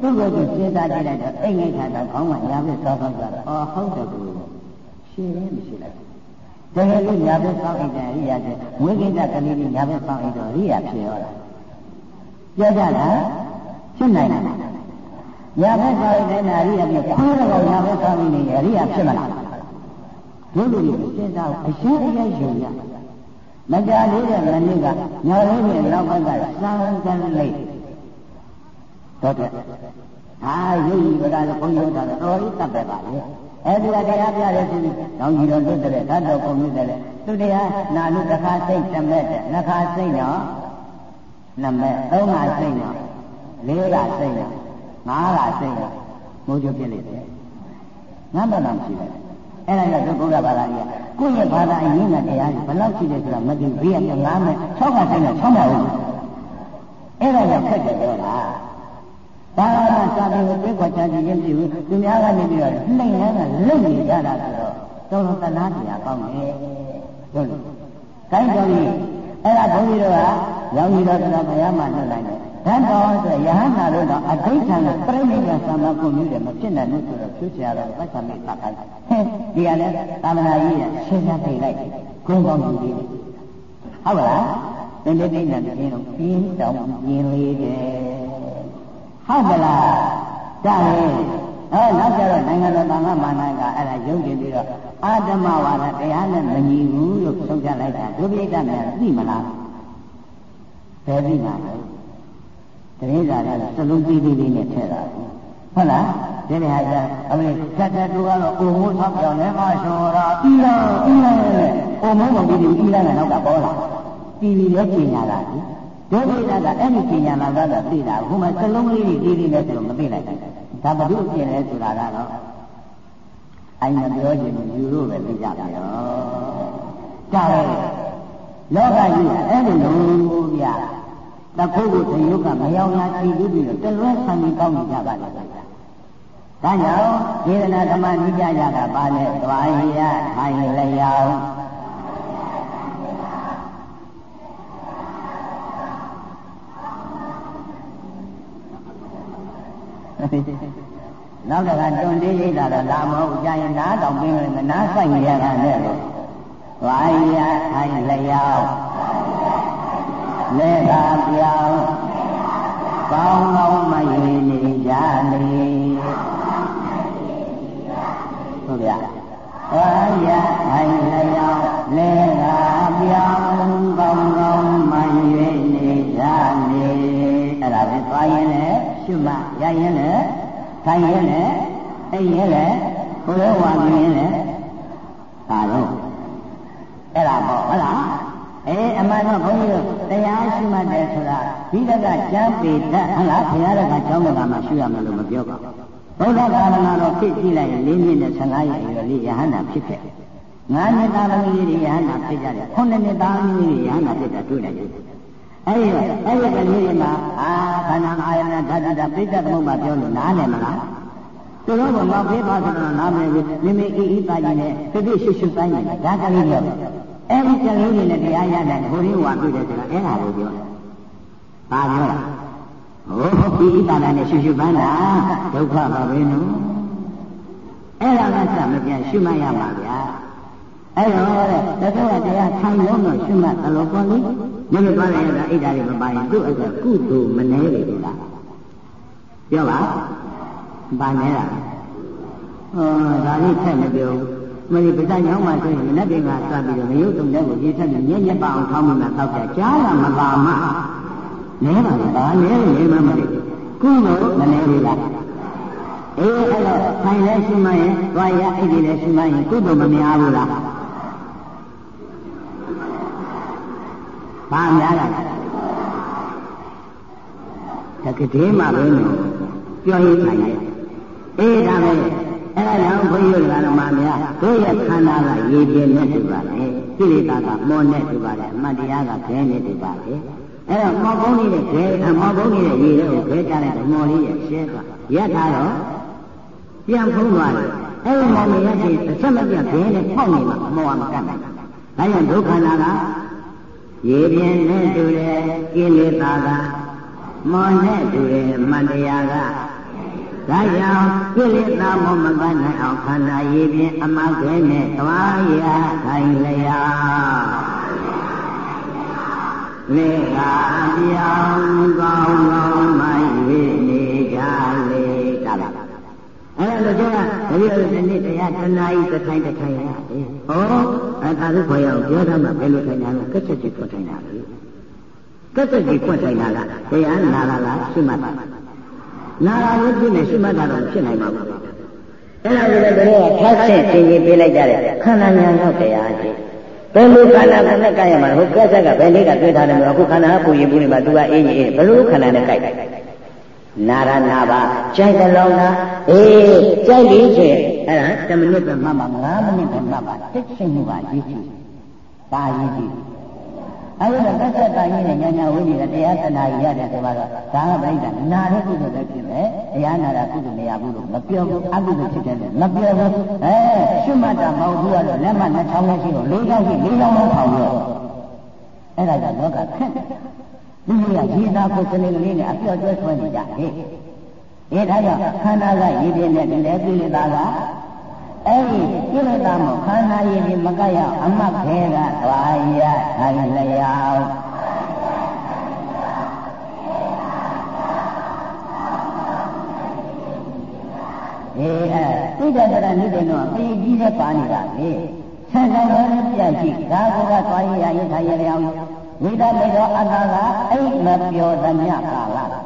သူ့ကိုယ်ကိုစဉ်းစားကြည့်လိုက်တော့အိတ်ငိတ်ခါတော့ခေါင်းကညာဘက်ဆောက်ဆောက်ကြတော့အော်ဟုတ်တယ်ကူရှင်းတယ်မရှိလိုက်တကယ်လို့ညာဘက်ဆောင်အိတ်တယ်အရိယာကျဝိကိစ္စကလေးကြီးညာဘက်ဆောင်အိတ်တော့အရိယာဖြစ်ရောလားပြောကြလား ဖြစ်နိုင်လားညာဘက်ဆောင်အိတ်တယ်အရိယာဖြစ်ခွေးတော့ညာဘက်ဆောင်အိတ်နေအရိယာဖြစ်မလားတို့လူတွေစဉ်းစားအရှင်းအရဲ့ယုံရမကြလေးတဲ့မနစ်ကညာလေးရဲ့နောက်ဘက်ကစမ်းစမ်းလိုက်တော့တဲ့ဟာယုံကြည်ကြတာဘုန်းကြီးတို့တော့တော်ကြီးတတ်ပဲပါလေအဲဒီကတရားပြတဲ့ရှင်တောင်းကြီးတော်လွတ်တဲ့ဓာတ်တော်ပုံမြင့်တဲ့သူတရားနာလူတစ်ခါစိတ်တမဲ့တဲ့နှစ်ခါစိတ်တော့နမဲ့သုံးခါစိတ်တော့ လေးခါစိတ်တော့ငါးခါစိတ်တော့မိုးကြပြစ်လိုက်တယ်ငါမှတော့မရှိဘူးအဲ့ဒါကြောင့်ဒုက္ခဘာသာကြီးကိုယ့်ရဲ့ဘာသာအရင်းနဲ့တရားကြီးဘယ်လောက်ရှိတယ်ဆိုတာမသိဘေးကငားမယ်၆ခါဆိုင်တာ၆မှာဟုတ်အဲ့ဒါကြောင့်ဖက်တယ်ပြောတာဘာသာစာပေကိုပြေခွာချခြင်းရင်ပြုသူများကနေပြီးတော့နှိမ့်နေတာလုံနေကြတာဆိုတော့တော်တော်သနာတရားကောင်းတယ်ဟုတ်လို့ကိုင်းတော်ကြီးအဲ့ဒါဘုန်းကြီးတို့ကရောင်ကြီးတော်ဆိုတာဘုရားမှနှုတ်လိုက်တယ် ဓာတ်တော်ဆိုရဟန္တာတို့တော့အဋ္ဌာန်ကပြိဋိဘံသံဃာကိုမျိုးတယ်မဖြစ်နိုင်ဘူးဆိုတော့ဖြူချရတော့ပတ်ချမိသတ်ခိုင်းဟဲ့ဒီကလည်းသာမဏေကြီးကရှင်းရှင်းသိလိုက်ကိုယ်ကောင်းကြည့်သေးတယ်ဟုတ်ပါလားတင်းတင်းတင်းနဲ့တင်းတော့ပြင်းတောင်ပြင်းလေးတယ်ဟုတ်ပါလားဒါလေအဲနောက်ကျတော့နိုင်ငံတော်သံဃာမာနကအဲ့ဒါယုံကြည်ပြီးတော့အာဓမဝါဒတရားနဲ့မညီဘူးလို့ဆုံးဖြတ်လိုက်တာဒုပိဋကများသိမလားဘယ်သိမှာလဲ တရင်စာလည်းစလုံးသေးသေးလေးနဲ့ထည့်တာဟုတ်လားဒီနေ့ဟာကျအမေကတ်တဲ့သူကတော့အိုမိုးဆောက်ပြောင်းနေမှရှော်တာပြီးတော့ပြီးတော့အိုမိုးမပြီးဘူးပြီးတော့နောက်ကပေါ်လာတီဗီလည်းကျင်ညာတာလေဒုက္ခိတကအဲ့ဒီကျင်ညာလာတော့သိတာဟိုမှာစလုံးလေးတွေတီးပြီးလဲဆိုတော့မသိလိုက်ဘူးဒါဘုရုပြင်လဲဆိုတာကတော့အိုင်မပြောချင်ဘူးယူလို့ပဲသိကြပါရောကြားရဲလောကကြီးကအဲ့ဒီလိုဗျာ တခုခုသယုတ်ကမယောင်လားကြည့်ပြီးတော့တလွဲဆံပြီးကောင်းနေကြပါလားဒါကြောင့်ဒေသနာဓမ္မနိကြကြတာပါလဲသွားရထိုင်လျောင်းနောက်တကတွန်သေးရိတ်တာတော့လာမဟုတ်ကြရင်နားတောင်ပြင်းလို့မနားဆိုင်ရတာနဲ့လို့ဝါရထိုင်လျောင်း လက်သာပြောင်းကောင်းကောင်းမရွေနေကြလေဟုတ်ဗျာဝါရထိုင်လျောင်းလက်သာပြောင်းကောင်းကောင်းမရွေနေကြလေအဲ့ဒါပဲသွားရင်လည်းရှုမှရရင်လည်းထိုင်ရင်လည်းအိပ်ရင်လည်းဘုရားဝါပြင်းလည်းဒါတော့အဲ့ဒါပေါ့ဟုတ်လား အေးအမှန်တော့ဘုန်းကြီးတို့တရားရှိမှတ်တယ်ဆိုတာဒီတကကျမ်းပေတတ်ဟုတ်လားဘုရားတကကျောင်းကမှရှိရမယ်လို့မပြောပါဘူးဘုရားသာသနာတော်ဖြစ်ကြည့်လိုက်ရင်၄နှစ်နဲ့15ရက်ရွယ်လေးယဟန္တာဖြစ်ခဲ့ငါးနှစ်သားသမီးလေးယဟန္တာဖြစ်ကြတယ်ခုနှစ်နှစ်သားသမီးလေးယဟန္တာဖြစ်တာတွေ့လိုက်တယ်အဲ့ဒီအဲ့ဒီကလေးတွေမှာအာခန္ဓာအာယနာဓာတ်ဓာတ်ပိဋကသမုပ္ပါပြောလို့နားလည်မလားသူတို့ကမဖေးပါဆိုတော့နားမလည်ဘူးမိမိအေးအေးသားကြီးနဲ့ပြည့်ပြည့်ရှုရှုတိုင်းတယ်ဒါကလေးပြော အဲ့ဒီကလေးတွေနဲ့တရားရတဲ့ဘုရင်ဝါပြည့်တယ်ဆိုတာအဲ့ဒါကိုပြောဘာပြောလဲဟိုဒီဣပါဒနဲ့ရှုရှုပန်းတာဒုက္ခပါပဲနော်အဲ့ဒါကစမပြန်ရှုမှတ်ရပါဗျာအဲ့တော့တဲ့တက္ကဝတရားထိုင်လုံးတော့ရှုမှတ်တယ်လို့ပြောလိမင်းတို့သွားလိုက်ရတာအိတ်ဓာတွေမပါရင်သူ့အတွက်ကုသိုလ်မနှဲလေလားပြောပါဘာနှဲတာဟောဒါလေးထက်မပြော မင်းပဇာညောင်းမှဆိုရင်မနေ့ကစပြီးတော့မယုတ်တုံတဲ့ကိုရေးထက်ပြီးညက်ညက်ပအောင်ထောင်းမှတောက်ကြကြားလာမပါမှနဲပါလေဒါနဲနေမှမလေးကုသိုလ်မနှဲလေလားအေးအဲ့တော့ဆိုင်လဲရှိမှရင်သွားရအိတ်ကြီးလဲရှိမှရင်ကုသိုလ်မများဘူးလားဘာများလားတကတိမှပဲနော်ပြောရင်ဆိုင်ရအေးဒါပဲ အဲ့ဒါကြောင့်ဘုန်းကြီးတို့ကတော့မများတို့ရဲ့ခန္ဓာကရေပြင်းနဲ့တူပါလေကိလေသာကမောနဲ့တူပါလေအမှတ်တရားကခဲနဲ့တူပါလေအဲ့တော့မောကုန်းလေးနဲ့ခဲအမောကုန်းလေးနဲ့ရေတွေကိုခဲကြတဲ့မော်လေးရဲ့ရှဲသွားရက်ထားတော့ပြန်ဖုံးသွားတယ်အဲ့ဒီမော်လေးရဲ့ချိန်တစ်ဆက်မပြတ်ဘဲနဲ့ပေါက်နေမှာမော်ကမကတ်နိုင်ဒါကြောင့်ဒုက္ခနာကရေပြင်းနဲ့တူတယ်ကိလေသာကမောနဲ့တူတယ်မတရားက ဒါကြောင့်ကိလေသာမောမကနိုင်အောင်ခန္ဓာရေပြင်းအမောက်ခဲနဲ့သွားရထိုင်လျာလေကပြောင်းကောင်းကောင်းမိုက်ဝိနေကြလေတာပါအဲ့ဒါတော့ကျတပည့်တော်ဒီနေ့တရားတနာဤတစ်ထိုင်တစ်ထိုင်ရတယ်။ဩအဲ့ဒါကိုခေါ်ရအောင်ပြောထားမှဘယ်လိုထိုင်တာလဲကက်ချက်ကြီးဖွင့်ထိုင်တာလေ။ကက်ချက်ကြီးဖွင့်ထိုင်တာကတရားနာလာလားရှိမှတ်တာ။ နာလာလို့ဖြစ်နေရှိမှတ်တာတော့ဖြစ်နိုင်မှာပါ။အဲ့ဒါကိုလည်းတို့ကဖတ်ဆင့်သင်ကြီးပေးလိုက်ကြတယ်ခန္ဓာဉာဏ်တော့တရားကြီး။ဘယ်လိုခန္ဓာကနဲ့ကြိုက်ရမှာလဲဟိုကက်ချက်ကဘယ်လေးကတွေ့ထားတယ်မလို့အခုခန္ဓာကပူရင်ပူနေမှာသူကအင်းကြီးအင်းဘယ်လိုခန္ဓာနဲ့ကြိုက်နာရနာပါကြိုက်တယ်လို့လားအေးကြိုက်ပြီဆိုရင်အဲ့ဒါ10မိနစ်ပဲမှတ်ပါ9မိနစ်ပဲမှတ်ပါတိတ်ဆိတ်မှုပါရေးကြည့်ပါရေးကြည့် အဲ့ဒါကသက်တာကြီးနဲ့ညာညာဝိညာဉ်တရားသနာကြီးရတယ်ဆိုတော့ဒါကပြိတ္တာနာတဲ့ကုသိုလ်ပဲဖြစ်မယ်တရားနာတာကုသိုလ်မရဘူးလို့မပြောဘူးအကုသိုလ်ဖြစ်တယ်လို့မပြောဘူးအဲရှုမှတ်တာမဟုတ်ဘူးကတော့လက်မှတ်နှချောင်းနဲ့ရှိတော့၄ချောင်းရှိ၄ချောင်းလုံးထောင်တော့အဲ့ဒါကြောင့်လောကခက်ဒီလိုရရေးသားကိုစနေကလေးနဲ့အပြော့ကျွဲဆွဲနေကြတယ်။အဲဒါကြောင့်ခန္ဓာကရည်ပြင်းတဲ့ဒီလေကိလေသာက အဲ့ဒီကိလေသာမို့ခန္ဓာရည်ပြင်းမကရအမတ်ခဲကသွားရထိုင်လျောက်အေးအဲသိတဲ့တရနိဒေနောအရေးကြီးတဲ့ပါနေတာလေဆန်းဆောင်လည်းပြရှိဒါကကသွားရရထိုင်ရလျောက်ဝိဒမေသောအတ္တကအိတ်မပြောသမျှကာလဒါ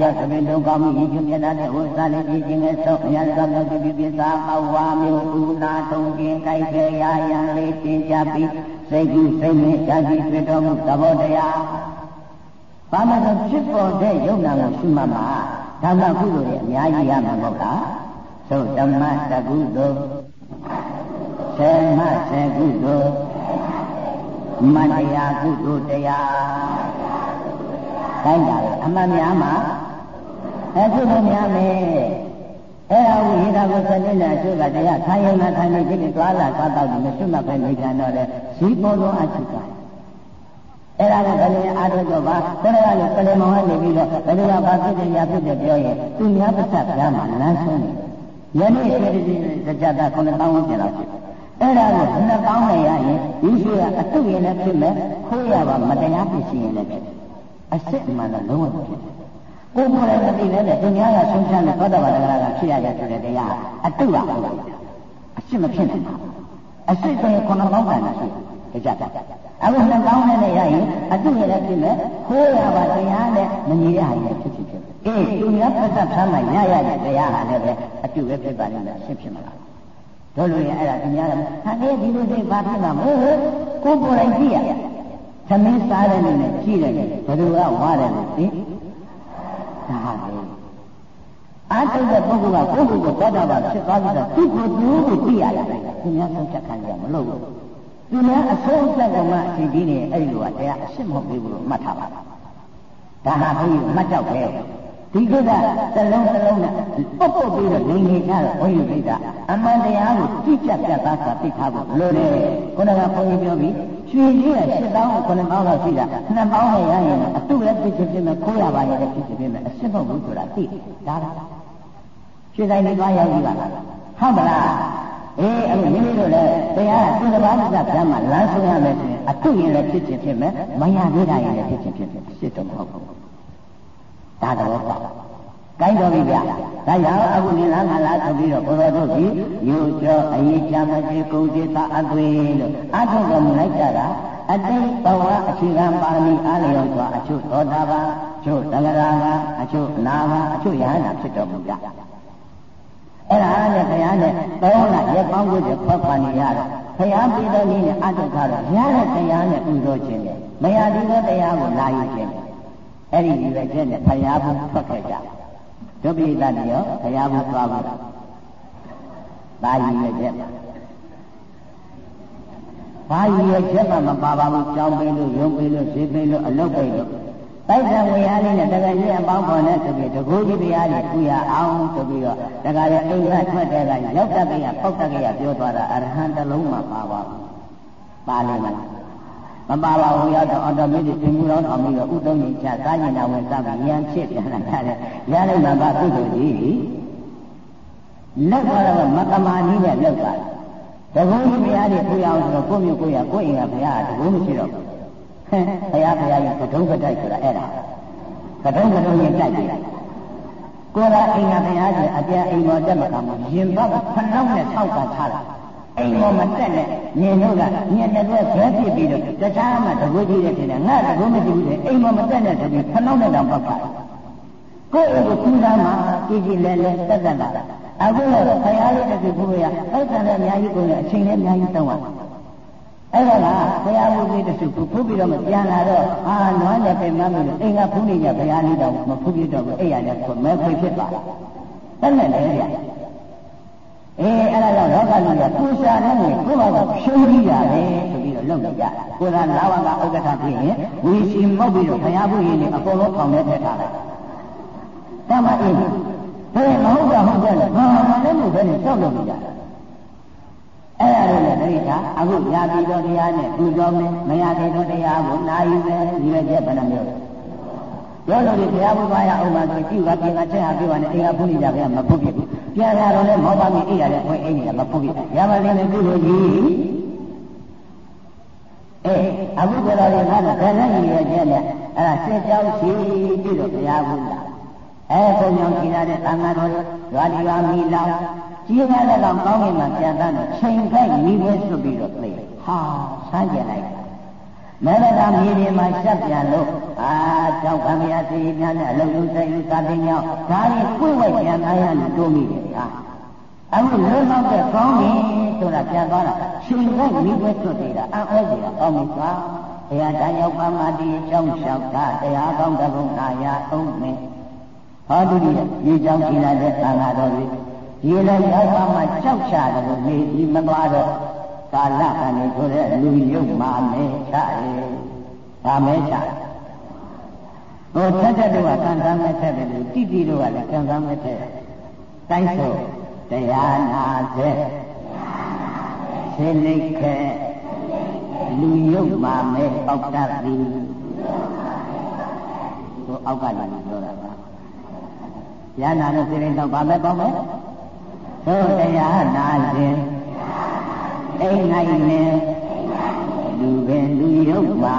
ကြောင့်သမင်တို့ကောင်းမှုရည်ကျွမျက်နှာနဲ့ဝိသလေးကြည့်ခြင်းနဲ့ဆုံးအရာကမြောက်ပြပြစာအဝါမျိုးဥနာထုံခြင်းကြိုက်ကြရာယံလေးတင်ကြပြီးစိတ်ကူးစိတ်နဲ့ရှားကြည့်တွေ့တော်မူသဘောတရားဘာမှတော့ဖြစ်ပေါ်တဲ့ယုံနာကိုရှိမှမှာဓမ္မကုသိုလ်တွေအများကြီးရမှာမဟုတ်လားသို့ဓမ္မတကုသိုလ်ဆေမဆေကုသိုလ်မတရားကုသိုလ်တရား တိုင်းတာလေအမှန်များမှာအခုလိုများမယ်အဲ့ဒါဝိဟိတာကိုစနေနဲ့အကျိုးကတရားခိုင်းရုံနဲ့ခိုင်းနေဖြစ်ပြီးသွားလာသွားတော့မရှိမှပဲနေကြတော့လေဇီးပေါ်သောအချစ်ကအဲ့ဒါကဘယ်လိုအားထုတ်တော့ပါဘယ်လိုလဲပလင်မောင်ကနေပြီးတော့ဘယ်လိုကဘာဖြစ်တယ်ညာဖြစ်တယ်ပြောရင်သူများပတ်သက်ကြမှာလမ်းဆုံးတယ်ယနေ့ဒီဒီစကြတာ9000ဝန်းကျင်လောက်ဖြစ်အဲ့ဒါကိုနှစ်ပေါင်းနဲ့ရရင်ဒီရှိကအတုရင်လည်းဖြစ်မယ်ခိုးရပါမတရားဖြစ်ရှင်ရင်လည်းဖြစ် အစ်စ်မှန်တော့လုံးဝဖြစ်တယ်ကိုယ်ကိုယ်လည်းမသိလဲတဲ့သူများကဆုံးဖြတ်လို့သောတာပန်တရားကဖြစ်ရတယ်ဆိုတဲ့တရားအတုပါဟုတ်အစ်စ်မဖြစ်နိုင်ဘူးအစ်စ်ဆိုရင်9000ခန့်ရှိတယ်ကြကြအခုနှစ်ပေါင်းနဲ့ရရင်အတုရလည်းဖြစ်မယ်ခိုးရပါတရားနဲ့မညီရရင်ဖြစ်ဖြစ်ဖြစ်အေးသူများပတ်သက်ဆမ်းမှရရတဲ့တရားဟာလည်းပဲအတုပဲဖြစ်ပါလိမ့်မယ်အစ်စ်ဖြစ်မှာလားတို့လူရင်အဲ့ဒါသူများကဟာလေဒီလိုစိတ်ဘာဖြစ်မှာမဟုတ်ဘူးကိုယ်ကိုယ်တိုင်ကြည့်ရ သမင်းစားတဲ့နေနဲ့ကြည့်တယ်ဘယ်သူကဝါတယ်လို့သိဒါဟာလေအာတုတဲ့ပုဂ္ဂိုလ်ကပုဂ္ဂိုလ်ကိုသောတာပန်ဖြစ်သွားပြီးတော့သူ့ကိုယ်သူ့ကိုကြည့်ရတယ်သူများဆုံးချက်ခံရမလို့သူများအဆုံးအဖြတ်ကမှအချိန်ကြီးနေအဲ့ဒီလိုကတရားအရှင်းမဟုတ်ဘူးလို့မှတ်ထားပါဒါဟာဘုန်းကြီးမှတ်ကြောက်ပဲ ဒီကိစ္စသလုံးသလုံးနဲ့ပုတ်ပုတ်ပြီးတော့နေနေကြတော့ဘုန်းကြီးကိစ္စအမှန်တရားကိုကြည့်ကြပြတ်သားစွာသိထားဖို့လိုတယ်ခုနကဘုန်းကြီးပြောပြီးရွှေကြီးက7000 9000လောက်ရှိတာ2000နဲ့ရရင်အတုလည်းဖြစ်ဖြစ်ဖြစ်မဲ့ခိုးရပါရဲ့ဖြစ်ဖြစ်ဖြစ်မဲ့အရှင်းမဟုတ်ဘူးဆိုတာသိဒါလားရွှေဆိုင်လေးသွားရောက်ကြည့်ပါလားဟုတ်မလားအေးအဲ့လိုမိမိတို့လည်းတရားကသူတစ်ပါးတစ်ပါးမှာလမ်းဆုံးရမယ်ဆိုရင်အတုရင်လည်းဖြစ်ဖြစ်ဖြစ်မဲ့မရသေးတာရင်လည်းဖြစ်ဖြစ်ဖြစ်ဖြစ်ဖြစ်တော့မဟုတ်ဘူး ဒါတော့ပေါ့ကိုင်းတော်ပြီဗျာဒါကြောင့်အခုနေလားငါလားဆိုပြီးတော့ဘုရားတို့ကြီးယူကျော်အရေးချမရှိကုန်စေသာအသွေးလို့အထုတော်မူလိုက်ကြတာအတိတ်ဘဝအခြေခံပါရမီအားလျော်စွာအချို့သောတာပန်အချို့သံဃာကအချို့နာဂအချို့ယဟနာဖြစ်တော်မူကြအဲ့ဒါနဲ့ဘုရားနဲ့သုံးလရက်ပေါင်းကိုဖွက်ခွာနေရတော့ဘုရားပြည်တော်ကြီးနဲ့အတုခါတော့ရတဲ့တရားနဲ့ပူဇော်ခြင်းနဲ့မရသေးတဲ့တရားကိုလာယူခြင်း အဲ့ဒီဒီပဲချက်နဲ့ဘုရားဘုထွက်ခဲ့ကြဒုပိသတရောဘုရားဘုသွားဘူးဒါရည်ရဲ့ချက်ဘာရည်ရဲ့ချက်မှမပါပါဘူးကြောင်းပေးလို့ရုံပေးလို့ဈေးပေးလို့အလုပ်ပေးလို့တိုက်ဆံဝေရလေးနဲ့တကယ်ကြီးအပေါင်းပေါ်နဲ့ဆိုပြီးတကူကြီးတရားကြီးကူရအောင်ဆိုပြီးတော့တကယ်ရဲ့အိမ်ကထွက်တဲ့ကရောက်တတ်ကြပေါက်တတ်ကြပြောသွားတာအရဟံတလုံးမှပါပါဘူးပါလိမ့်မယ် မပါပါဘူးရောက်တော့အော်တိုမက်တစ်သင်္ကူတော်အောင်ပြီးတော့ဥသုံးကြီးချစားကျင်တာဝင်စားပြီးရန်ဖြစ်ပြန်လာတယ်ရလိုက်မှာပါကုသိုလ်ကြီးလက်ကတော့မတမာနည်းနဲ့လောက်တာတကုံးကြီးဘုရားကြီးဖူရအောင်ဆိုတော့ကိုယ့်မျိုးကိုယ့်ရကိုယ့်အိမ်ကဘုရားကတကုံးမရှိတော့ဘူးဘုရားဘုရားကြီးကထုံးကတိုက်ဆိုတာအဲ့ဒါကထုံးကထုံးရင်တိုက်တယ်ကိုယ်ကအိမ်ကဘုရားကြီးအပြာအိမ်ပေါ်တက်မှာကမှရင်ဘတ်ခဏောင်းနဲ့ဆောက်ကထားတာ အိမ်ပေါ်မတက်နဲ့ညင်တို့ကညင်တဲ့ဆွဲဖြစ်ပြီးတော့တခြားမှတကွေးကြီးတဲ့ထင်တယ်ငါတကွေးမရှိဘူးလေအိမ်ပေါ်မတက်နဲ့ဆိုပြီးခဏောင်းနဲ့တောင်ပတ်ပါကိုယ့်ကိုကူးသားမှာကြည်ကြည်လဲလဲတက်တက်လာအခုတော့ဘုရားလေးတစ်ခုဖို့ရအဲ့ဒါလည်းအများကြီးကိုအချိန်လည်းအများကြီးတောင်းပါအဲ့ဒါကဘုရားမူကြီးတစုဖူးပြီးတော့မပြန်လာတော့အာနွားနဲ့ပြင်မလို့အိမ်ကဖူးနေကြဘုရားလေးတော့မဖူးပြတော့ဘူးအဲ့ရနဲ့မဲခွေဖြစ်သွားတယ်နဲ့လေဗျ အေးအဲ့ဒါကြောင့်လောကလူကကိုရှာတဲ့ကိုကိုယ့်ဘာကဖြိုးပြီးရတယ်ဆိုပြီးတော့လုပ်နေကြတာကိုယ်ကလာဝကဥက္ကဋ္ဌဖြစ်ရင်ဝီစီမောက်ပြီးတော့ဘုရားဘုရင်တွေအကုန်လုံးထောင်ထဲထည့်ထားလိုက်တမအေးဘယ်မဟုတ်တာဟုတ်တယ်ဘာမှလည်းမဟုတ်ဘဲနဲ့ကြောက်လို့နေကြတာအဲ့ဒါတွေနဲ့တတိထားအခုရာပြီးတော့တရားနဲ့ပူဇော်မယ်မရသေးတော့တရားကိုနာယူမယ်ဒီလိုကျက်ဘယ်နှမျိုးရောလို့ဒီတရားဘုရားရအောင်ပါဆိုကြည့်ပါပြင်ကချက်ဟာပြောရတယ်အိမ်ကဖုန်ကြီးကြဗျာမဖုတ်ပြဘူး ပြန်လာတော့လည်းမောပါမီအိပ်ရတယ်ဝင်အိမ်ကြီးမဖုတ်ပြရပါလိမ့်မယ်ကုလိုကြီးအေးအခုကြော်တော်ရကတော့ဗဏ္ဍကြီးရဲ့ကျက်နဲ့အဲ့ဒါစစ်ကြောင်းရှိပြီးတော့ဘုရားဘုရားအဲဘုံကြောင့်ကြည်လာတဲ့သံဃာတော်ရွာဒီရွာမီလောင်ကြီးရတဲ့ကောင်ကောင်းကင်မှာပြန်တန်းတော့ချိန်ခိုက်မိပဲဆွပြီးတော့သိဟာဆန်းကျင်လိုက် မဲရတာမြေတွေမှာရှက်ပြန်လို့အာကြောက်ခံရစီများနဲ့အလုံးလုံးစိတ်စာပင်ကြောင့်ဒါတွေကိုယ်ဝဲပြန်သားရလို့တိုးမိတယ်ဟာအခုလွတ်လောက်တဲ့ကောင်းပြီဆိုတာပြန်သွားတာရှင်ကိုမိဘသွတ်နေတာအံ့ဩစရာကောင်းပြီကွာဘုရားတန်ရောက်ပါမှဒီအကြောင်းလျှောက်တာတရားကောင်းတဲ့ဘုရားရအောင်မင်းဟောတုတိရေကြောင်းကြည်လာတဲ့သံဃာတော်တွေရေလည်းရောက်ပါမှကြောက်ချတယ်လို့နေပြီးမသွားတော့ ကာလကနေဆိုတဲ့လူရုပ်မာမဲချတယ်ဒါမဲချတယ်ဟိုထက်ထက်တို့ကကံကံမဲ့ထက်တယ်လို့တိတိတို့ကလည်းကံကံမဲ့ထက်တိုင်းဆိုတရားနာစေဆေလိခဲလူရုပ်မာမဲပေါက်တတ်သည်ဟိုအောက်ကလည်းပြောတာပါရဟနာလို့စိရိတော့ဗာမဲပေါက်မယ်သို့တရားနာခြ င်းအိမ်နိုင်နေလူပင်လူရုပ်ပါ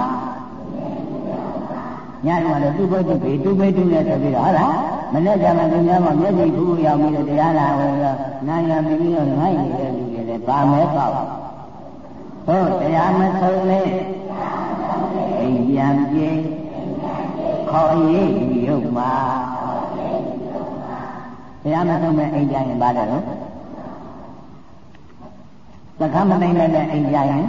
ညတော့လည်းသူ့ဘုသူဘေသူ့ဘေသူနဲ့ဆိုပြီးတော့ဟုတ်လားမနေ့ကမှသူများမှမျက်စိဖူးရောက်ပြီးတော့တရားလာဝင်တော့နာရမပြီးတော့ငိုက်နေတဲ့လူတွေလည်းဗာမဲပေါက်ဟုတ်တရားမဆုံးလေအိမ်ပြန်ပြေခေါ်ရည်ရုပ်မှာတရားမဆုံးမဲ့အိမ်ပြန်ရင်ပါတယ်နော် သက္ကမနိုင်တဲ့အိမ်ပြန်ရင်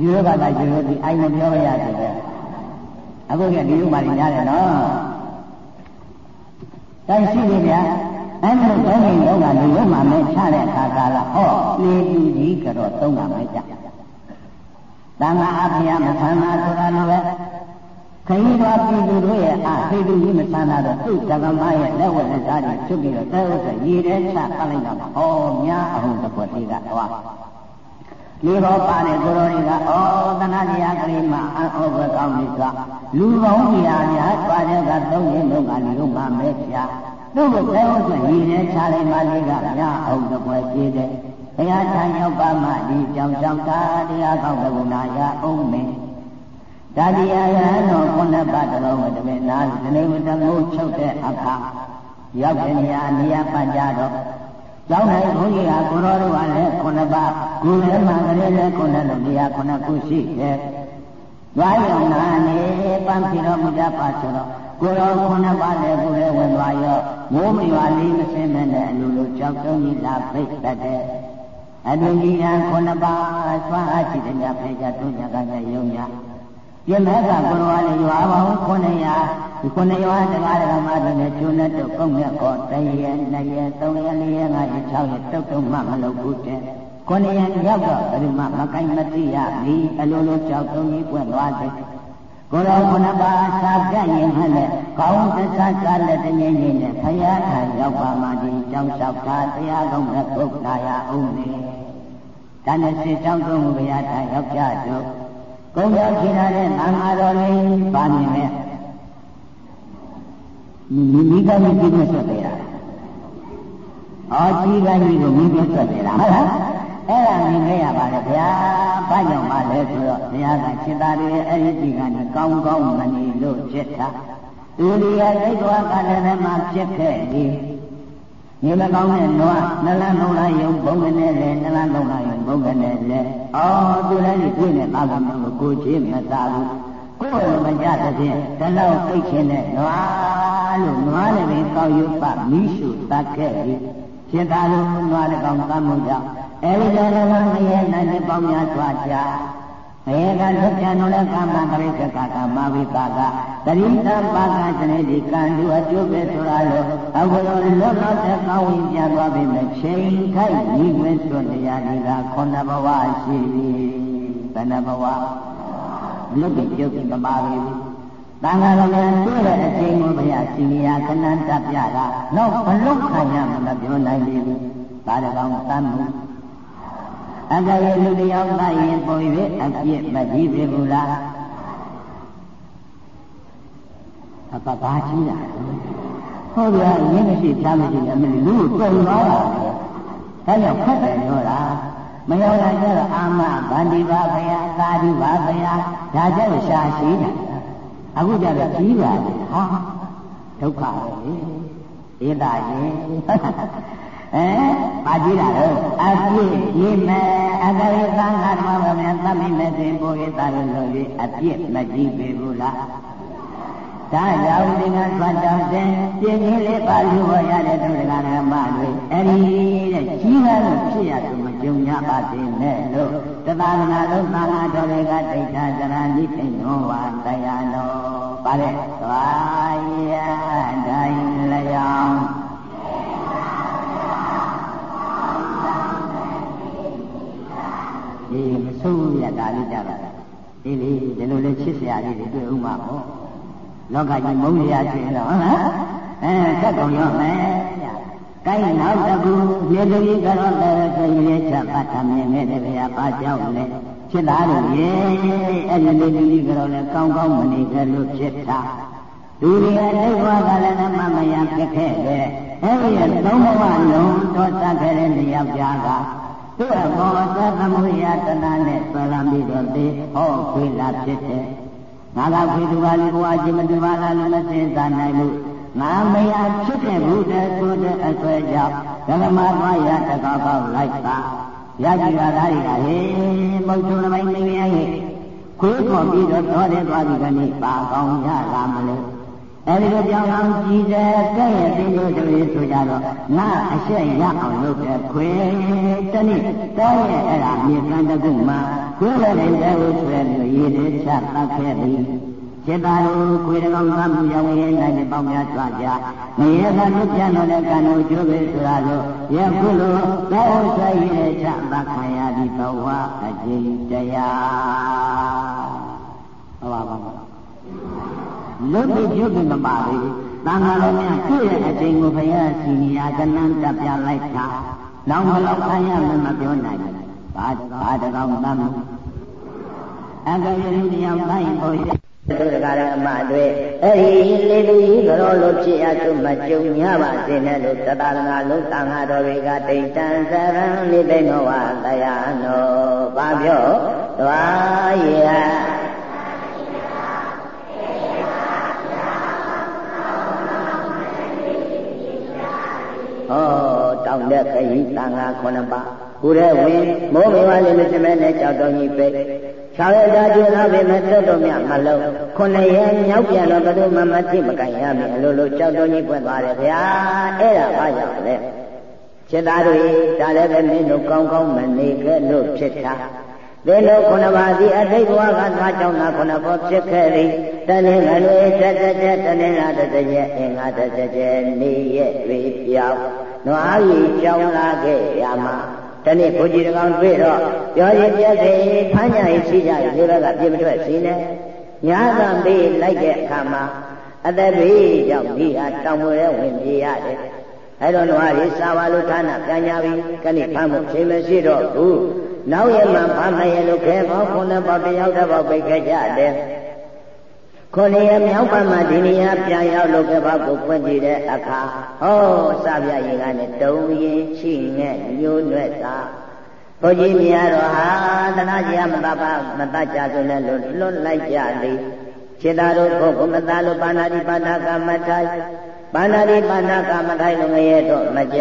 ယူရပါလားယူရသည်အိုင်မပြောရရတယ်ပဲအခုကဒီဥမာကြီးများတယ်နော်တိုင်းရှိနေဗျာအဲ့လိုသုံးရင်တော့ကလူရုံမှာမဲချတဲ့အခါကာလဟောလေလူကြီးကတော့သုံးတာမဲကြတန်ခါအဖျားမဆန္ဒဆိုတာတော့ပဲ ခရီးသွားပြည်သူတို့ရဲ့အဖေသူကြီးမဆန္ဒတော့သူ့ဓမ္မရဲ့လက်ဝတ်လက်သားတွေချုပ်ပြီးတော့တဲဥစ္စာရည်တဲ့ချပတ်လိုက်တော့ဟောများအဟုတပွက်လေးကတော့လေဘောပါတဲ့ကိုရောတွေကဩသနာတရားကလေးမှာအဩဘကောင်းပြီကလူကောင်းကြီးအားများပါတဲ့ကသုံးရင်လုံးကလူမှမဲဖြာသူ့ကိုတဲဥစ္စာရည်တဲ့ချလိုက်မှလေးကများအဟုတပွက်ကြီးတဲ့ဘုရားထံရောက်ပါမှဒီကြောင့်ကြောင့်တရားကောင်းတဲ့ဘုနာရအောင်မင်း ဒါတရားရဟန်းတော်ခုနှစ်ပါးတော်ဝတ္တမေနာဇနေဝတ္တမိုးချုပ်တဲ့အခါရောက်တဲ့နေရာနေရာပတ်ကြတော့ကျောင်းတိုင်းဘုန်းကြီးကကိုရောတို့ကလည်းခုနှစ်ပါးကိုယ်လည်းမှကလေးလည်းခုနှစ်လုံးနေရာခုနှစ်ခုရှိတယ်။သွားရောနာနေပန်းဖြေတော်မူကြပါဆိုတော့ကိုရောခုနှစ်ပါးလည်းကိုယ်လည်းဝင်သွားရောမိုးမရွာလေးမစင်းမဲ့နဲ့အလိုလိုကြောက်တုံးကြီးလာဖိတ်တတ်တယ်။အတွင်ကြီးရန်ခုနှစ်ပါးဆွမ်းအားရှိတဲ့မြတ်ဖေကြတွညာကညယုံညာ ပြင်းမဲ့ကကိုရောလည်းရွာပေါင်း900ဒီ900ရွာတရားဓမ္မတွေနဲ့ကျိုးနဲ့တော့ပုံနဲ့ကောတရရက်နှစ်ရက်သုံးရက်လေးရက်ငါးရက်6ရက်တုတ်တုံမှမလုပ်ဘူးတဲ့900ရောက်တော့ဘယ်သူမှမကိုင်းမသိရဘူးအလိုလိုကြောက်သုံးကြီးပွင့်သွားတယ်ကိုယ်တော်ခုနှစ်ပါးစာပြရင်ဟဲ့လေကောင်းသစ္စာကလည်းတငယ်ငယ်နဲ့ဖရာထံရောက်ပါမှဒီကြောင်းလျှောက်တာတရားကောင်းတဲ့ပုဂ္ဂလာရအောင်လေဒါနဲ့စစ်ကြောင်းသုံးဘုရားထံရောက်ကြတော့ ကုန်းရောက်ဖြစ်လာတဲ့သံဃာတော်တွေပါမြင်နဲ့မိမိကမိပြည့်ဆွတ်တယ်လား။အော်ကြီးကကြီးကိုမိပြည့်ဆွတ်တယ်လားဟုတ်လား။အဲ့ဒါမြင်ခဲ့ရပါလေဗျာ။ဘာကြောင့်ပါလဲဆိုတော့ဘုရားကจิตသားတွေအဲ့ဒီကြီးကနေကောင်းကောင်းမနေလို့ဖြစ်တာ။သူဒီရသိသွားကလည်းမှဖြစ်ခဲ့သည်။ မြေမကောင်းတဲ့နွားနလန်းလုံးလာယုံဘုံကနေလေနလန်းလုံးလာယုံဘုံကနေလေအော်သူလည်းဒီပြည့်နေတာကမျိုးကိုချေမသာဘူးကိုယ်မကြတဲ့ဖြင့်တလောက်သိချင်းတဲ့နွားလို့နွားလည်းပဲကောက်ရုပ်ပမိရှုတတ်ခဲ့ပြီရှင်သာလို့နွားလည်းကောင်းသမ်းမှုကြောင့်အဲဒီလည်းလည်းငရဲနိုင်တဲ့ပေါင်းများစွာကြာေ ကလွတ်ပြန်လို့ကာမပရိစ္ဆကကာမဝိပါကတရိသပါကစနေဒီကံသူအကျိုးပဲဆိုတာလို့အခုလိုလွတ်လောက်တဲ့ကောင်းဝင်ပြသွားပြီမဲ့ချိန်ခိုက်ညီဝဲစွတရားတွေကခုနဘဝရှိပြီဘယ်နှဘဝလွတ်ပြီးပြုတ်ပြီးမပါပြီတန်ခါတော်များတွေ့တဲ့အချိန်ကိုဘုရားရှင်ရာခဏတပ်ပြတာတော့ဘလုံးခံရမှမပြောနိုင်ဘူးဒါတကောင်သမ်းမှု အကရေလူတယောက်သရင်ပုံ၍အပြစ်မကြီးပြီဘူးလားအပပါကြီးလားဟုတ်ဗျာရင်းမရှိဖြားမရှိအမလီလူကိုတုံသွားတာဒါကြောင့်ဖတ်တယ်ပြောတာမယောလာကျတော့အာမဗန္ဒီပါဗျာသာဓုပါဗျာဒါကျတော့ရှာရှိတယ်အခုကျတော့ကြီးပါတယ်ဟာဒုက္ခပဲဧတာရင် အဲပါကြည့်တာတော့အပြည့်ကြီးမဲ့အတရိသံဃာဓမ္မဗမြန်သတ်မိမဲ့တင်ပေါ်ရတာလို့၍အပြည့်မကြည့်ပေဘူးလားဒါကြောင့်ဒီကသွားတောင်းတဲ့ပြင်းကြီးလေးပါလူဟောရတဲ့သူတရားဓမ္မတွေအဲ့ဒီတဲ့ကြီးကားလို့ဖြစ်ရသူမကြုံရပါစေနဲ့လို့တသာသနာလုံးသာနာတော်တွေကဒိဋ္ဌာသရဏိသိဏောဝါတရားတော်ပါတဲ့သွားရတိုင်းလျောင်း ဒီမဆုံးရတာလေးကြပါလားဒီလေဒီလိုလေးချစ်စရာလေးတွေတွေ့ဦးမှာပေါ့လောကကြီးမုန်းရခြင်းတော့ဟုတ်လားအဲသက်ကုန်ရောမယ်ကိုင်းနောက်တကူမြေလူကြီးကတော့လည်းဆိုရင်ချက်ပတ်ထမင်းနဲ့တည်းဗျာပါကြောက်လဲဖြစ်သားလို့ရေအဲ့ဒီလူကြီးကတော့လည်းကောင်းကောင်းမနေကြလို့ဖြစ်တာလူတွေရဲ့ဒိဋ္ဌဝါကလည်းမမယဖြစ်ခဲ့တယ်အဲ့ဒီသုံးဘဝလုံးတော့တတ်ခဲ့တဲ့နေရာပြားက သူ့အဘောသသမုယတနာနဲ့ဆွဲလာပြီးတော့ဒီဟောခွေလာဖြစ်တယ်ငါကခွေသူပါလိဘဝချင်းမတူပါလားလို့မစင်စားနိုင်လို့ငါမရဖြစ်တဲ့ဘုဒ္ဓဆိုတဲ့အဆွဲကြောင့်ဓမ္မမရတကောက်ကောက်လိုက်ပါရကြည်ရသားတွေကဟေးမုတ်ချုံမိုင်းနေရဟေးခွေးခေါ်ပြီးတော့တော်တယ်သွားပြီးကနေပါကောင်းရလာမလို့ အဲဒီလိုကြောင်းအောင်ကြည်တဲ့ကဲ့ရဲ့တင်းတို့တွေဆိုကြတော့ငါအရှက်ရအောင်လုပ်တဲ့ခွေတနည်းတောရဲ့အဲ့ဒါမြေကမ်းတကုမှာခွေလည်းလည်းတဲ့ဆွဲပြီးရည်သေးချတတ်ခဲ့သည်จิตาတို့ခွေတကောင်သမှုရောက်ရင်နိုင်တဲ့ပေါင်းများစွာကြမရေကလွတ်ပြန်တော့တဲ့ကံတို့ကျိုးပဲဆိုတာလို့ယခုလိုသောဆွဲရည်ချတတ်ခံရသည့်ဘဝအကျဉ်းတရားဟုတ်ပါပါ လွတ်ပြီးကျွတ်ပြီးမပါသေးဘူး။တန်ခါတော်များတွေ့တဲ့အချိန်ကိုဘုရားစီနီယာကနန်းတက်ပြလိုက်တာ။လောင်ဘလောက်ခံရမှမပြောနိုင်ဘူး။ဘာဘာတကောင်တမ်းအကယရိတရားတိုင်းပေါ်ရသူတကာရအမတွေအဲ့ဒီလေးလူကြီးကြောလို့ဖြစ်ရသူမကြုံညပါစေနဲ့လို့တတနာလုံးတန်ဃာတော်တွေကတိတ်တန်စရံနိသိဏောဝတရားနောဘာပြောသွားရ ဟောတောင်းတဲ့ခရီးတန်ခါခုနှစ်ပါးကိုယ်ရဲ့ဝင်မိုးမေဝါလေးမရှိမဲနဲ့ကြောက်တော်ကြီးပိတ်၆ရက်ကြာကျွလာပြီမဲ့တော်တော်မြမလုံးခုနှစ်ရက်မြောက်ပြန်တော့ဘယ်သူမှမသိမကန်ရမယ်အလိုလိုကြောက်တော်ကြီးပွင့်သွားတယ်ဗျာအဲ့ဒါဘာကြောင့်လဲจิตသားတွေဒါလည်းပဲမင်းတို့ကောင်းကောင်းမနေခဲ့လို့ဖြစ်တာ သင်တို့ခုနပါးသည်အတိတ်ဘဝကသွားကြောင်းသာခုနဘောဖြစ်ခဲ့သည်တဏှင်္ဂလွေတက်တက်တက်တဏှင်္ဂတတရဲ့အင်္ဂါတတရဲ့နေရဲ့တွေပြောင်းနွားကြီးကြောင်းလာခဲ့ရမှာတနေ့ဘုကြီးတကောင်တွေ့တော့ပြောရင်ပြက်စေဖမ်းကြရင်ရှိကြတယ်ဒီဘက်ကပြစ်မထွက်စီနေညာသံပေးလိုက်တဲ့အခါမှာအသက်ဘေးကြောင့်ဒီဟာတောင်ပေါ်ထဲဝင်ပြေးရတယ်အဲ့တော့နွားကြီးစာပါလို့ဌာနပြန်ကြပြီကနေ့ဖမ်းဖို့ချိန်မရှိတော့ဘူး နောက်ရမှဖမ်းမရလို့ခဲပေါင်းခုနှစ်ပေါက်တယောက်တစ်ပေါက်ပိတ်ခဲ့ကြတယ်ခုနှစ်ရမြောက်ပတ်မှဒီနေရာပြန်ရောက်လို့ခဲပေါက်ကိုဖွင့်ကြည့်တဲ့အခါဟောစပြရင်ကနဲ့တုံရင်ချိငဲ့ညိုးနွဲ့တာဘုရားမြတ်တော်ဟာသနာကြီးမတပါမတကြဆိုလဲလွတ်လွတ်လိုက်ကြသည်ခြေသားတို့ဘုဘမသားလို့ပါဏာတိပါဏကမထိုင်ပါဏာတိပါဏကမထိုင်လို့ငရဲတော့မကြ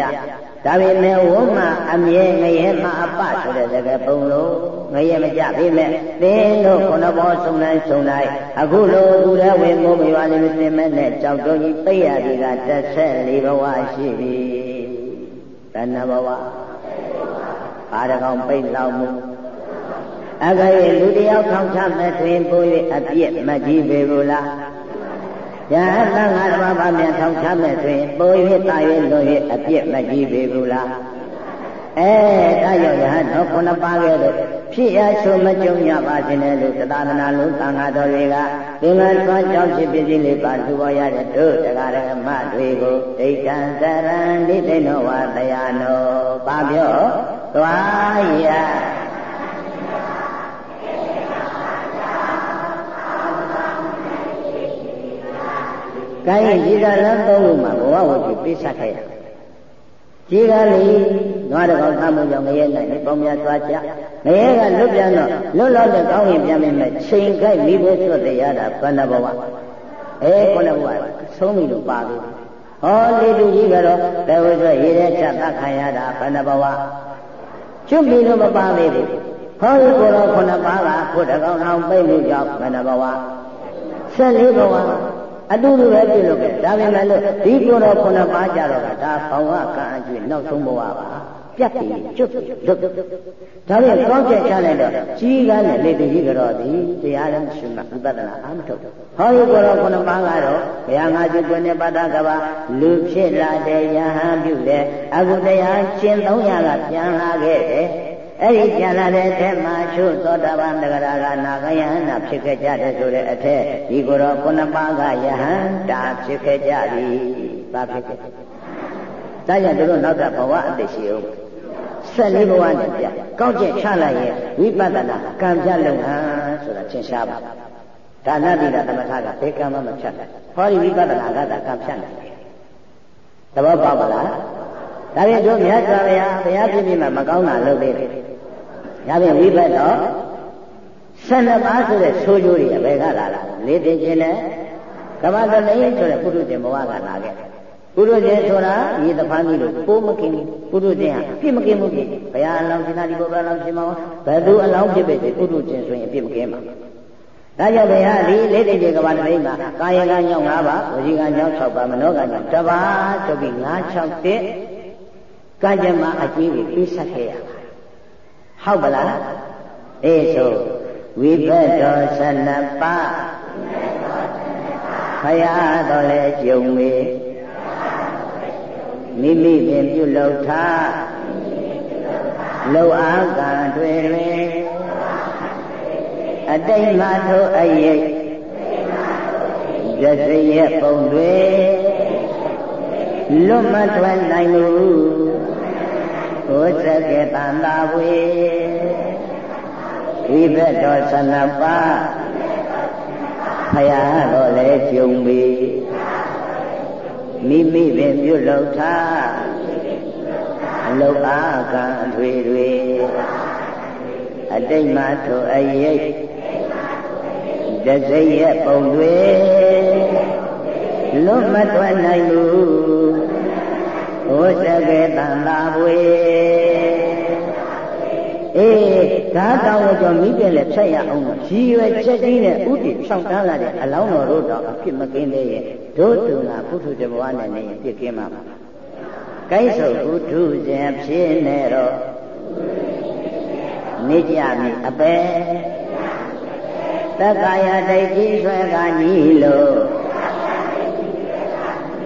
ဒါပေမဲ့ဝုံမအမြဲငရဲမအပဆိုတဲ့စကားပုံလို့ငရဲမကြပြီမဲ့သင်တို့ခုနဘောဆုံးတိုင်းဆုံးတိုင်းအခုလိုသူတဲ့ဝင်မိုးမရွာနေမစင်မဲ့နဲ့ကြောက်တော့ကြီးသိရသည်က14ဘဝရှိပြီတဏ္ဍဘဝအာရကောင်ပိတ်လောက်မှုအကရဲ့လူတယောက်ထောင်ချမဲ့တွင်ပို့၍အပြစ်မကြည့်ပေဘူးလား ယဟန်သံဃာတော်ဘာမြန်ထောင်ချမဲ့တွင်ပို၍တာ၍လွန်၍အပြစ်မကြည့်ပေဘူးလားအဲဒါကြောင့်ယဟန်တော်ခုနှစ်ပါးကဲလို့ဖြစ်ရချိုမကြုံရပါခြင်းနဲ့လို့သာသနာလုံးသံဃာတော်တွေကသင်္ကန်းသွားကြောင်းဖြစ်ဖြစ်လေးပါသူပေါ်ရတဲ့တို့တရားဓမ္မတွေကိုဒိဋ္ဌံသရံဒိဋ္ဌိနောဝတရားနောပါပြောသွားရ ကိုင်းဒီကလမ်းသုံးလို့မှာဘဝဝတ္ထုပိဆက်ခဲ့ရဒီကလေးနွားတကောင်သမှုကြောင့်ငရဲနိုင်နေပေါင်းများသွားကြငရဲကလွတ်ပြန်တော့လွတ်လောက်တဲ့ကောင်းရင်ပြန်မယ်မဲ့ချိန်ကြိုက်မိဖို့ဆွတ်တရားတာဘဏ္ဍဘဝအဲခုနဘဝဆုံးပြီလို့ပါလို့ဟောလေတူကြီးကတော့ဘယ်ဝိဆိုရေထဲချက်သခံရတာဘယ်နှဘဝကျွတ်ပြီလို့မပါသေးဘူးဟောဒီကိုယ်တော်ခုနှစ်ပါးကဘုဒ္ဓကောင်အောင်ပြိမှုကြောင့်ဘယ်နှဘဝ၁၄ဘဝ အတူတူပဲပြုလုပ်ခဲ့ဒါပေမဲ့လို့ဒီကိုယ်တော်ခုနှစ်ပါးကြတော့ဒါဘောင်ဝကံအကျွေးနောက်ဆုံးဘဝပါပြတ်ပြီးကျွတ်လွတ်ဒါဖြင့်ကောင်းချက်ချလိုက်တော့ကြီးကားနဲ့လေတကြီးကြောသည်တရားလည်းရှိမှဥပဒနာအာမထုတ်ဟောဒီကိုယ်တော်ခုနှစ်ပါးကတော့ဘုရားငါးကျုပ်နဲ့ပါဒကဘာလူဖြစ်လာတဲ့ယဟန်ပြုတဲ့အခုတရားရှင်း300ကပြန်လာခဲ့တယ် အဲ့ဒီပြန်လာတဲ့အထက်မှာချို့သောတာပန်တဂရကနာဂယဟနာဖြစ်ခဲ့ကြတယ်ဆိုတဲ့အထက်ဒီကိုယ်တော်ခုနှစ်ပါးကယဟန်တာဖြစ်ခဲ့ကြပြီ။ဘာဖြစ်ခဲ့။ဒါကြောင့်တို့နောက်တဲ့ဘဝအတ္တရှိအောင်ဆက်လေးဘဝနဲ့ပြကောက်ကျက်ချလိုက်ရင်ဝိပဿနာကံပြလုံဟန်ဆိုတာသင်ရှားပါဒါနတိတာသမထကဘယ်ကံမှမဖြတ်နိုင်ဟောဒီဝိပဿနာကသာကံဖြတ်နိုင်တယ်သဘောပေါက်ပါလား ဒါဖြင့်တို့မြတ်စွာဘုရားဘုရားပြည့်ပြည့်မှမကောင်းတာလုပ်သေးတယ်ဒါဖြင့်ဝိပဿနာဆက်နှစ်ပါးဆိုတဲ့ဆိုးကျိုးတွေဘယ်ကလာလာလေးတင်ခြင်းနဲ့ကမ္ဘာတလိဆိုတဲ့ပုထုဇဉ်ဘဝကလာခဲ့ပုရုဇဉ်ဆိုတာရေတဖားကြီးလို့ပိုးမกินပုရုဇဉ်ဟာပြစ်မกินဘူးပြစ်ဘုရားအလောင်းရှင်သာဒီဘုရားအလောင်းရှင်မောဘယ်သူအလောင်းဖြစ်ဖြစ်ပုရုဇဉ်ဆိုရင်ပြစ်မกินပါဒါကြောင့်ဘုရားဒီလေးတိကျေကဘာတလိမှာကာယကညောင်း၅ပါးဝစီကညောင်း၆ပါးမနောကညောင်း၁ပါးဆိုပြီး၅၆တစ် ကကြမအကျဉ်းကိုပြီးဆက်ခဲ့ရပါဟုတ်ပလားအေးဆိုဝိဘတ်တော်ဆနပါဖရာတော်လဲကြုံမေမိမိပင်ပြုလုပ်ထားလုံအားကံတွေတွင်အတိတ်မှထိုအယိတ်ရစရဲ့ပုံတွေလွတ်မထွက်နိုင်ဘူး ဘုဇကေတန္တာဝေဝိဘတ်တော်ဆနပါဖယားတော်လည်းကြုံပြီမိမိပင်ပြုလုပ်ထားအလုအားကံအထွေတွေအတိတ်မှထိုအယိတ်တစိရဲ့ပုံတွေလွတ်မထွက်နိုင်ဘူး ဘုဇကေတန်လာဝေအေးဓာတောင်းကြောင့်မိပြက်လည်းဖြတ်ရအောင်ရည်ရွယ်ချက်ကြီးနဲ့ဥတည်ဖြောင်းတန်းလာတဲ့အလောင်းတော်တို့တော့အဖြစ်မကင်းသေးရဲ့တို့တူကပုထုဇဉ်ဘဝနဲ့နေရင်ပြစ်ကင်းမှာပါကိုင်းဆိုပုထုဇဉ်ဖြစ်နေတော့နေကြမိအပဲတက္ကာယဒိဋ္ဌိဆွဲကညီလို့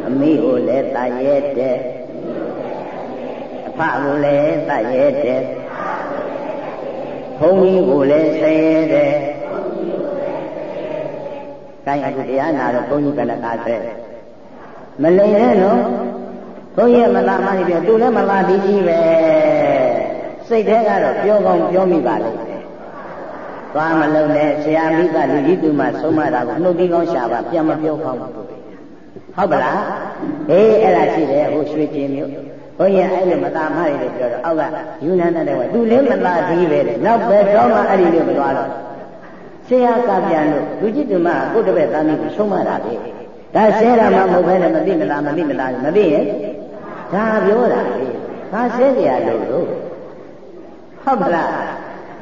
အမိကိုလည်းတရဲတဲ့အ ဖကိုလည်းတရဲတဲ့ဘုန်းကြီးကိုလည်းဆဲတဲ့ကိုင်းအခုတရားနာတော့ဘုန်းကြီးကလည်းကားဆဲမလိမ်နဲ့နော်ဘုန်းကြီးမလာမှနေပြသူလည်းမလာသေးကြီးပဲစိတ်ထဲကတော့ပြောကောင်းပြောမိပါလိမ့်မယ်သွားမလုံးနဲ့ဆရာမိကလူကြီးသူမှဆုံးမတာကိုနှုတ်ပြီးကောင်းရှာပါပြန်မပြောကောင်းဘူးဟုတ်ပလားအေးအဲ့ဒါရှိတယ်ဟိုရွှေကျင်မြို့ ဘုန်းကြီးအဲ့လိုမသားမရလို့ပြောတော့အောက်ကယူနန်းတဲ့ကသူလည်းမသားသေးပဲလေနောက်ပဲတော့မှအဲ့ဒီလိုမသွားတော့ဆရာကပြန်လို့လူကြီးသူမကိုတပည့်သားမီးကိုဆုံးမတာလေဒါဆဲတာမှမဟုတ်ပဲနဲ့မသိမလားမသိမလားမသိရင်ဒါပြောတာလေဒါဆဲကြရလို့လို့ဟုတ်ပလား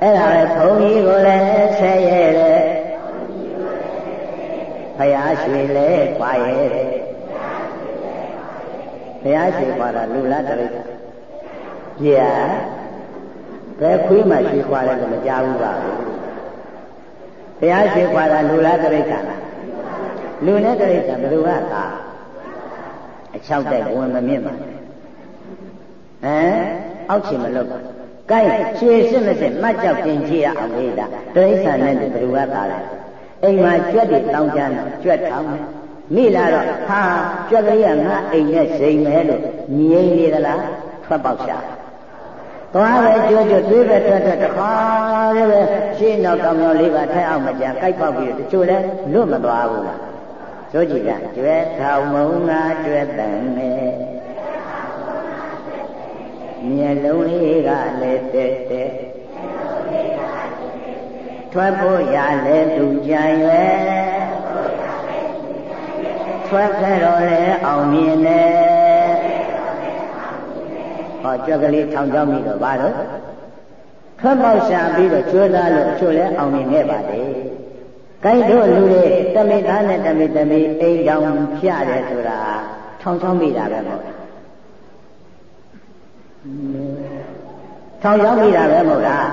အဲ့ဒါပဲဘုန်းကြီးကိုလည်းဆဲရဲတယ်ဖယားရွှေလည်းခွာရဲတယ် ဘုရားရှိခွာတာလူလားတရိစ္ဆာပြာဘယ်ခွေးမှရှိခွာတယ်လို့မကြားဘူးပါဘူးဘုရားရှိခွာတာလူလားတရိစ္ဆာလားလူနဲ့တရိစ္ဆာဘယ်လိုကသာအချောက်တဲ့ဝင်မမြင့်ပါဟမ်အောက်ချင်မလွတ်ပါကဲခြေစစ်မစစ်မှတ်ကြောက်ပြင်ကြည့်ရအောင်လေဒါတရိစ္ဆာနဲ့ဘယ်လိုကသာလဲအိမ်မှာကြွက်တွေတောင်းကြမ်းတော့ကြွက်ထောင်းတယ် မိလာတော့ဟာကြွက်ကလေးကငါအိမ်နဲ့စိမ်မဲလို့ငြိမ်နေသလားထွက်ပေါက်ရှာသွားပဲကြွကြွတွေးပဲထွက်ထွက်တခါတည်းပဲရှင်းတော့ကောင်းကောင်းလေးပါထိုင်အောင်မကြကြိုက်ပေါက်ပြီးတချို့လဲလွတ်မသွားဘူးလားဆိုကြည့်ကြကျွဲထောင်မုံငါကျွဲတန်နေမျက်လုံးလေးကလည်းတက်တက်ထွက်ဖို့ရလဲသူကြံရွယ် ထထွက်ခဲ့တော့လေအောင်မြင်တယ်ဟောကြွက်ကလေးထောင်ကြောင်းပြီးတော့ဘာလို့ထွက်ပေါက်ရှာပြီးတော့ကျွေးသားလို့အချို့လဲအောင်မြင်ခဲ့ပါတယ်ကိုက်တို့လူတွေတမိသားနဲ့တမိတမိအိမ်တောင်ဖြရတယ်ဆိုတာထောင်ချောင်းမိတာပဲမဟုတ်လားထောင်ချောင်းမိတာပဲမဟုတ်လား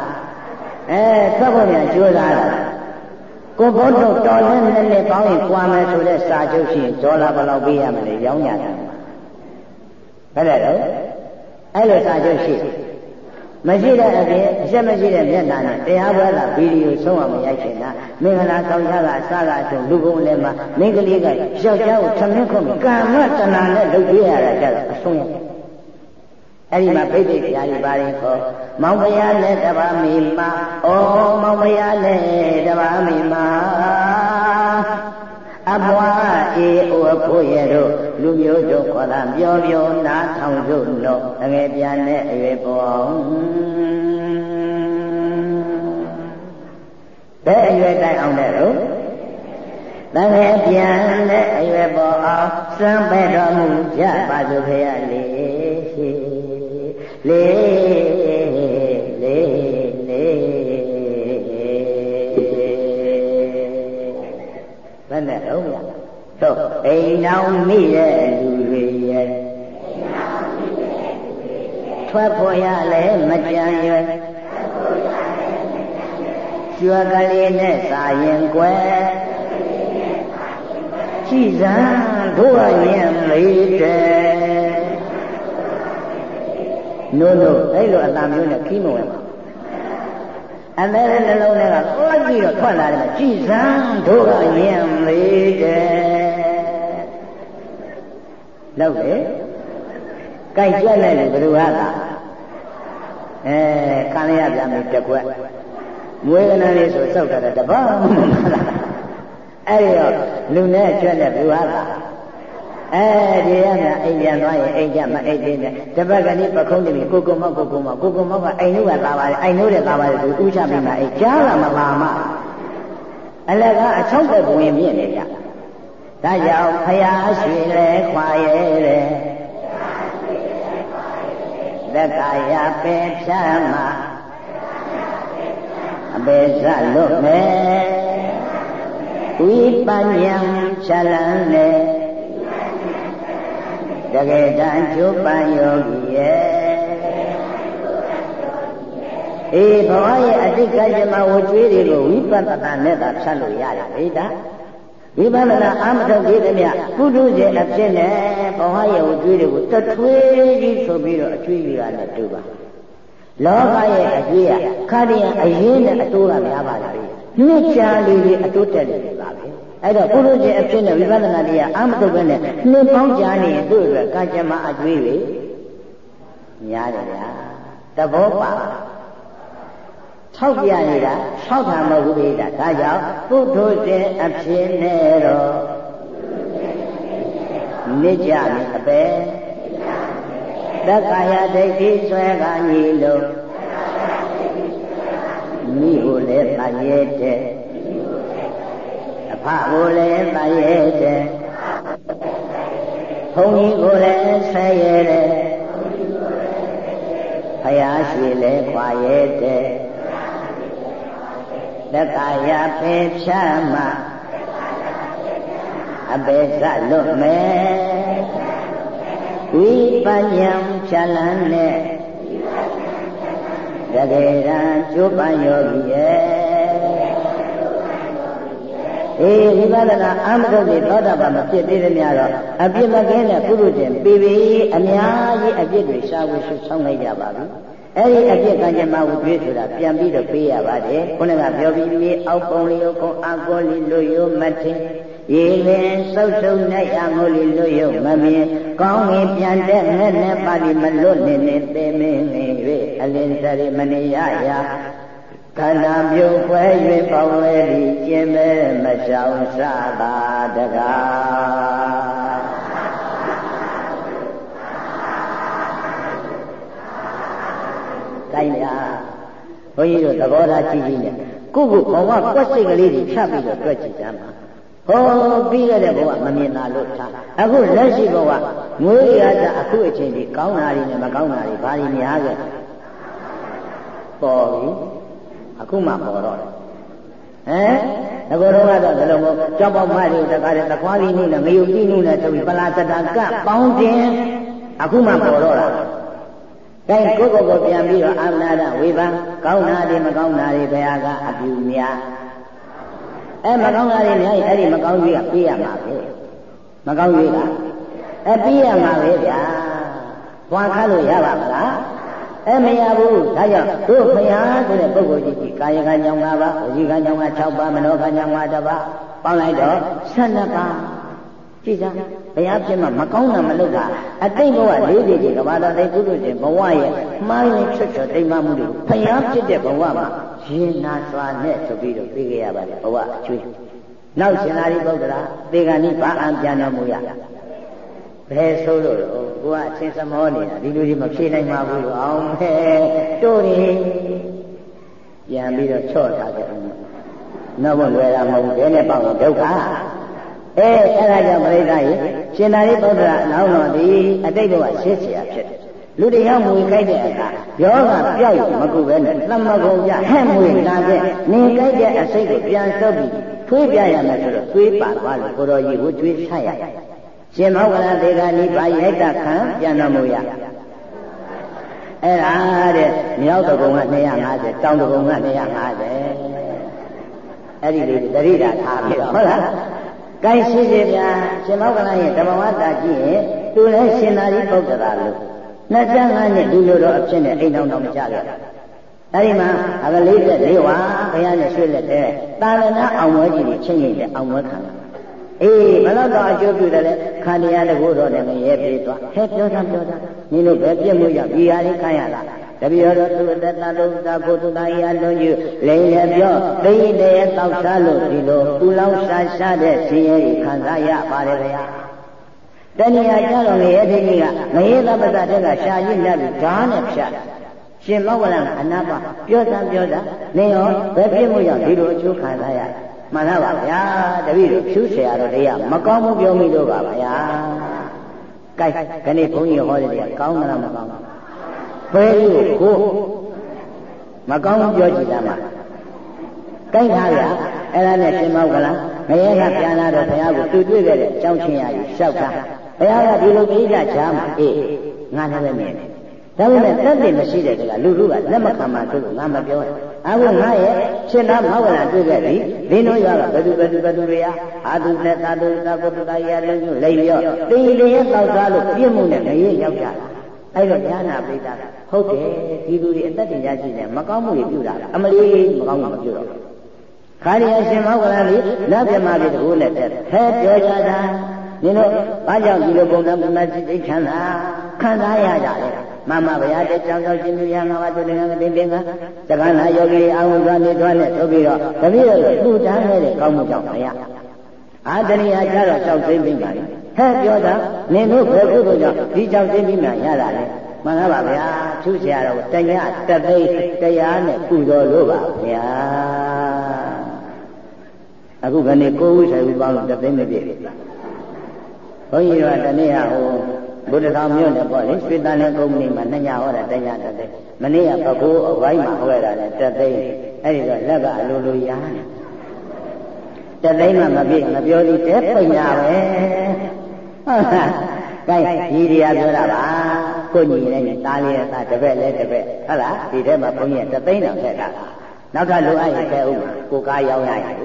အဲထွက်ဖို့မြန်ကြိုးစားတာ ကိုဘုန်းတော်တော်လင်းနဲ့နဲ့ပေါင်းရင်ကြွားမယ်ဆိုတဲ့စာချုပ်ရှိရင်ဒေါ်လာဘယ်လောက်ပေးရမလဲရောင်းကြတယ်ဘယ်လဲတော့အဲ့လိုစာချုပ်ရှိမရှိတဲ့အပြင်အဆက်မရှိတဲ့မျက်နှာနဲ့တရားပွဲကဗီဒီယိုဆုံးအောင်မရိုက်ချင်တာမင်္ဂလာဆောင်ကြကအစကအဆုံးလူကုန်လည်းမှာမိန်းကလေးကယောက်ျားကိုထမင်းခုံကံမတဏနဲ့လုပ်ပြရတာကြတော့အဆုံးရတယ် အဲ့ဒီမှာပိဋိတရားတွေပါရင်ခေါ်မောင်မယားနဲ့တပါမိမဩမောင်မယားနဲ့တပါမိမအဘွားအေးအိုဖို့ရတို့လူမျိုးတို့ခေါ်တာပြောပြောနားထောင်တို့လို့တကယ်ပြန်တဲ့အရွယ်ပေါ်ဘယ်အရွယ်တိုက်အောင်လဲတော့တကယ်ပြန်တဲ့အရွယ်ပေါ်အောင်စံပဲတော်မူကြပါစို့ခေရလေး လေးလေးလေးဘယ်နဲ့တော့တော့အိမ်အောင်မိတဲ့လူတွေရဲ့ထွက်ဖို့ရလဲမကြံရွယ်ကျွက်ကလေးနဲ့စာရင်ကွယ်ကြည်စံတို့ရင်လေးတဲ့ နိုးနိုးအဲ့လိုအတမျိုးနဲ့ခီးမဝင်ပါအမဲနှလုံးထဲကလိုက်ပြီးတော့ထွက်လာတယ်ကြည်စံတို့ကညံလေးတယ်လောက်လေကြိုက်ကြက်လိုက်လို့ဘယ်လိုဟာသာအဲခံရပြန်ပြီတစ်ခွက်မွေးကနန်းလေးဆိုစောက်တာတပတ်မှမလားအဲ့ဒီတော့လူနဲ့ကျွတ်တဲ့ဘယ်ဟာသာ အဲဒီရကအိမ်ပြန်သွားရင်အိမ်ကြမအိမ်သေးနဲ့တပတ်ကနေ့ပခုံးနေပြီကိုကုံမောက်ကိုကုံမောက်ကိုကုံမောက်ကအိမ်နုကသာပါတယ်အိမ်နုတဲ့သာပါတယ်သူဥချပြီးမှအိမ်ကြားလာမလာမအလကအချောက်တဲ့ဝင်မြင့်နေကြဒါကြောင့်ဖယားရွှေလဲခွာရဲတဲ့သက္ကာယပေဖြာမှာအပေဇလွတ်မယ်ဝိပညာချလန်းနဲ့ တကယ်တမ်းကျိုးပန်ယောဂီရဲ့အေးဘဝရဲ့အတိတ်ကကြမဝကျွေးတွေကိုဝိပဿနာနဲ့သာဖြတ်လို့ရတယ်လေဒါဝိပဿနာအာမထုတ်သေးသည်မြကုထုစေအဖြစ်နဲ့ဘဝရဲ့ဝကျွေးတွေကိုတထွေးကြီးဆိုပြီးတော့အကျွေးကြီးကလည်းတူပါလောကရဲ့အကျွေးကခါတည်းအရင်နဲ့အတိုးကများပါလားနှစ်ချာလေးတွေအတိုးတက်နေပါပဲ အဲ့တော့ပုရုဇဉ်အဖြစ်နဲ့ဝိပဿနာတရားအာမတုပဲနဲ့နှစ်ပေါင်းကြာနေရင်သူ့အတွက်ကာကြမအကျွေးတွေများတယ်ဗျာတဘောပါထောက်ပြနေတာထောက်တာမဟုတ်ဘူးဗျာဒါကြောင့်ပုထုဇဉ်အဖြစ်နဲ့တော့နိကြမိအပဲသက္ကာယဒိဋ္ဌိဆွဲကညီလို့မိကိုလည်းတန်ရဲ့တဲ့အ ဖကိုလည်းတန်ရဲ့တဲ့ဘုန်းကြီးကိုလည်းဆက်ရဲ့တဲ့ဖယားရှိလည်းခွာရဲ့တဲ့တက္ကာယပေဖြာမှအပေစလွတ်မယ်ဝိပညာဖြာလန်းနဲ့တကယ်တမ်းကျိုးပန်ယောဂီရဲ့ အေးဝိပဿနာအမတုတ်တွေသောတာပန်မဖြစ်သေးတဲ့များတော့အပြစ်မကင်းတဲ့ပုရုဇဉ်ပေပေအများကြီးအပြစ်တွေရှားဝှရှုဆောင်လိုက်ကြပါပြီအဲ့ဒီအပြစ်ကံကြမ္မာဝိတွေးဆိုတာပြန်ပြီးတော့ပေးရပါတယ်ခုနကပြောပြီးမြေအောက်ပုံလျောကုံအကောလီလွယောမထင်ရေလင်းဆုပ်ဆုပ်နိုင်အမိုးလီလွယောမမြင်ကောင်းငင်ပြန်တဲ့ငဲ့နဲ့ပါဠိမလွတ်နေနေသေမင်းနေ၍အလင်းစရိမနေရရာ ခန္ဓာပြုတ်ခွဲ၍ပေါင်းလဲပြီးကျင်မဲမရှောင်စတာတကားတိုင်းလားဘုန်းကြီးတို့သဘောထားကြည့်ကြည့်နဲ့ကိုယ့်ကိုယ်ဘဝကွက်စိတ်ကလေးတွေဖြတ်ပြီးတော့တွေ့ကြည့်ကြမှာဟောပြီးရတဲ့ဘဝမမြင်တာလို့ထားအခုလက်ရှိဘဝငွေရတာအခုအချိန်ဒီကောင်းတာတွေနဲ့မကောင်းတာတွေဘာတွေများခဲ့ပေါ်ပြီ အခုမှပေါ်တော့တယ်ဟမ်အကိုတော့ကတော့ဘယ်လိုမို့ကြောက်ပေါက်မတွေတကားတဲ့သခွားကြီးနုနဲ့ငရုတ်ကြီးနုနဲ့ဆိုပြီးပလာစတာကပေါင်းတင်အခုမှပေါ်တော့တာကဲကိုကိုကိုပြန်ပြီးတော့အာမနာဒဝေဖန်ကောင်းတာတွေမကောင်းတာတွေဘယ်ဟာကအပြူများအဲမကောင်းတာတွေများရင်အဲ့ဒီမကောင်းကြီးကပြေးရမှာပဲမကောင်းကြီးကအပြေးရမှာပဲဗျာဘွာခါလို့ရပါမလား အဲမရဘူးဒါကြောင့်တို့ဘုရားဆိုတဲ့ပုဂ္ဂိုလ်ကြီးကြီးကာယကံကြောင့်၅ပါးဝစီကံကြောင့်6ပါးမနောကံကြောင့်5ပါးပေါင်းလိုက်တော့12ပါးကြည့်စမ်းဘုရားဖြစ်မှမကောင်းတာမလုပ်တာအတိတ်ဘဝလေးတွေကြီးကဘာတော်လေးကုသိုလ်ရှင်ဘဝရဲ့မှားရင်ချွတ်ချွတ်တိမ်မမှုတွေဘုရားဖြစ်တဲ့ဘဝမှာရင်နာစွာနဲ့ဆိုပြီးတော့သိခဲ့ရပါတယ်ဘဝအကျွေးနောက်ရှင်သာရိပုတ္တရာသေဂာနိပါအံပြန်တော်မူရ ဘယ်ဆိုလို့ကိုကအချင်းစမောနေတာဒီလိုကြီးမဖြေနိုင်ပါဘူးလို့အောင်ပဲတို့နေပြန်ပြီးတော့ချော့ထားကြအောင်နောက်ဘလွယ်တာမဟုတ်ဘူးဘယ်နဲ့ပေါ့ဒုက္ခအဲအဲ့ဒါကြောင့်ပရိသတ်ကြီးရှင်သာရိပုတ္တရာအလောင်းတော်သည်အတိတ်ဘဝရှင်းเสียဖြစ်တယ်လူတရားမွေကြိုက်တဲ့အခါယောဂပြောက်ရမကုပဲနဲ့သမ္မကုံကြဟဲ့မွေလာတဲ့နေကြိုက်တဲ့အစိတ်ကိုပြန်ဆုပ်ပြီးထွေးပြရမယ်ဆိုတော့သွေးပါသွားလို့ကိုတော်ကြီးကိုကျွေးဆရ ရှင်မောကလသေကနိဗ္ဗာန်ရိုက်တာခံပြန်တော်မူရအဲ့ဒါတဲ့မြောက်တကုံက250တောင်တကုံက250အဲ့ဒီလေးတရိတာထားပြီးတော့ဟုတ်လားကိုင်းရှိစေဗျာရှင်မောကလရဲ့ဓမ္မဝတ္တကြည့်ရင်သူလည်းရှင်သာရိပုတ္တရာလို့25နှစ်ဒီလိုတော့အဖြစ်နဲ့အိမ်တော်တော်မကြလို့အဲဒီမှာအကလေးတဲ့လေးဝါဘုရားနဲ့ဆွေးလက်တဲ့တာလနာအောင်ဝဲကြီးတွေချင်းချင်းတဲ့အောင်ဝဲခံ အေးဘယ်တော့အကျိုးပြုတယ်လဲခန္တရားတကူတော့လည်းရဲပြေးသွားဟဲ့ပြောတာပြောတာနင်တို့ပဲပြည့်မှုရဒီဟာလေးခံရလားတပည့်တော်သူတတလုံးသာကိုသူသားရလုံးယူလိမ့်လည်းပြောသိတဲ့တောက်စားလို့ဒီလိုပူလောင်ရှာရှာတဲ့ဆင်းရဲခံစားရပါတယ်ဗျာတဏှာကြတော့ငရဲသိကြီးကငရဲသပ္ပတတဲ့ကရှာကြည့်လက်ပြီးဓာနဲ့ဖြတ်ရှင်မောကလအနာပါပြောစမ်းပြောစမ်းနေရောဘယ်ပြစ်မှုကြောင့်ဒီလိုအကျိုးခံစားရ မှန်လားပါဗျာတပည့်တို့ဖြူးဆရာတော်တရားမကောင်းဘူးပြောမိတော့ပါဗျာကဲခဏဘုန်းကြီးဟောတဲ့တရားကောင်းမလားမကောင်းဘူးဘယ်လိုကိုမကောင်းဘူးပြောကြည့်သားမှာကဲထားဗျာအဲ့ဒါနဲ့ရှင်မောက္ခလားငရဲကပြန်လာတော့ဘုရားကိုသူတွေ့ခဲ့တဲ့အကြောင်းချင်းရာကြီးရှောက်တာဘုရားကဒီလိုပြေးကြချာမှာအေးငါလည်းပဲမြင်တယ်ဒါပေမဲ့တက်တယ်မရှိတဲ့ကလူလူကလက်မခံမှသူ့ကိုငါမပြောဘူး အခုငါရဲ့ရှင်သာမောကလတွေ့ခဲ့ပြီဒင်းတို့ရကဘယ်သူဘယ်သူဘယ်သူတွေရအာသူနဲ့သာသူသာကုတ္တရာလုံးကျလိမ့်ရောတင်းလျက်တောက်သားလို့ပြည့်မှုနဲ့ငရေရောက်ကြတာအဲ့တော့ဉာဏ်နာပိတာဟုတ်တယ်ဒီလူတွေအသက်တင်ကြရှိတယ်မကောင်းမှုတွေပြုတာအမလေးမကောင်းမှုမပြုတော့ခါရီအရှင်မောကလလေးလက်ပြမလေးတကူနဲ့တဲ့ဖဲပြောကြတာနင်တို့ဘာကြောင့်ဒီလိုပုံစံပုံစံစိတ်ချမ်းသာခံစားရကြလဲ မမဗျာတဲ့ကြောင့်ကြောင့်ရှင်သူရငါးပါးသူလည်းငါတင်တင်ကတက္ကနာယောဂီအာဝဇ္ဇနေတွားနဲ့ဆိုပြီးတော့တပည့်တော်သူ့တန်းခဲ့တဲ့ကောင်းမှုကြောင့်မရအာတရိယာကြတော့ကြောက်သိမ့်ပြီးပါလေဟဲ့ပြောတာနင်တို့ဘယ်ကုသိုလ်ကြောင့်ဒီကြောက်သိမ့်ပြီးမှရတာလဲမှန်လားပါဗျာသူ့ဆရာတော်တညတသိတရားနဲ့ကုတော်လို့ပါဗျာအခုခဏကိုဝိဆိုင်ဘူးပေါင်းလို့တသိမပြည့်ဘုန်းကြီးကတနေ့ဟာ ဟိုဘုဒ္ဓတော်မြို့နယ်ပေါ့လေရွှေတန်လည်းကုမ္ပဏီမှာနှစ်ညဟောတာတညတသိမနေ့ကပကူအဝိုင်းမှာဟောရတာလည်းတသိအဲ့ဒီတော့လက်ကအလိုလိုရားတသိမှမပြည့်မပြောသေးတဲ့ပညာပဲဟုတ်လားကဲဒီတရားပြောတာပါကိုညီလည်းတားလေးတာတပည့်လည်းတပည့်ဟုတ်လားဒီထဲမှာဘုန်းကြီးတသိန်းတောင်ထည့်တာနောက်ထပ်လိုအပ်ရင်ထည့်ဦးမှာကိုကားရောက်ရရင်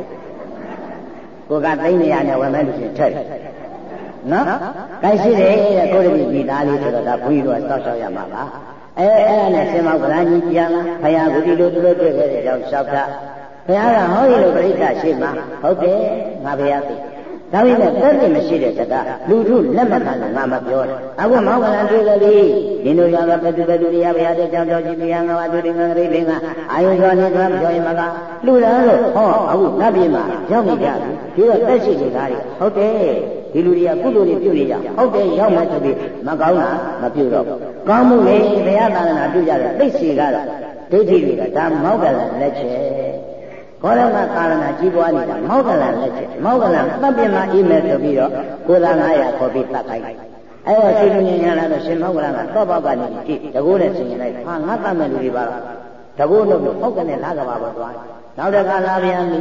ကိုကသိန်းနေရနဲ့ဝင်မဲ့လို့ရှိရင်ထည့် နော်။ကိုင်းရှိတယ်တဲ့ကိုရမီမိသားလေးဆိုတော့ဒါဘုန်းကြီးတို့ကစောက်ရှောက်ရမှာပါ။အဲအဲ့ဒါနဲ့ရှင်မောကရာကြီးပြန်လာဘုရားကဒီလိုသူတို့တွေ့ခဲ့တဲ့ကြောင့်လျှောက်တာဘုရားကဟောဒီလိုပြိဋ္ဌာရှိမှာဟုတ်တယ်ငါဘုရားသိ ဒါပေမဲ့တက်တယ်မရှိတဲ့စကားလူထုလက်မခံလို့ငါမပြောတယ်အခုမောကလန်တွေ့ကြပြီဒီလိုရကပတုပတုရိယဘုရားတဲ့ကြောင့်ကြောင့်ကြည်ပြာငါဝသူတင်္ဂရိလင်္ဂအာယုသောနေသွားပြောရင်မကလူလားလို့ဟောအခုနတ်ပြည်မှာရောက်နေကြပြီဒီတော့တက်ရှိနေတာတွေဟုတ်တယ်ဒီလူတွေကကုသိုလ်တွေပြုနေကြဟုတ်တယ်ရောက်မှဆိုပြီးမကောင်းတာမပြုတော့ကောင်းမှုလေတရားသာသနာပြုကြတယ်သိစီကတော့ဒိဋ္ဌိတွေကဒါမောကလန်လက်ချက် ခေါရမကာရဏကြီးပွားနေတာမောက္ကလန်လက်ချက်မောက္ကလန်တပ်ပြမအိမယ်ဆိုပြီးတော့ကိုယ်သာ900ခေါ်ပြီးတတ်ခိုင်းအဲ့တော့ရှင်လူညင်ညာလာတော့ရှင်မောက္ကလန်ကတော့ပေါက်ကနေကြည့်တကိုးနဲ့ဆင်ရင်လိုက်ဟာငါတတ်မဲ့လူတွေပါတော့တကိုးလို့ပေါက်ကနေလာကပါပေါ်သွားနောက်တကလာပြန်ပြီ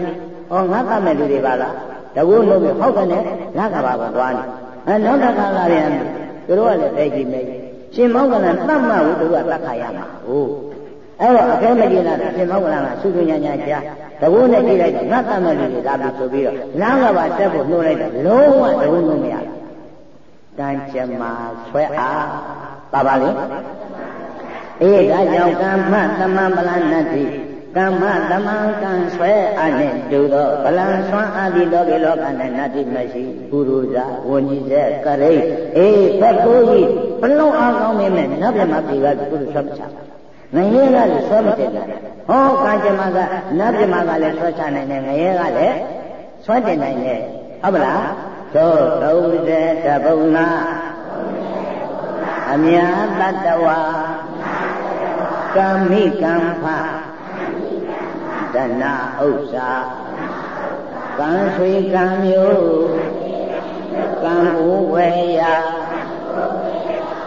ဟောငါတတ်မဲ့လူတွေပါလားတကိုးလို့ပေါက်ကနေလာကပါပေါ်သွားနေအဲနောက်တကလာပြန်ပြီသူတို့ကလည်းသိကြည့်မယ်ရှင်မောက္ကလန်တတ်မှဝိသူကတတ်ခါရမှာဟုတ် အဲ့တော့အခဲမကြီးလာတယ်ရှင်မောက္ကလန်ကသုသုညာညာကြားတဘိုးနဲ့ကြည့်လိုက်ငါတတ်မဲ့လူတွေလာပြီဆိုပြီးတော့လမ်းကပါတက်ဖို့နှိုးလိုက်တော့လုံးဝတဘိုးလုံးမရဘူးတန်ကြမာဆွဲအားပါပါလေအေးဒါကြောင့်ကမ္မသမံပလနတ္တိကမ္မသမံကံဆွဲအားနဲ့တူသောဗလံဆွမ်းအာဒီလောကေလောကနဲ့နတ္တိမရှိပုရုဇာဝဏ္ကြီးစေကရိအေးဘက်ကိုကြီးဘလုံးအားကောင်းနေမဲ့နတ်မြတ်ပြည်ကပုရုဆွမ်းမချ ငရဲကလည်းဆွဲမတက်နိုင်ဟောကံကြမ္မာကနတ်မြတ်ကလည်းဆွဲချနိုင်တယ်ငရဲကလည်းဆွဲတင်နိုင်တယ်ဟုတ်ပလားသော30တပုံနာအမြာတတဝါကမ္မိကံဖဒနာဥစ္စာကံဆွေကံမျိုးကံဘူဝေယ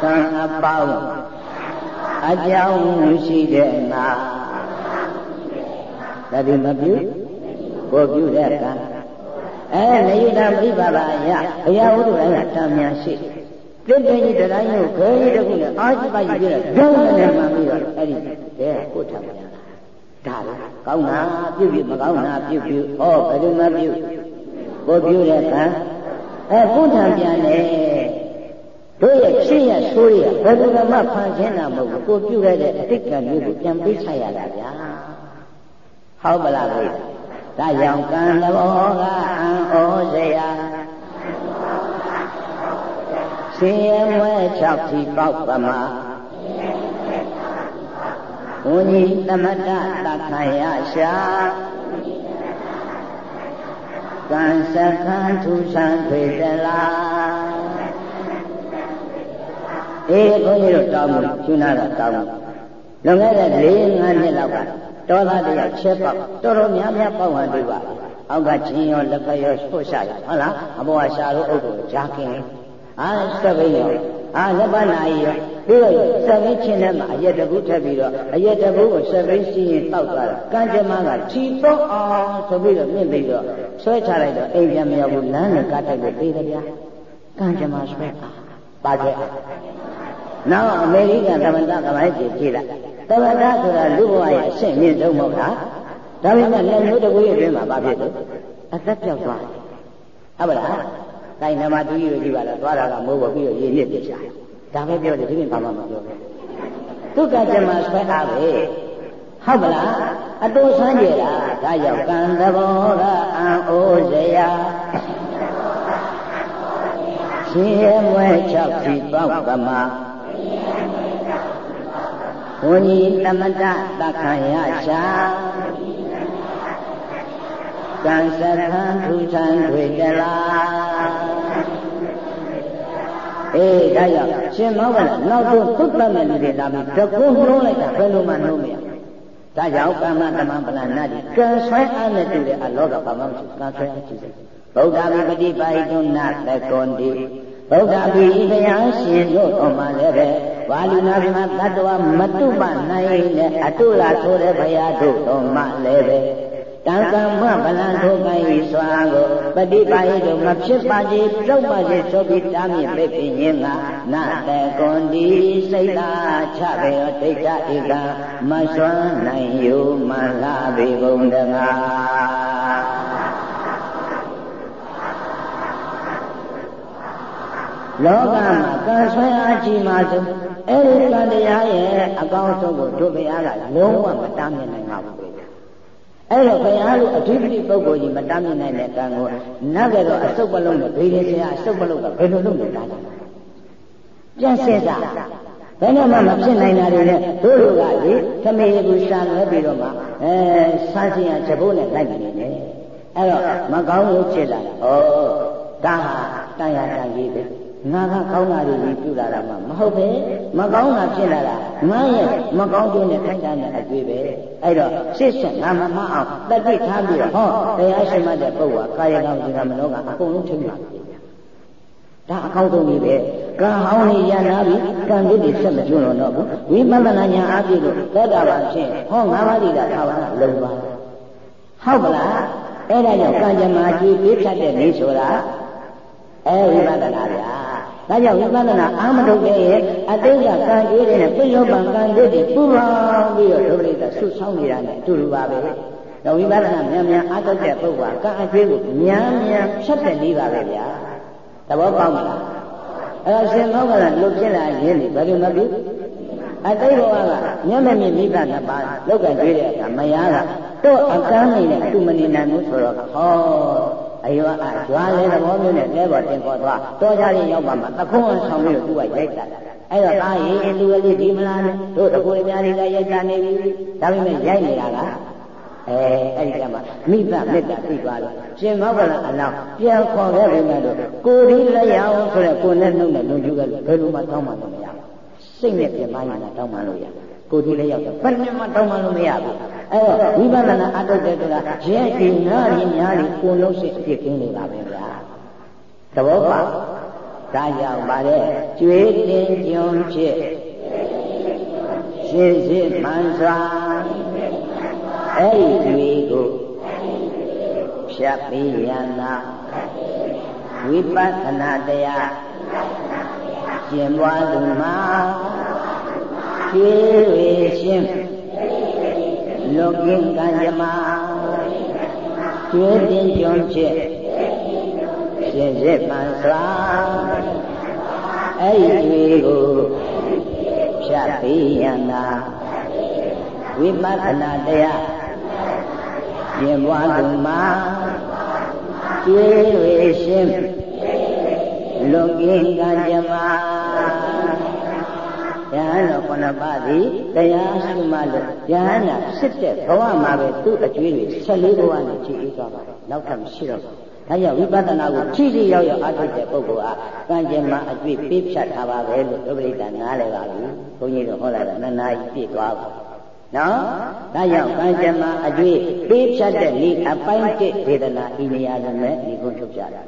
ကံအပေါင်း အကြောင်းရှိတဲ့ငါဒါဒီမပြုကိုပြုတဲ့ကံအဲနေယုဒပရိပါဒအယဘုရားဝတ္ထုတိုင်းကတံမြန်ရှိတိတ္တကြီးတရားကြီးကိုခဲကြီးတခုနဲ့အာရှိပါကြီးပြည့်တော့ဒုံနဲ့မှန်ပြီးတော့အဲ့ဒီတဲကိုထပ်ပြန်ဒါလားကောင်းတာပြုပြုမကောင်းတာပြုပြုဩဘယ်လိုမှပြုကိုပြုတဲ့ကံအဲကိုထံပြန်တယ် တို့ရဲ့ဖြစ်ရဆိုးရဘယ်လိုမှဖန်ဆင်းတာမဟုတ်ဘူးကိုပြုရတဲ့အတိတ်ကံမျိုးကိုပြန်ပေးချရတာဗျာဟုတ်ပလားလို့ဒါကြောင့်ကံသဘောကအံဩစရာရှင်ရမွဲ၆ဖြီပေါက်ပမာဝဉ္ကြီးသမတတခံရရှာကံစခံထူဆန်းထွေတလား အေးဘုန်းကြီးတို့တောင်းမှုရှင်းလာတာတောင်းမှုလွန်ခဲ့တဲ့၄၅နှစ်လောက်ကတောသားတယောက်ချက်ပေါက်တော်တော်များများပေါက်ဟန်တွေ့ပါအောက်ကချင်းရောလက်ဖက်ရောဆွတ်ရှာရဟုတ်လားအပေါ်ကရှာလို့အုပ်ကိုဂျာကင်းအာစက်ပိရောအာလက်ပနာကြီးရောပြီးတော့စက်ပိချင်းထဲမှာအရက်တကူထပ်ပြီးတော့အရက်တကူကိုစက်ပိစီးရင်တောက်သွားတာကံကြမ္မာကထီတော့အောင်ဆိုပြီးတော့မြင့်ပြီးတော့ဆွဲချလိုက်တော့အိမ်ပြန်မရောက်ဘူးလမ်းနဲ့ကားတိုက်လို့ပြေးတယ်ဗျာကံကြမ္မာဆွဲအားပါခဲ့ နောက်အမေရိကန်သမ္မတကမိုင်းကြီးကြည့်လိုက်သမ္မတဆိုတာလူဘဝရဲ့အရှင်းမြင့်ဆုံးမဟုတ်လားဒါပေမဲ့လက်မျိုးတစ်ခုရဲ့အတွင်းမှာဘာဖြစ်လို့အသက်ပြောက်သွားတယ်ဟုတ်ပါလားကိုင်နမတူကြီးတို့ကြည့်ပါလားသွားတာကမိုးပေါ်ပြီးတော့ရေနစ်ပြချာဒါပဲပြောတယ်ဒီပြင်ဘာမှမပြောဘူးဒုက္ခကြမှာဆွဲအားပဲဟုတ်ပါလားအတူဆန်းကြတာဒါကြောင့်ကံသဘောကအံဩဇရာရှင်ရဲ့မွဲ၆ဖြီပေါက်ကမှာ ဘုန်းကြီးသမတတခံရရှာကံစရံထူဆန်းထွေတလားအေးဒါကြောင့်ရှင်မောကလည်းနောက်ဆုံးသုတ်တတ်မဲ့လူတွေလာပြီးတကုနှိုးလိုက်တာဘယ်လိုမှနှိုးမရဒါကြောင့်ကာမတမန်ပလနာတိကံဆွဲအားနဲ့တူတဲ့အလောကဘာမှမရှိကံဆွဲအားရှိတယ်ဗုဒ္ဓဘုပတိပါဟိတုနာသကွန်တိဗု ဒ္ဓဘုရားတရားရှင်တို့တော်မှာလည်းပဲပါဠိနာပြမတတ္တဝမတုပနိုင်နဲ့အတုလာဆိုတဲ့ဘုရားတို့တော်မှာလည်းပဲတံကမ္မဗလံထိုကိုင်းစွာကိုပฏิပါယိတို့မဖြစ်ပါစေပြုတ်ပါစေဆိုပြီးတားမြစ်ပိတ်ပင်ခြင်းကနတကွန်ဒီစိတ်သာချပေရောဒိဋ္ဌဧကမစွမ်းနိုင်ယူမလာပေကုန်တကား လောကမှာကံဆွဲအားကြီးမှဆုံးအဲ့ဒီကံတရားရဲ့အကောင်းဆုံးကိုတို့ဘုရားကလုံးဝမတားမြင်နိုင်ပါဘူးအဲ့တော့ဘုရားလိုအဓိပတိပုဂ္ဂိုလ်ကြီးမတားမြင်နိုင်တဲ့ကံကိုနတ်ကတော့အစုပ်ပလုံးနဲ့ဘေးရင်ဆရာအစုပ်ပလုံးကဘယ်လိုလုပ်နေတာလဲပြန်စစ်တာဘယ်နဲ့မှမဖြစ်နိုင်တာတွေနဲ့တို့လူကလေသမေကူရှာလွဲပြီးတော့မှအဲဆန်းစင်ရသဘိုးနဲ့လိုက်နေတယ်အဲ့တော့မကောင်းလို့ဖြစ်လာဩဒါဟာတန်ရတန်ကြီးပဲ ငါကကောင်းတာတွေကြီးပြုလာတာမှမဟုတ်ပဲမကောင်းတာဖြစ်လာတာငါရဲ့မကောင်းကျိုးနဲ့ခိုက်တာနဲ့အတွေ့ပဲအဲ့တော့ရှစ်ဆက်ငါမမအောင်တတိထားပြီးတော့ဟောတရားရှိမှတ်တဲ့ပုဂ္ဂိုလ်ကကာယကံဒီကမနောကအကုန်လုံးထိမှတ်တယ်ဒါအကောင်းဆုံးကြီးပဲကံဟောင်းကြီးရနာပြီးကံဒီတွေဆက်မကျွလို့တော့ဘူးဝိပဿနာဉာဏ်အားဖြင့်လို့သောတာပန်ဖြစ်ဟောငါးပါးတိတာသာဝရလုံပါဟုတ်ပလားအဲ့ဒါကြောင့်ကံကြမ္မာကြည့်ပြဖြတ်တဲ့နေဆိုတာအဲဝိပဿနာဗျာ ဒါကြောင့်ဝိပဿနာအာမထုတ်တဲ့ရဲ့အတိတ်ကကံကြွေးတဲ့ပြိယောပံကံကြွေးတွေပူပေါင်းပြီးတော့ဒုပရိသဆုဆောင်းနေတာနဲ့အတူတူပါပဲတော့ဝိပဿနာမြန်မြန်အားထုတ်တဲ့ပုဂ္ဂိုလ်ကကံအကျွေးကိုမြန်မြန်ဖြတ်တဲ့နည်းပါပဲဗျာသဘောပေါက်မလားအဲ့တော့ရှင်မောကလလုတ်ဖြစ်လာရင်းနေဘယ်လိုမဖြစ် အတိတ်ဘဝကမျက်မမြင်မိဘနှစ်ပါးလောက်ကကြွေးတဲ့အခါမယားကတော့အကမ်းနေတဲ့အတူမနေနိုင်ဘူးဆိုတော့ဟောအယောအကျွားလဲသဘောမျိုးနဲ့လဲပေါ်တင်ပေါ်သွားတော်ကြရင်ရောက်ပါမှသခုံးအောင်ဆောင်ပြီးတော့သူ့ကရိုက်တာအဲ့တော့သားရင်လူကလေးဒီမလားနဲ့တို့တကူအများကြီးကရိုက်တာနေပြီဒါပေမဲ့ရိုက်နေတာကအဲအဲ့ဒီကမှမိဘမေတ္တာသိသွားလို့ရှင်မောကလအလောင်းပြန်ခေါ်ခဲ့ပြီမဲ့လို့ကိုဒီလက်ရအောင်ဆိုတဲ့ကိုနဲ့နှုတ်နဲ့လုံကျူးခဲ့လို့ဘယ်လိုမှတောင်းမှလို့မရဘူး စိတ်နဲ့ပြန်မရင်တောင်းမှလို့ရတယ်ကိုဒီလည်းရောက်တယ်ဘယ်နှမတောင်းမှလို့မရဘူးအဲတော့ဝိပဿနာအထုတ်တဲ့ကရဲဒီနားရင်ညားဒီကိုလုံးစိတ်အဖြစ်ကင်းနေပါပဲဗျာသဘောပါဒါကြောင့်ပါတဲ့ကျွေးတင်ကြုံဖြစ်ရှင်းရှင်းမှန်စွာအဲ့ဒီကျွေးကိုဖြတ်ပြီးရနာဝိပဿနာတရား ကျင့်ပွားသူမှာကျွေးဝေရှင်းလောကင်းကံကြမကျွေးတင်ကြုံဖြစ်ရှင်းရှင်းမှန်စွာအဲ့ဒီကျွေးကိုဖြတ်ပြီးရနာဝိပဿနာတရားကျင့်ပွားသူမှာကျွေးဝေရှင်းလွန်ကင်းကကြမှာ ယဟန်တော်ခုနှစ်ပါးသည်တရားရှိမှလို့ယဟန်နာစစ်တဲ့ဘဝမှာပဲသူ့အကျွေးတွေ14ဘဝနဲ့ကြည့်ပြီးသွားပါတယ်နောက်ထပ်မရှိတော့ဘူးဒါကြောင့်ဝိပဿနာကိုဖြည်းဖြည်းရောက်ရောက်အားထုတ်တဲ့ပုဂ္ဂိုလ်ဟာကံကြမ္မာအကျွေးပေးဖြတ်ထားပါပဲလို့ဒုပရိသနားလည်ပါပြီဘုန်းကြီးတို့ဟောလာတာနှစ်နာရီပြည့်သွားပါနော်ဒါကြောင့်ကံကြမ္မာအကျွေးပေးဖြတ်တဲ့ဤအပိုင်းတစ်ဒေသနာဤနေရာနဲ့ဒီကုထုတ်ကြတာ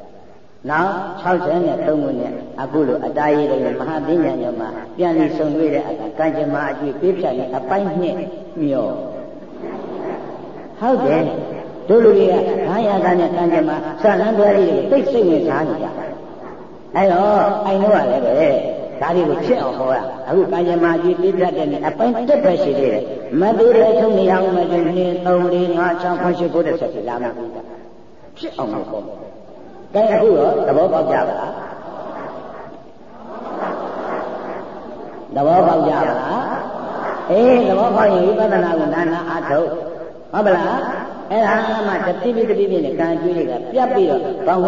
နောက်63ခုနဲ့အခုလိုအတားရည်တွေမဟာပညာညောမှာပြန်ပြီးဆုံတွေ့တဲ့အခါကံကြမ္မာအကျွေးပေးဖြတ်တဲ့အပိုင်းနှစ်မြော့ဟုတ်တယ်တို့လူတွေကဘာယာကနဲ့ကံကြမ္မာဆလန်းတွဲလေးတွေသိစိတ်ဝင်စားနေကြအဲတော့အိုင်တော့လည်းပဲဒါတွေကိုဖြစ်အောင်ဟောတာအခုကံကြမ္မာကြီးပြည့်တတ်တဲ့အပိုင်းတက်ပဲရှိသေးတယ်မသေးတဲ့ထုံနေအောင်မကျင်းနေ3 4 5 6 9 10 9 10လာမှာဖြစ်အောင်ဟော ကဲအခုတော့သဘောပေါက်ကြပါလားသဘောပေါက်ကြပါလားအေးသဘောပေါက်ရင်ဝိပဿနာကိုနာနာအားထုတ်ဟုတ်ပါလားအဲ့ဒါမှတတိပိတတိပိနဲ့ကံကျွေးတွေကပြတ်ပြီးတော့ဘောင်ဝ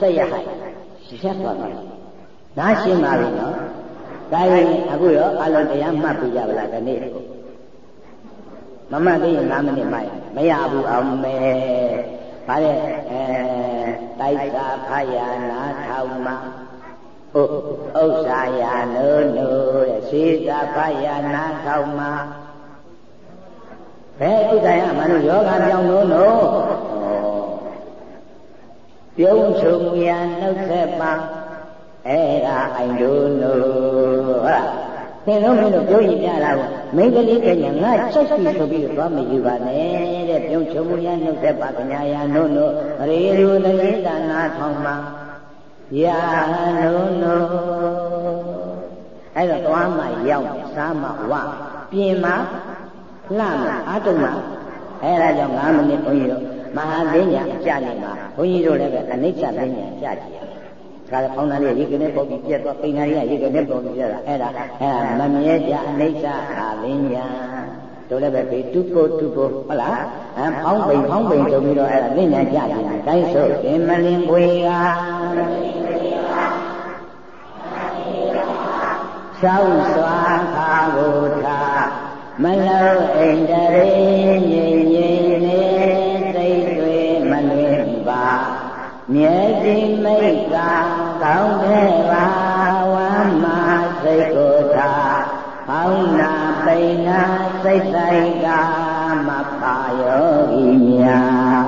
ဆက်ရဟိုက်ရက်သွားတယ်ဒါရှင်းပါပြီနော်ဒါရင်အခုရောအလုံးတရားမှတ်ပြကြပါလားဒီနေ့မမှတ်သေးရင်5မိနစ်မှမရဘူးအောင်မယ် ဗါတဲ့အဲတိုက်စာဖယာနာထောင်မှာဥဥစ္စာယာနိုးနိုးတဲ့စေစာဖယာနာထောင်မှာဘယ်ဥစ္စာရမလို့ယောဂပြောင်းလို့လို့ပြုံးချုံရနှုတ်ဆက်ပါအဲ့ဒါအိုင်တို့လို့ဟုတ်လား သင်လုံးမင်းတို့ပြောရင်ပြတာကမိန်းကလေးကညာငါချက်စီဆိုပြီးတော့သွားမယူပါနဲ့တဲ့ပြုံးချုံရနှုတ်ဆက်ပါကညာယာနို့နို့ရေရူတရေတာနာထောင်ပါယာနို့နို့အဲ့တော့သွားမှရောက်စားမှဝပြင်မှလှမှာအာတုံမှာအဲဒါကြောင့်9မိနစ်ဘုန်းကြီးတို့မဟာသိညာကြာနေမှာဘုန်းကြီးတို့လည်းပဲအနိစ္စသိညာကြာကြည့်ရ ဒါကဖောင်းသားလေးရေကနေပေါ်ပြီးပြက်သွားပိန်သားလေးကရေကနေပေါ်ပြီးပြက်တာအဲ့ဒါအဲ့ဒါမမြဲကြအနိစ္စအာသိညာတို့လည်းပဲဘေတုကိုတုကိုဟုတ်လားအဖောင်းပိန်ဖောင်းပိန်ဆိုပြီးတော့အဲ့ဒါသိညာကြာကြည့်တယ်တိုင်းဆိုအင်မလင်ပွေကသောစွာခါကိုထားမလောဣန္ဒရေငြိမ် မြဲစီမိတ်ကကောင်းခဲ့ပါစိတ်ကိုသာဟောင်းနာပိန်နာစိတ်ဆိုင်ကမပါယောဂီများ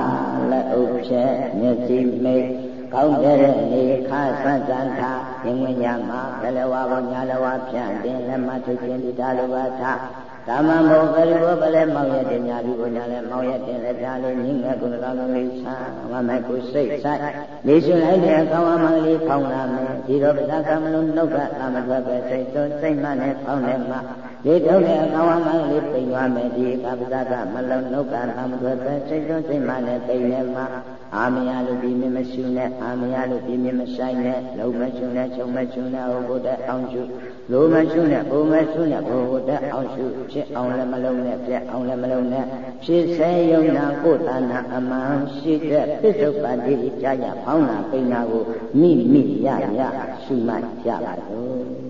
လက်ဥဖြဲမျက်စိမိတ်ကောင်းတဲ့နေခါဆန်းဆန်းသာရင်ဝင်ညမှာဘယ်လဝဘောညာလဝဖြန့်တင်လက်မထုတ်ခြင်းဒီတာလိုပါသာ ကာမမောကရိဘောပလဲမောင်ရတဲ့ညာဒီကိုညာလဲမောင်ရတဲ့လက်ပြားလေးညင်ငယ်ကုသတော်လုံးလေးဆာမမကုစိတ်ဆိုင်နေရှင်လိုက်တဲ့ကောင်းဝမင်္ဂလေးဖောင်းလာမယ်ဒီတော့ပဇာကမလုံးနှုတ်ကသာမထွက်ပဲစိတ်သွစိတ်မှနဲ့ဖောင်းတယ်မှာဒီထုတ်တဲ့ကောင်းဝမင်္ဂလေးပိန်သွားမယ်ဒီကပဇာကမလုံးနှုတ်ကသာမထွက်ပဲစိတ်သွစိတ်မှနဲ့ပိန်တယ်မှာအာမယလို့ဒီမြင်မရှိနဲ့အာမယလို့ဒီမြင်မဆိုင်နဲ့လုံးမရှုနဲ့ချုံမရှုနဲ့ဟောဘုဒ္ဓအောင်ရှုလိုမရှုနဲ့ဘုံမရှုနဲ့ဘုဘုဒ္ဓအောင်ရှုဖြစ်အောင်လည်းမလုံးနဲ့ပြက်အောင်လည်းမလုံးနဲ့ဖြစ်စေယုံနာကိုယ်တဏ္ဍအမှန်ရှိတဲ့ပစ္စုပန်တိကြာရဖောင်းတာပိန်တာကိုမိမိရရရှုမှတ်ကြပါစို့